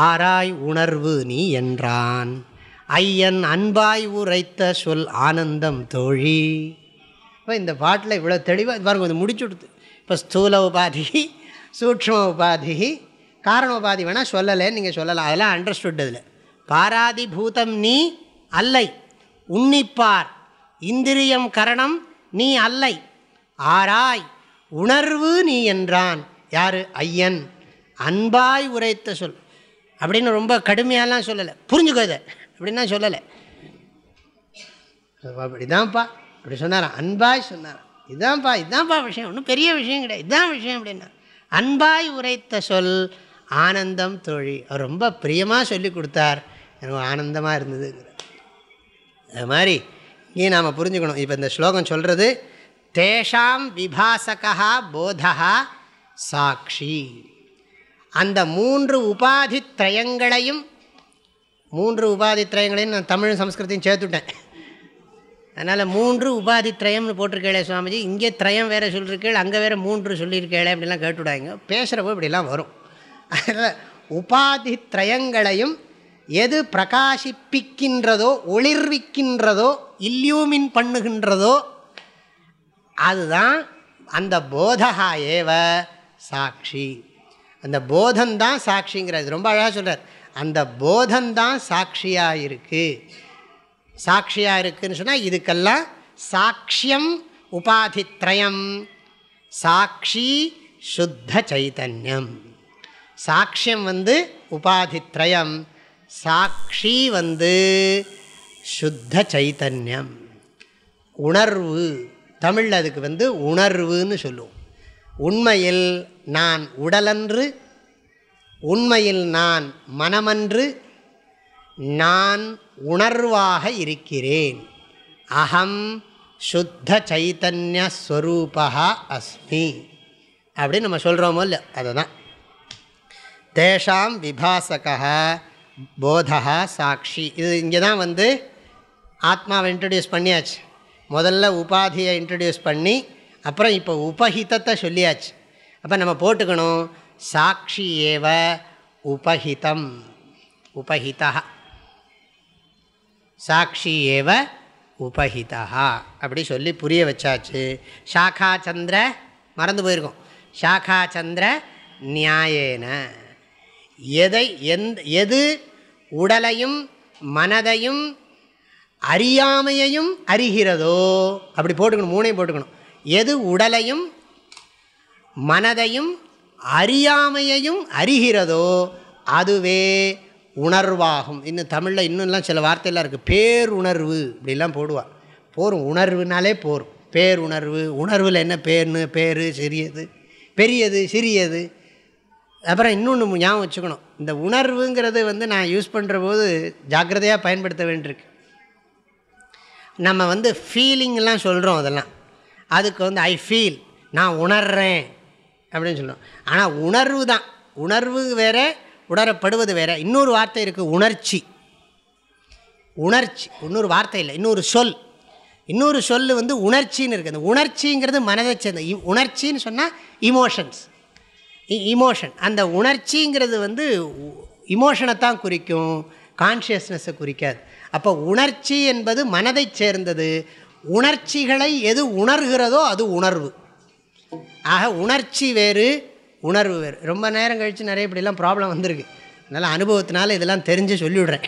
ஆராய் உணர்வு நீ என்றான். ஐயன் அன்பாய் உரைத்த சொல் ஆனந்தம் தோழி. இப்போ இந்த பாட்டில் இவ்வளோ தெளிவாக பாருங்க இது முடிச்சு கொடுத்து இப்போ ஸ்தூல உபாதி. சூக்ஷ்ம உபாதி காரண உபாதி வேணால் சொல்லலைன்னு நீங்கள் சொல்லலாம். அதெல்லாம் அண்டர்ஸ்டுட் இதில். பாராதி பூதம் நீ அல்லை. உன்னிப்பார். இந்திரியம் கரணம் நீ அல்லை. ஆராய். உணர்வு நீ என்றான். யார்? ஐயன். அன்பாய் உரைத்த சொல். அப்படின்னு ரொம்ப கடுமையாலாம் சொல்லலை. புரிஞ்சுக்கோ இதை. அப்படின்னா சொல்லலை. அப்படிதான்ப்பா. அப்படி சொன்னாராம். அன்பாய் சொன்னாராம். இதுதான்ப்பா இதுதான்ப்பா விஷயம். ஒன்றும் பெரிய விஷயம் கிடையாது. இதுதான் விஷயம் அப்படின்னா அன்பாய் உரைத்த சொல் ஆனந்தம் தோழி. அவர் ரொம்ப பிரியமாக சொல்லி கொடுத்தார். எனக்கு ஆனந்தமாக இருந்ததுங்கிற அது மாதிரி இங்கே நாம் புரிஞ்சுக்கணும். இப்போ இந்த ஸ்லோகம் சொல்கிறது தேஷாம் விபாசகா போதா சாட்சி. அந்த மூன்று உபாதி திரயங்களையும் மூன்று உபாதி திரயங்களையும் நான் தமிழ் சம்ஸ்கிருத்தையும் சேர்த்துட்டேன். அதனால் மூன்று உபாதி திரயம்னு போட்டிருக்கேளே சுவாமிஜி. இங்கே திரயம் வேறு சொல்லியிருக்கேள் அங்கே வேறு மூன்று சொல்லியிருக்கேளே அப்படிலாம் கேட்டுவிடாங்க பேசுகிறப்போ இப்படிலாம் வரும். அதனால் உபாதி திரயங்களையும் எது பிரகாசிப்பிக்கின்றதோ ஒளிர்விக்கின்றதோ இல்யூமின் பண்ணுகின்றதோ அதுதான் அந்த போதகா ஏவ சாட்சி. அந்த போதந்தான் சாட்சிங்கிறது ரொம்ப அழகாக சொல்கிறார் அந்த போதந்தான் சாட்சியாக இருக்குது சாட்சியாக இருக்குதுன்னு சொன்னால் இதுக்கெல்லாம் சாட்சியம் உபாதித்ரயம். சாட்சி சுத்த சைத்தன்யம் சாட்சியம் வந்து உபாதித்ரயம். சாட்சி வந்து சுத்த சைத்தன்யம் உணர்வு. தமிழில் அதுக்கு வந்து உணர்வுன்னு சொல்லுவோம். உண்மையில் நான் உடலன்று உண்மையில் நான் மனமன்று நான் உணர்வாக இருக்கிறேன். அகம் சுத்த சைத்தன்யஸ்வரூபா அஸ்மி. அப்படின்னு நம்ம சொல்கிறோமோ இல்லை அதுதான். தேஷாம் விபாசகா போதா சாட்சி. இது இங்கே தான் வந்து ஆத்மாவை இன்ட்ரடியூஸ் பண்ணியாச்சு. முதல்ல உபாதியை இன்ட்ரடியூஸ் பண்ணி அப்புறம் இப்போ உபஹிதத்தை சொல்லியாச்சு. அப்போ நம்ம போட்டுக்கணும் சாட்சி ஏவ உபஹிதம். உபஹிதா சாட்சி ஏவ உபஹிதா. அப்படி சொல்லி புரிய வச்சாச்சு. சாக்கா சந்திர மறந்து போயிருக்கோம். சாக்கா சந்திர நியாயேன. எதை எந்த எது உடலையும் மனதையும் அறியாமையையும் அறிகிறதோ அப்படி போட்டுக்கணும் மூணையும் போட்டுக்கணும். எது உடலையும் மனதையும் அறியாமையையும் அறிகிறதோ அதுவே உணர்வாகும். இன்னும் தமிழில் இன்னும்லாம் சில வார்த்தையெல்லாம் இருக்குது பேருணர்வு இப்படிலாம் போடுவாள் போரும். உணர்வுனாலே போரும். பேருணர்வு. உணர்வில் என்ன பேர்னு பேர் சிறியது. பெரியது சிறியது. அப்புறம் இன்னொன்று ஞாபகம் வச்சுக்கணும். இந்த உணர்வுங்கிறது வந்து நான் யூஸ் பண்ணுற போது ஜாக்கிரதையாக பயன்படுத்த வேண்டியிருக்கு. நம்ம வந்து ஃபீலிங்லாம் சொல்கிறோம் அதெல்லாம். அதுக்கு வந்து ஐ ஃபீல் நான் உணர்றேன் அப்படின்னு சொல்லுவோம் ஆனால் உணர்வு தான். உணர்வு வேறு உணரப்படுவது வேறு. இன்னொரு வார்த்தை இருக்குது உணர்ச்சி. உணர்ச்சி. இன்னொரு வார்த்தை இல்லை இன்னொரு சொல். இன்னொரு சொல் வந்து உணர்ச்சின்னு இருக்குது அந்த உணர்ச்சிங்கிறது மனதை சேர்ந்த உணர்ச்சின்னு சொன்னால் இமோஷன்ஸ் இமோஷன் அந்த உணர்ச்சிங்கிறது வந்து இமோஷனை தான் குறிக்கும் கான்ஷியஸ்னஸை குறிக்காது. அப்போ உணர்ச்சி என்பது மனதை சேர்ந்தது. உணர்ச்சிகளை எது உணர்கிறதோ அது உணர்வு. ஆக உணர்ச்சி வேறு உணர்வு வேறு. ரொம்ப நேரம் கழித்து நிறைய இப்படிலாம் ப்ராப்ளம் வந்திருக்கு. அதனால் அனுபவத்தினால இதெல்லாம் தெரிஞ்சு சொல்லிவிடுறேன்.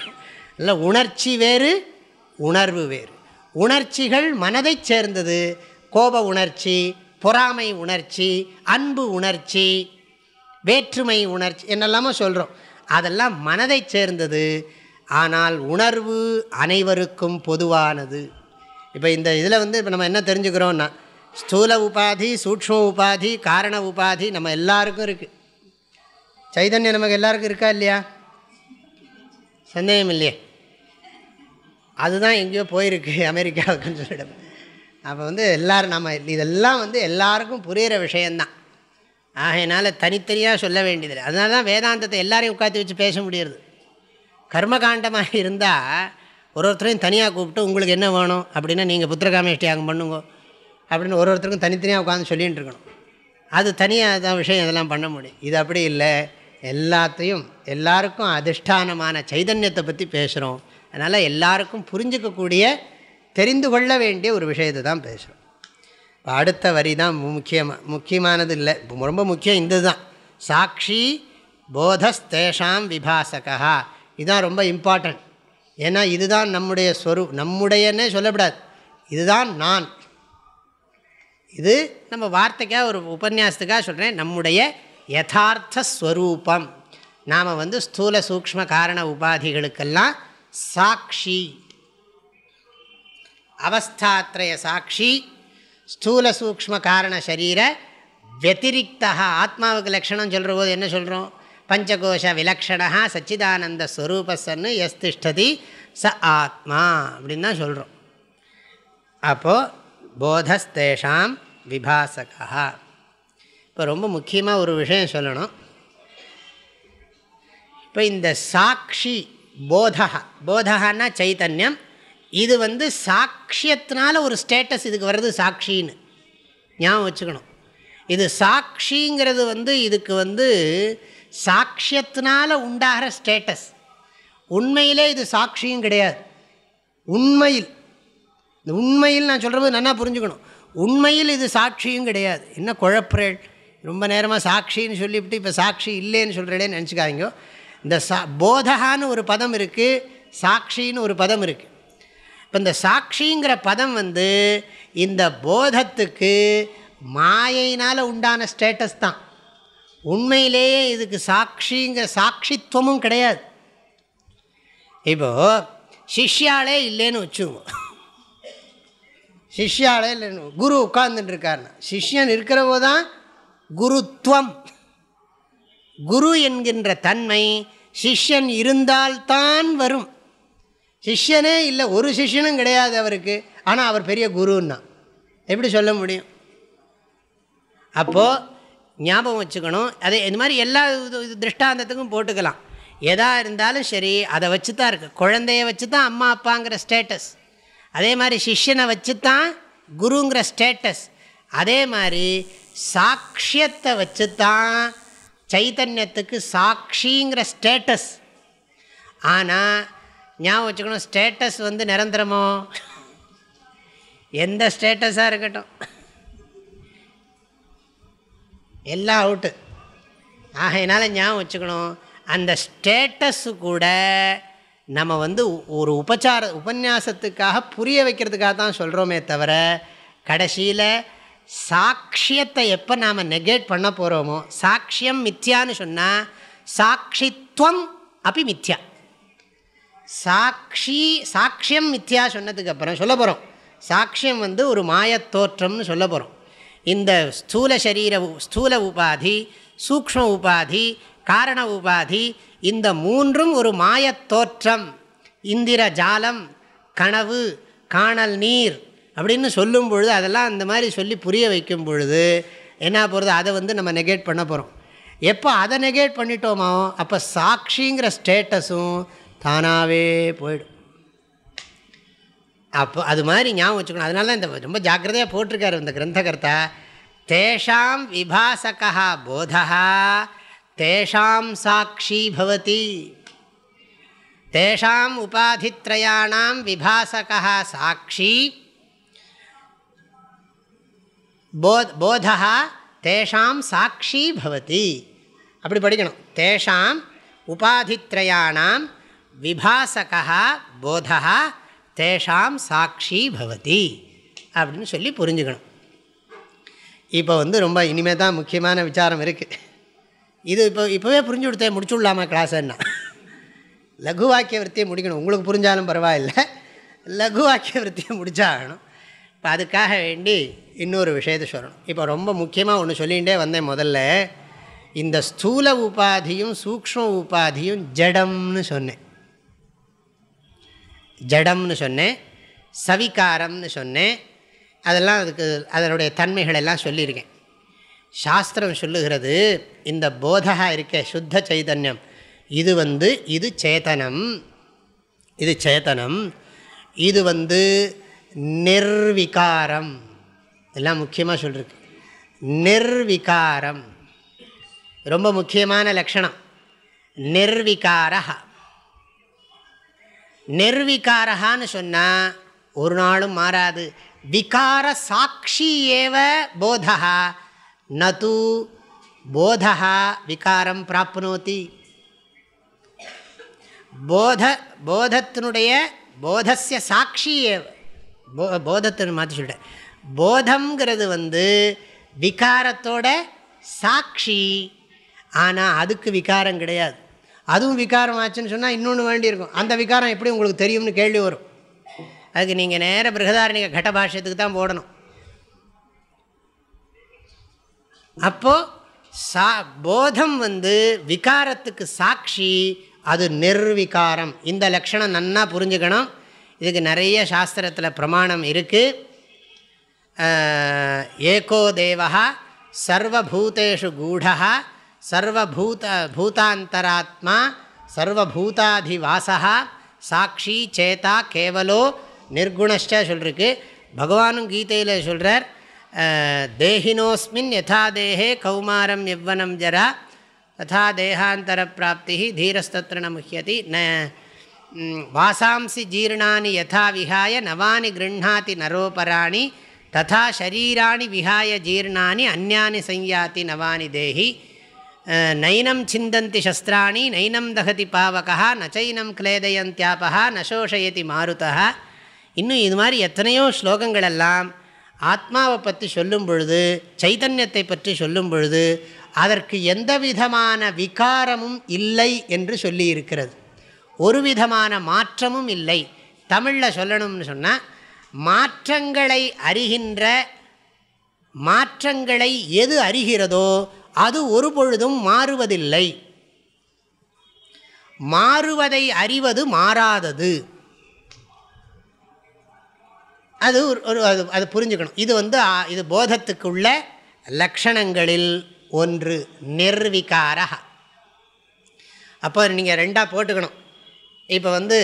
இல்லை உணர்ச்சி வேறு உணர்வு வேறு. உணர்ச்சிகள் மனதை சேர்ந்தது. கோப உணர்ச்சி பொறாமை உணர்ச்சி அன்பு உணர்ச்சி வேற்றுமை உணர்ச்சி என்னெல்லாமோ சொல்கிறோம் அதெல்லாம் மனதை சேர்ந்தது. ஆனால் உணர்வு அனைவருக்கும் பொதுவானது. இப்போ இந்த இதில் வந்து இப்போ நம்ம என்ன தெரிஞ்சுக்கிறோன்னா ஸ்தூல உபாதி சூக்ஷ்ம உபாதி காரண உபாதி நம்ம எல்லாருக்கும் இருக்குது சைதன்யம் நமக்கு எல்லாருக்கும் இருக்கா இல்லையா? சந்தேகம் இல்லையே. அதுதான் எங்கேயோ போயிருக்கு அமெரிக்காவுக்குன்னு சொல்லிடும். அப்போ வந்து எல்லோரும் நம்ம இதெல்லாம் வந்து எல்லாருக்கும் புரிகிற விஷயந்தான் ஆகையினால் தனித்தனியாக சொல்ல வேண்டியதில்லை. அதனால தான் வேதாந்தத்தை எல்லாரையும் உட்காந்து வச்சு பேச முடியறது. கர்மகாண்டமாக இருந்தால் ஒரு ஒருத்தரையும் தனியாக கூப்பிட்டு உங்களுக்கு என்ன வேணும்? அப்படின்னா நீங்கள் புத்திரகாமேஷ்டி அங்கே பண்ணுங்க. அப்படின்னு ஒரு ஒருத்தருக்கும் தனித்தனியாக உட்காந்து சொல்லிகிட்டு இருக்கணும் அது தனியாக தான் விஷயம் இதெல்லாம் பண்ண முடியும். இது அப்படி இல்லை. எல்லாத்தையும் எல்லாருக்கும் அதிஷ்டானமான சைதன்யத்தை பற்றி பேசுகிறோம் அதனால் எல்லாருக்கும் புரிஞ்சிக்கக்கூடிய தெரிந்து கொள்ள வேண்டிய ஒரு விஷயத்தை தான் பேசுகிறோம் இப்போ அடுத்த வரி தான் முக்கியமாக முக்கியமானது இல்லை. ரொம்ப முக்கியம் இந்த தான் சாட்சி போதஸ்தேஷாம் விபாசகா இதுதான் ரொம்ப இம்பார்ட்டன்ட் ஏன்னா இதுதான் நம்முடைய ஸ்வரூ நம்முடையன்னே சொல்லப்படாது. இதுதான் நான். இது நம்ம வார்த்தைக்காக ஒரு உபன்யாசத்துக்காக சொல்கிறேன் நம்முடைய யதார்த்த ஸ்வரூபம். நாம் வந்து ஸ்தூல சூக்ம காரண உபாதிகளுக்கெல்லாம் சாட்சி. அவஸ்தாத்ரய சாட்சி ஸ்தூல சூக்ம காரண சரீர வத்திரிக்தா. ஆத்மாவுக்கு லக்ஷணம் சொல்கிற போது என்ன சொல்கிறோம் பஞ்சகோஷ விலக்ஷணா சச்சிதானந்த ஸ்வரூபசன்னு எஸ் திஷ்டதி ச ஆத்மா அப்படின்னு தான் சொல்கிறோம் அப்போது போதஸ்தேஷாம் விபாசகா இப்போ ரொம்ப முக்கியமாக ஒரு விஷயம் சொல்லணும். இப்போ இந்த சாட்சி போதா போதகான்னா சைத்தன்யம் இது வந்து சாட்சியத்தினால ஒரு ஸ்டேட்டஸ் இதுக்கு வர்றது சாட்சின்னு ஞாபகம் வச்சுக்கணும். இது சாட்சிங்கிறது வந்து இதுக்கு வந்து சாட்சியத்தினால உண்டாகிற ஸ்டேட்டஸ் உண்மையிலே இது சாட்சியும் கிடையாது. உண்மையில். இந்த உண்மையில் நான் சொல்கிறபோது நல்லா புரிஞ்சுக்கணும். உண்மையில் இது சாட்சியும் கிடையாது. என்ன குழப்பறேள்? ரொம்ப நேரமாக சாட்சின்னு சொல்லிவிட்டு இப்போ சாட்சி இல்லைன்னு சொல்கிறேன்னு நினச்சிக்காதீங்க. இந்த சா போதகான்னு ஒரு பதம் இருக்குது சாட்சின்னு ஒரு பதம் இருக்குது இப்போ இந்த சாட்சிங்கிற பதம் வந்து இந்த போதத்துக்கு மாயினால் உண்டான ஸ்டேட்டஸ் தான். உண்மையிலேயே இதுக்கு சாட்சிங்கிற சாட்சித்துவமும் கிடையாது. இப்போது சிஷ்யாலே இல்லைன்னு வச்சுங்க சிஷ்யாலே இல்லைன்னு குரு உட்கார்ந்துட்டு இருக்காருன்னா சிஷ்யன் இருக்கிறவோ தான் குருத்துவம் குரு என்கின்ற தன்மை சிஷ்யன் இருந்தால்தான் வரும். சிஷ்யனே இல்லை ஒரு சிஷ்யனும் கிடையாது அவருக்கு. ஆனால் அவர் பெரிய குருன்னா. எப்படி சொல்ல முடியும்? அப்போது ஞாபகம் வச்சுக்கணும். அதே இந்த மாதிரி எல்லா திருஷ்டாந்தத்துக்கும் போட்டுக்கலாம். எதாக இருந்தாலும் சரி அதை வச்சு தான் இருக்குது குழந்தைய வச்சு தான் அம்மா அப்பாங்கிற ஸ்டேட்டஸ் அதே மாதிரி சிஷ்யனை வச்சு தான் குருங்கிற ஸ்டேட்டஸ் அதே மாதிரி சாட்சியத்தை வச்சு தான் சைத்தன்யத்துக்கு சாட்சிங்கிற ஸ்டேட்டஸ் ஆனால் ஞாபகம் வச்சுக்கணும் ஸ்டேட்டஸ் வந்து நிரந்தரமோ? எந்த ஸ்டேட்டஸாக இருக்கட்டும். எல்லாம் அவுட்டு ஆகையினால ஞாபகம் வச்சுக்கணும் அந்த ஸ்டேட்டஸு கூட நம்ம வந்து ஒரு உபச்சார உபன்யாசத்துக்காக புரிய வைக்கிறதுக்காக தான் சொல்கிறோமே தவிர கடைசியில் சாட்சியத்தை எப்போ நாம் நெகேட் பண்ண போகிறோமோ சாட்சியம் மித்யான்னு சொன்னால் சாட்சித்வம் அப்படி மித்யா. சாட்சி சாட்சியம் மித்யா சொன்னதுக்கப்புறம் சொல்ல போகிறோம் சாட்சியம் வந்து ஒரு மாயத்தோற்றம்னு சொல்ல போகிறோம் இந்த ஸ்தூல சரீர ஸ்தூல உபாதி சூக்ம உபாதி காரண உபாதி. இந்த மூன்றும் ஒரு மாயத்தோற்றம் இந்திர ஜாலம் கனவு காணல் நீர் அப்படின்னு சொல்லும் பொழுது அதெல்லாம் அந்த மாதிரி சொல்லி புரிய வைக்கும் பொழுது என்ன போகிறது அதை வந்து நம்ம நெகேட் பண்ண போகிறோம் எப்போ அதை நெகேட் பண்ணிட்டோமோ அப்போ சாட்சிங்கிற ஸ்டேட்டஸும் தானாகவே போயிடும். அப்போ அது மாதிரி ஞாபகம் வச்சுக்கணும். அதனால தான் இந்த ரொம்ப ஜாக்கிரதையாக போட்டிருக்காரு இந்த கிரந்தகர்த்தா. தேஷாம் விபாசகா போதா தேஷாம் சாட்சி பவதி தேஷாம் உபாதித்ரயாணாம் விபாசகா சாட்சி போத் போதா தேஷாம் சாட்சி பவதி அப்படி படிக்கணும் தேஷாம் உபாதித்ரயாணாம் விபாசகா போதா தேஷாம் சாட்சி பவதி அப்படின்னு சொல்லி புரிஞ்சுக்கணும். இப்போ வந்து ரொம்ப இனிமேல் தான் முக்கியமான விசாரம் இருக்குது இது இப்போ இப்போவே புரிஞ்சு கொடுத்தே முடிச்சுடலாமா கிளாஸ்ன்னா லகு வாக்கிய விற்த்தியை முடிக்கணும். உங்களுக்கு புரிஞ்சாலும் பரவாயில்லை. லகு வாக்கிய விற்த்தியை முடிச்சாகணும். இப்போ அதுக்காக வேண்டி இன்னொரு விஷயத்தை சொல்லணும். இப்போ ரொம்ப முக்கியமாக ஒன்று சொல்லிகிட்டே வந்தேன் முதல்ல. இந்த ஸ்தூல உபாதியும் சூக்ஷ்ம உபாதியும் ஜடம்னு சொன்னேன். ஜடம்னு சொன்னேன். சவிகாரம்னு சொன்னேன். அதெல்லாம் அதுக்கு அதனுடைய தன்மைகள் எல்லாம் சொல்லியிருக்கேன். சாஸ்திரம் சொல்லுகிறது இந்த போதகா இருக்க சுத்த சைதன்யம் இது வந்து இது சேத்தனம் இது சேத்தனம் இது வந்து நிர்விகாரம். எல்லாம் முக்கியமாக சொல்லிருக்கு. நிர்விகாரம். ரொம்ப முக்கியமான லக்ஷணம் நிர்விகாரா நிர்விகாரகான்னு சொன்னால் ஒரு நாளும் மாறாது. விகார சாட்சி ஏவ போதகா. நது போதா விகாரம் பிராப்னோதி. போத போதத்தினுடைய போதஸ்ய சாட்சி போ போதத்தின் மாற்றி சொல்லிட்டேன். போதம்ங்கிறது வந்து விகாரத்தோட சாட்சி. ஆனால் அதுக்கு விகாரம் கிடையாது. அதுவும் விகாரம் ஆச்சுன்னு சொன்னால் இன்னொன்று வேண்டியிருக்கும். அந்த விகாரம் எப்படி உங்களுக்கு தெரியும்னு கேள்வி வரும். அதுக்கு நீங்கள் நேர பிருகதாரணிக கடபாஷத்துக்கு தான் போடணும். அப்போது சா போதம் வந்து விகாரத்துக்கு சாட்சி அது நிர்விகாரம். இந்த லக்ஷணம் நன்னா புரிஞ்சுக்கணும். இதுக்கு நிறைய சாஸ்திரத்தில் பிரமாணம் இருக்குது ஏகோ தேவா சர்வபூதேஷு கூடா சர்வபூத பூதாந்தராத்மா சர்வபூதாதிவாசா சாட்சி சேதா கேவலோ நிர்குணஷ்ட சொல்லிருக்கு. பகவானும் கீதையில் சொல்கிறார் தேஹினோஸ்மின் யதா தேகே கௌமாரம் எவ்வனம் ஜரா ததா தேகாந்தர பிராப்தி தீரஸ்தத்திர முக்கியதி ந வாசாம்சி ஜீர்ணானி யதா விஹாய நவானி கிருண்ணாதி நரோபராணி ததா ஷரீராணி விஹாய ஜீர்ணானி அந்யானி சஞ்யாதி நவானி தேஹி நைனம் சிந்தந்தி சஸ்திராணி நைனம் தகதி பாவகா நச்சைனம் கிளேதயந்தியாபா நசோஷயதி மாருதா இன்னும் இது மாதிரி எத்தனையோ ஸ்லோகங்களெல்லாம் ஆத்மாவை பற்றி சொல்லும் பொழுது சைதன்யத்தை பற்றி சொல்லும் பொழுது அதற்கு எந்த விதமான விகாரமும் இல்லை என்று சொல்லியிருக்கிறது. ஒரு விதமான மாற்றமும் இல்லை. தமிழில் சொல்லணும்னு சொன்னால் மாற்றங்களை அறிகின்ற மாற்றங்களை எது அறிகிறதோ அது ஒரு பொழுதும் மாறுவதில்லை. மாறுவதை அறிவது மாறாதது. அது ஒரு அது அது புரிஞ்சுக்கணும். இது வந்து இது போதத்துக்குள்ள லக்ஷணங்களில் ஒன்று நிர்விகாரா அப்போ நீங்கள் ரெண்டாக போட்டுக்கணும். இப்போ வந்து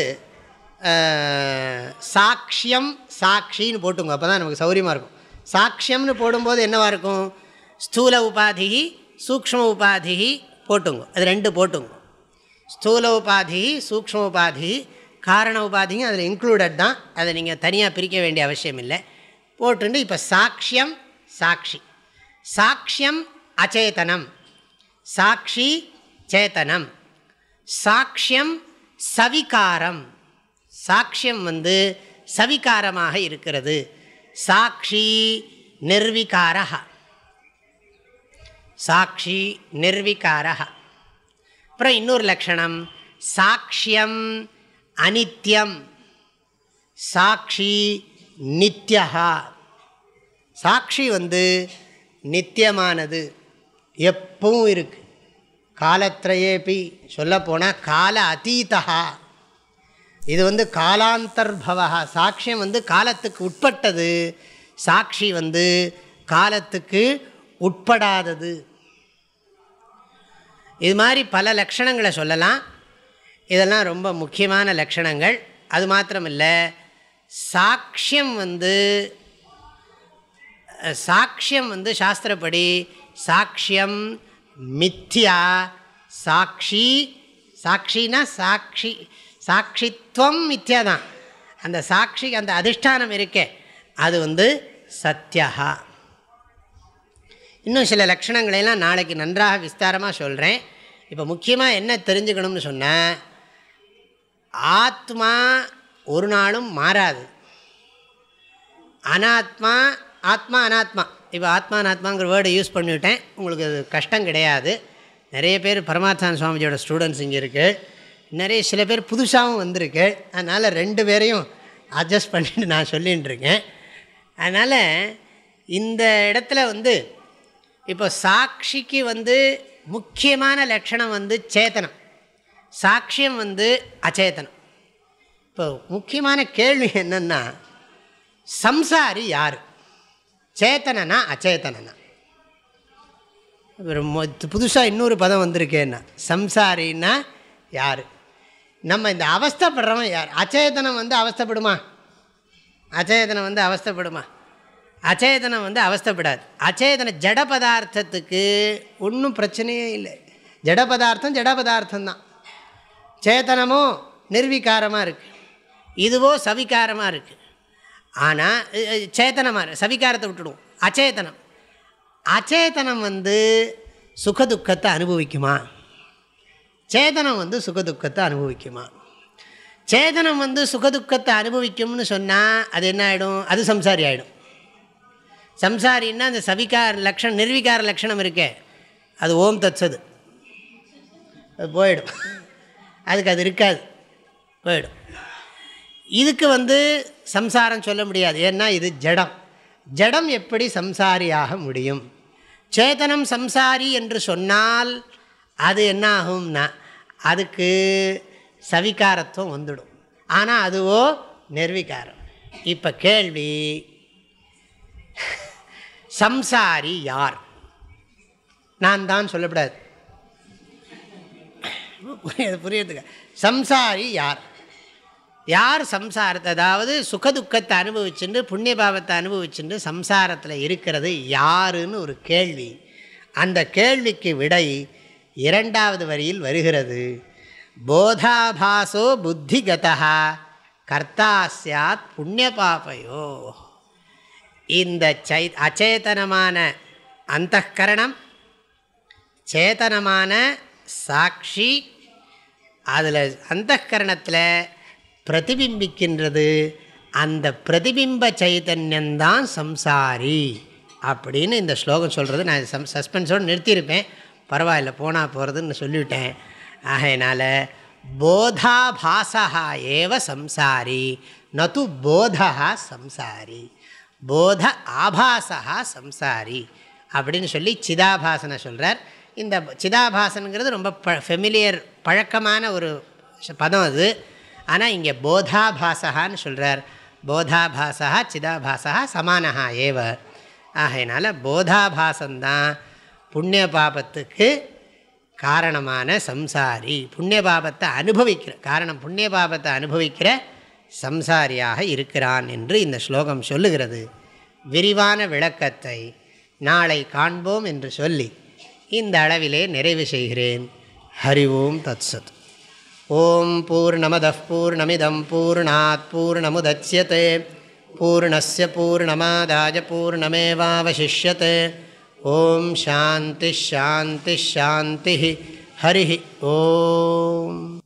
சாட்சியம் சாட்சின்னு போட்டுங்க அப்போ தான் நமக்கு சௌரியமாக இருக்கும். சாட்சியம்னு போடும்போது என்னவாக இருக்கும்? ஸ்தூல உபாதி சூக்ம உபாதி போட்டுங்க. அது ரெண்டு போட்டுங்க. ஸ்தூல உபாதி சூக்ம உபாதி காரண உபாதியும் அதில் இன்க்ளூடட் தான். அதை நீங்கள் தனியாக பிரிக்க வேண்டிய அவசியம் இல்லை. போட்டுண்டு இப்போ சாட்சியம் சாட்சி சாட்சியம் அச்சேதனம். சாட்சி சேத்தனம். சாட்சியம் சவிகாரம். சாட்சியம் வந்து சவிகாரமாக இருக்கிறது. சாட்சி நிர்விகாரா சாட்சி நிர்விகாரா அப்புறம் இன்னொரு லக்ஷணம் சாட்சியம் அனித்யம். சாட்சி நித்யா. சாட்சி வந்து நித்தியமானது எப்பவும் இருக்கு. காலத்திரையேபி சொல்லப்போனால் கால அத்தீதா இது வந்து காலாந்தர்பவா. சாட்சியம் வந்து காலத்துக்கு உட்பட்டது. சாட்சி வந்து காலத்துக்கு உட்படாதது. இது மாதிரி பல லட்சணங்களை சொல்லலாம். இதெல்லாம் ரொம்ப முக்கியமான லக்ஷணங்கள் அது மாத்திரமில்லை சாட்சியம் வந்து சாட்சியம் வந்து சாஸ்திரப்படி சாட்சியம் மித்யா சாட்சி சாட்சினா சாட்சி சாட்சித்வம் மித்யா தான். அந்த சாட்சி அந்த அதிஷ்டானம் இருக்கே அது வந்து சத்தியா இன்னும் சில லக்ஷணங்களையெல்லாம் நாளைக்கு நன்றாக விஸ்தாரமாக சொல்கிறேன் இப்போ முக்கியமாக என்ன தெரிஞ்சுக்கணும்னு சொன்னால் ஆத்மா ஒரு நாளும் மாறாது. அனாத்மா ஆத்மா அனாத்மா. இப்போ ஆத்மா அனாத்மாங்கிற வேர்டை யூஸ் பண்ணிவிட்டேன் உங்களுக்கு அது கஷ்டம் கிடையாது. நிறைய பேர் பரமாத்தான் சுவாமிஜியோட ஸ்டூடெண்ட்ஸ் இங்கே இருக்குது நிறைய சில பேர் புதுசாகவும் வந்திருக்கு. அதனால் ரெண்டு பேரையும் அட்ஜஸ்ட் பண்ணிட்டு நான் சொல்லிகிட்டு இருக்கேன். அதனால் இந்த இடத்துல வந்து இப்போ சாட்சிக்கு வந்து முக்கியமான லட்சணம் வந்து சேத்தனம். சாட்சியம் வந்து அச்சேதனம். இப்போ முக்கியமான கேள்வி என்னென்னா சம்சாரி யார்? சேத்தனனா அச்சேதனனா? புதுசாக இன்னொரு பதம் வந்திருக்கேன்னா சம்சாரின்னா யார்? நம்ம இந்த அவஸ்தப்படுறவன் யார்? அச்சேதனம் வந்து அவஸ்தப்படுமா? அச்சேதனம் வந்து அவஸ்தப்படுமா? அச்சேதனம் வந்து அவஸ்தப்படாது. அச்சேதன ஜட பதார்த்தத்துக்கு ஒன்றும் பிரச்சனையே இல்லை. ஜட பதார்த்தம் ஜட பதார்த்தம் தான் சேத்தனமோ நிர்வீகாரமாக இருக்குது இதுவோ சவிகாரமாக இருக்குது ஆனால் சேத்தனமாக சவிகாரத்தை விட்டுடுவோம். அச்சேதனம். அச்சேதனம் வந்து சுகதுக்கத்தை அனுபவிக்குமா? சேதனம் வந்து சுகதுக்கத்தை அனுபவிக்குமா? சேதனம் வந்து சுகதுக்கத்தை அனுபவிக்கும்னு சொன்னால் அது என்ன ஆகிடும் அது சம்சாரி ஆகிடும் சம்சாரின்னா அந்த சவிகார லக்ஷணம் நிர்வீகார லக்ஷணம் இருக்கே. அது ஓம் தத்சது. அது போயிடும். அதுக்கு அது இருக்காது. போயிடும். இதுக்கு வந்து சம்சாரம் சொல்ல முடியாது. ஏன்னா இது ஜடம். ஜடம் எப்படி சம்சாரியாக முடியும்? சேதனம் சம்சாரி என்று சொன்னால் அது என்ன ஆகும்னா அதுக்கு சவிகாரத்துவம் வந்துடும். ஆனால் அதுவோ நிர்வீகாரம். இப்போ கேள்வி சம்சாரி யார்? நான் தான் சொல்லப்படாது. புரியுது புரியுதுங்க. சம்சாரி யார்? யார் சம்சாரத்தை? அதாவது சுகதுக்கத்தை அனுபவிச்சுட்டு புண்ணிய பாவத்தை அனுபவிச்சுட்டு சம்சாரத்தில் இருக்கிறது யாருன்னு ஒரு கேள்வி. அந்த கேள்விக்கு விடை இரண்டாவது வரியில் வருகிறது. போதாபாசோ புத்திகதா கர்த்தா சாத் புண்ணிய பாபையோ இந்த சை அச்சேதனமான அந்தகரணம் சேதனமான சாட்சி அதில் அந்தகரணத்தில் பிரதிபிம்பிக்கின்றது அந்த பிரதிபிம்ப சைதன்யந்தான் சம்சாரி அப்படின்னு இந்த ஸ்லோகம் சொல்கிறது நான் சம் சஸ்பென்ஸோடு நிறுத்தியிருப்பேன். பரவாயில்ல போனால் போகிறதுன்னு சொல்லிவிட்டேன். ஆகையினால் போதாபாசா ஏவ சம்சாரி நது போதா சம்சாரி போத ஆபாசா சம்சாரி அப்படின்னு சொல்லி சிதாபாசனை சொல்கிறார் இந்த சிதாபாசனுங்கிறது ரொம்ப ப ஃபெமிலியர் பழக்கமான ஒரு பதம் அது. ஆனால் இங்கே போதாபாசகான்னு சொல்கிறார் போதாபாசா சிதாபாசா சமானஹா ஏவ. ஆகையினால போதாபாசந்தான் புண்ணிய பாபத்துக்கு காரணமான சம்சாரி. புண்ணிய பாபத்தை அனுபவிக்கிற காரணம் புண்ணிய பாபத்தை அனுபவிக்கிற சம்சாரியாக இருக்கிறான் என்று இந்த ஸ்லோகம் சொல்லுகிறது. விரிவான விளக்கத்தை நாளை காண்போம் என்று சொல்லி இந்த அளவிலே நிறைவு செய்கிறேன். ஹரி ஓம் தத் சத் ஓம் பூர்ணமத பூர்ணமிதம் பூர்ணாத் பூர்ணமுதட்சியते பூர்ணஸ்ய பூர்ணமாதாய பூர்ணமேவாவசிஷ்யते ஓம் சாந்தி ஷாந்தி ஷாந்தி ஹரி ஓம்.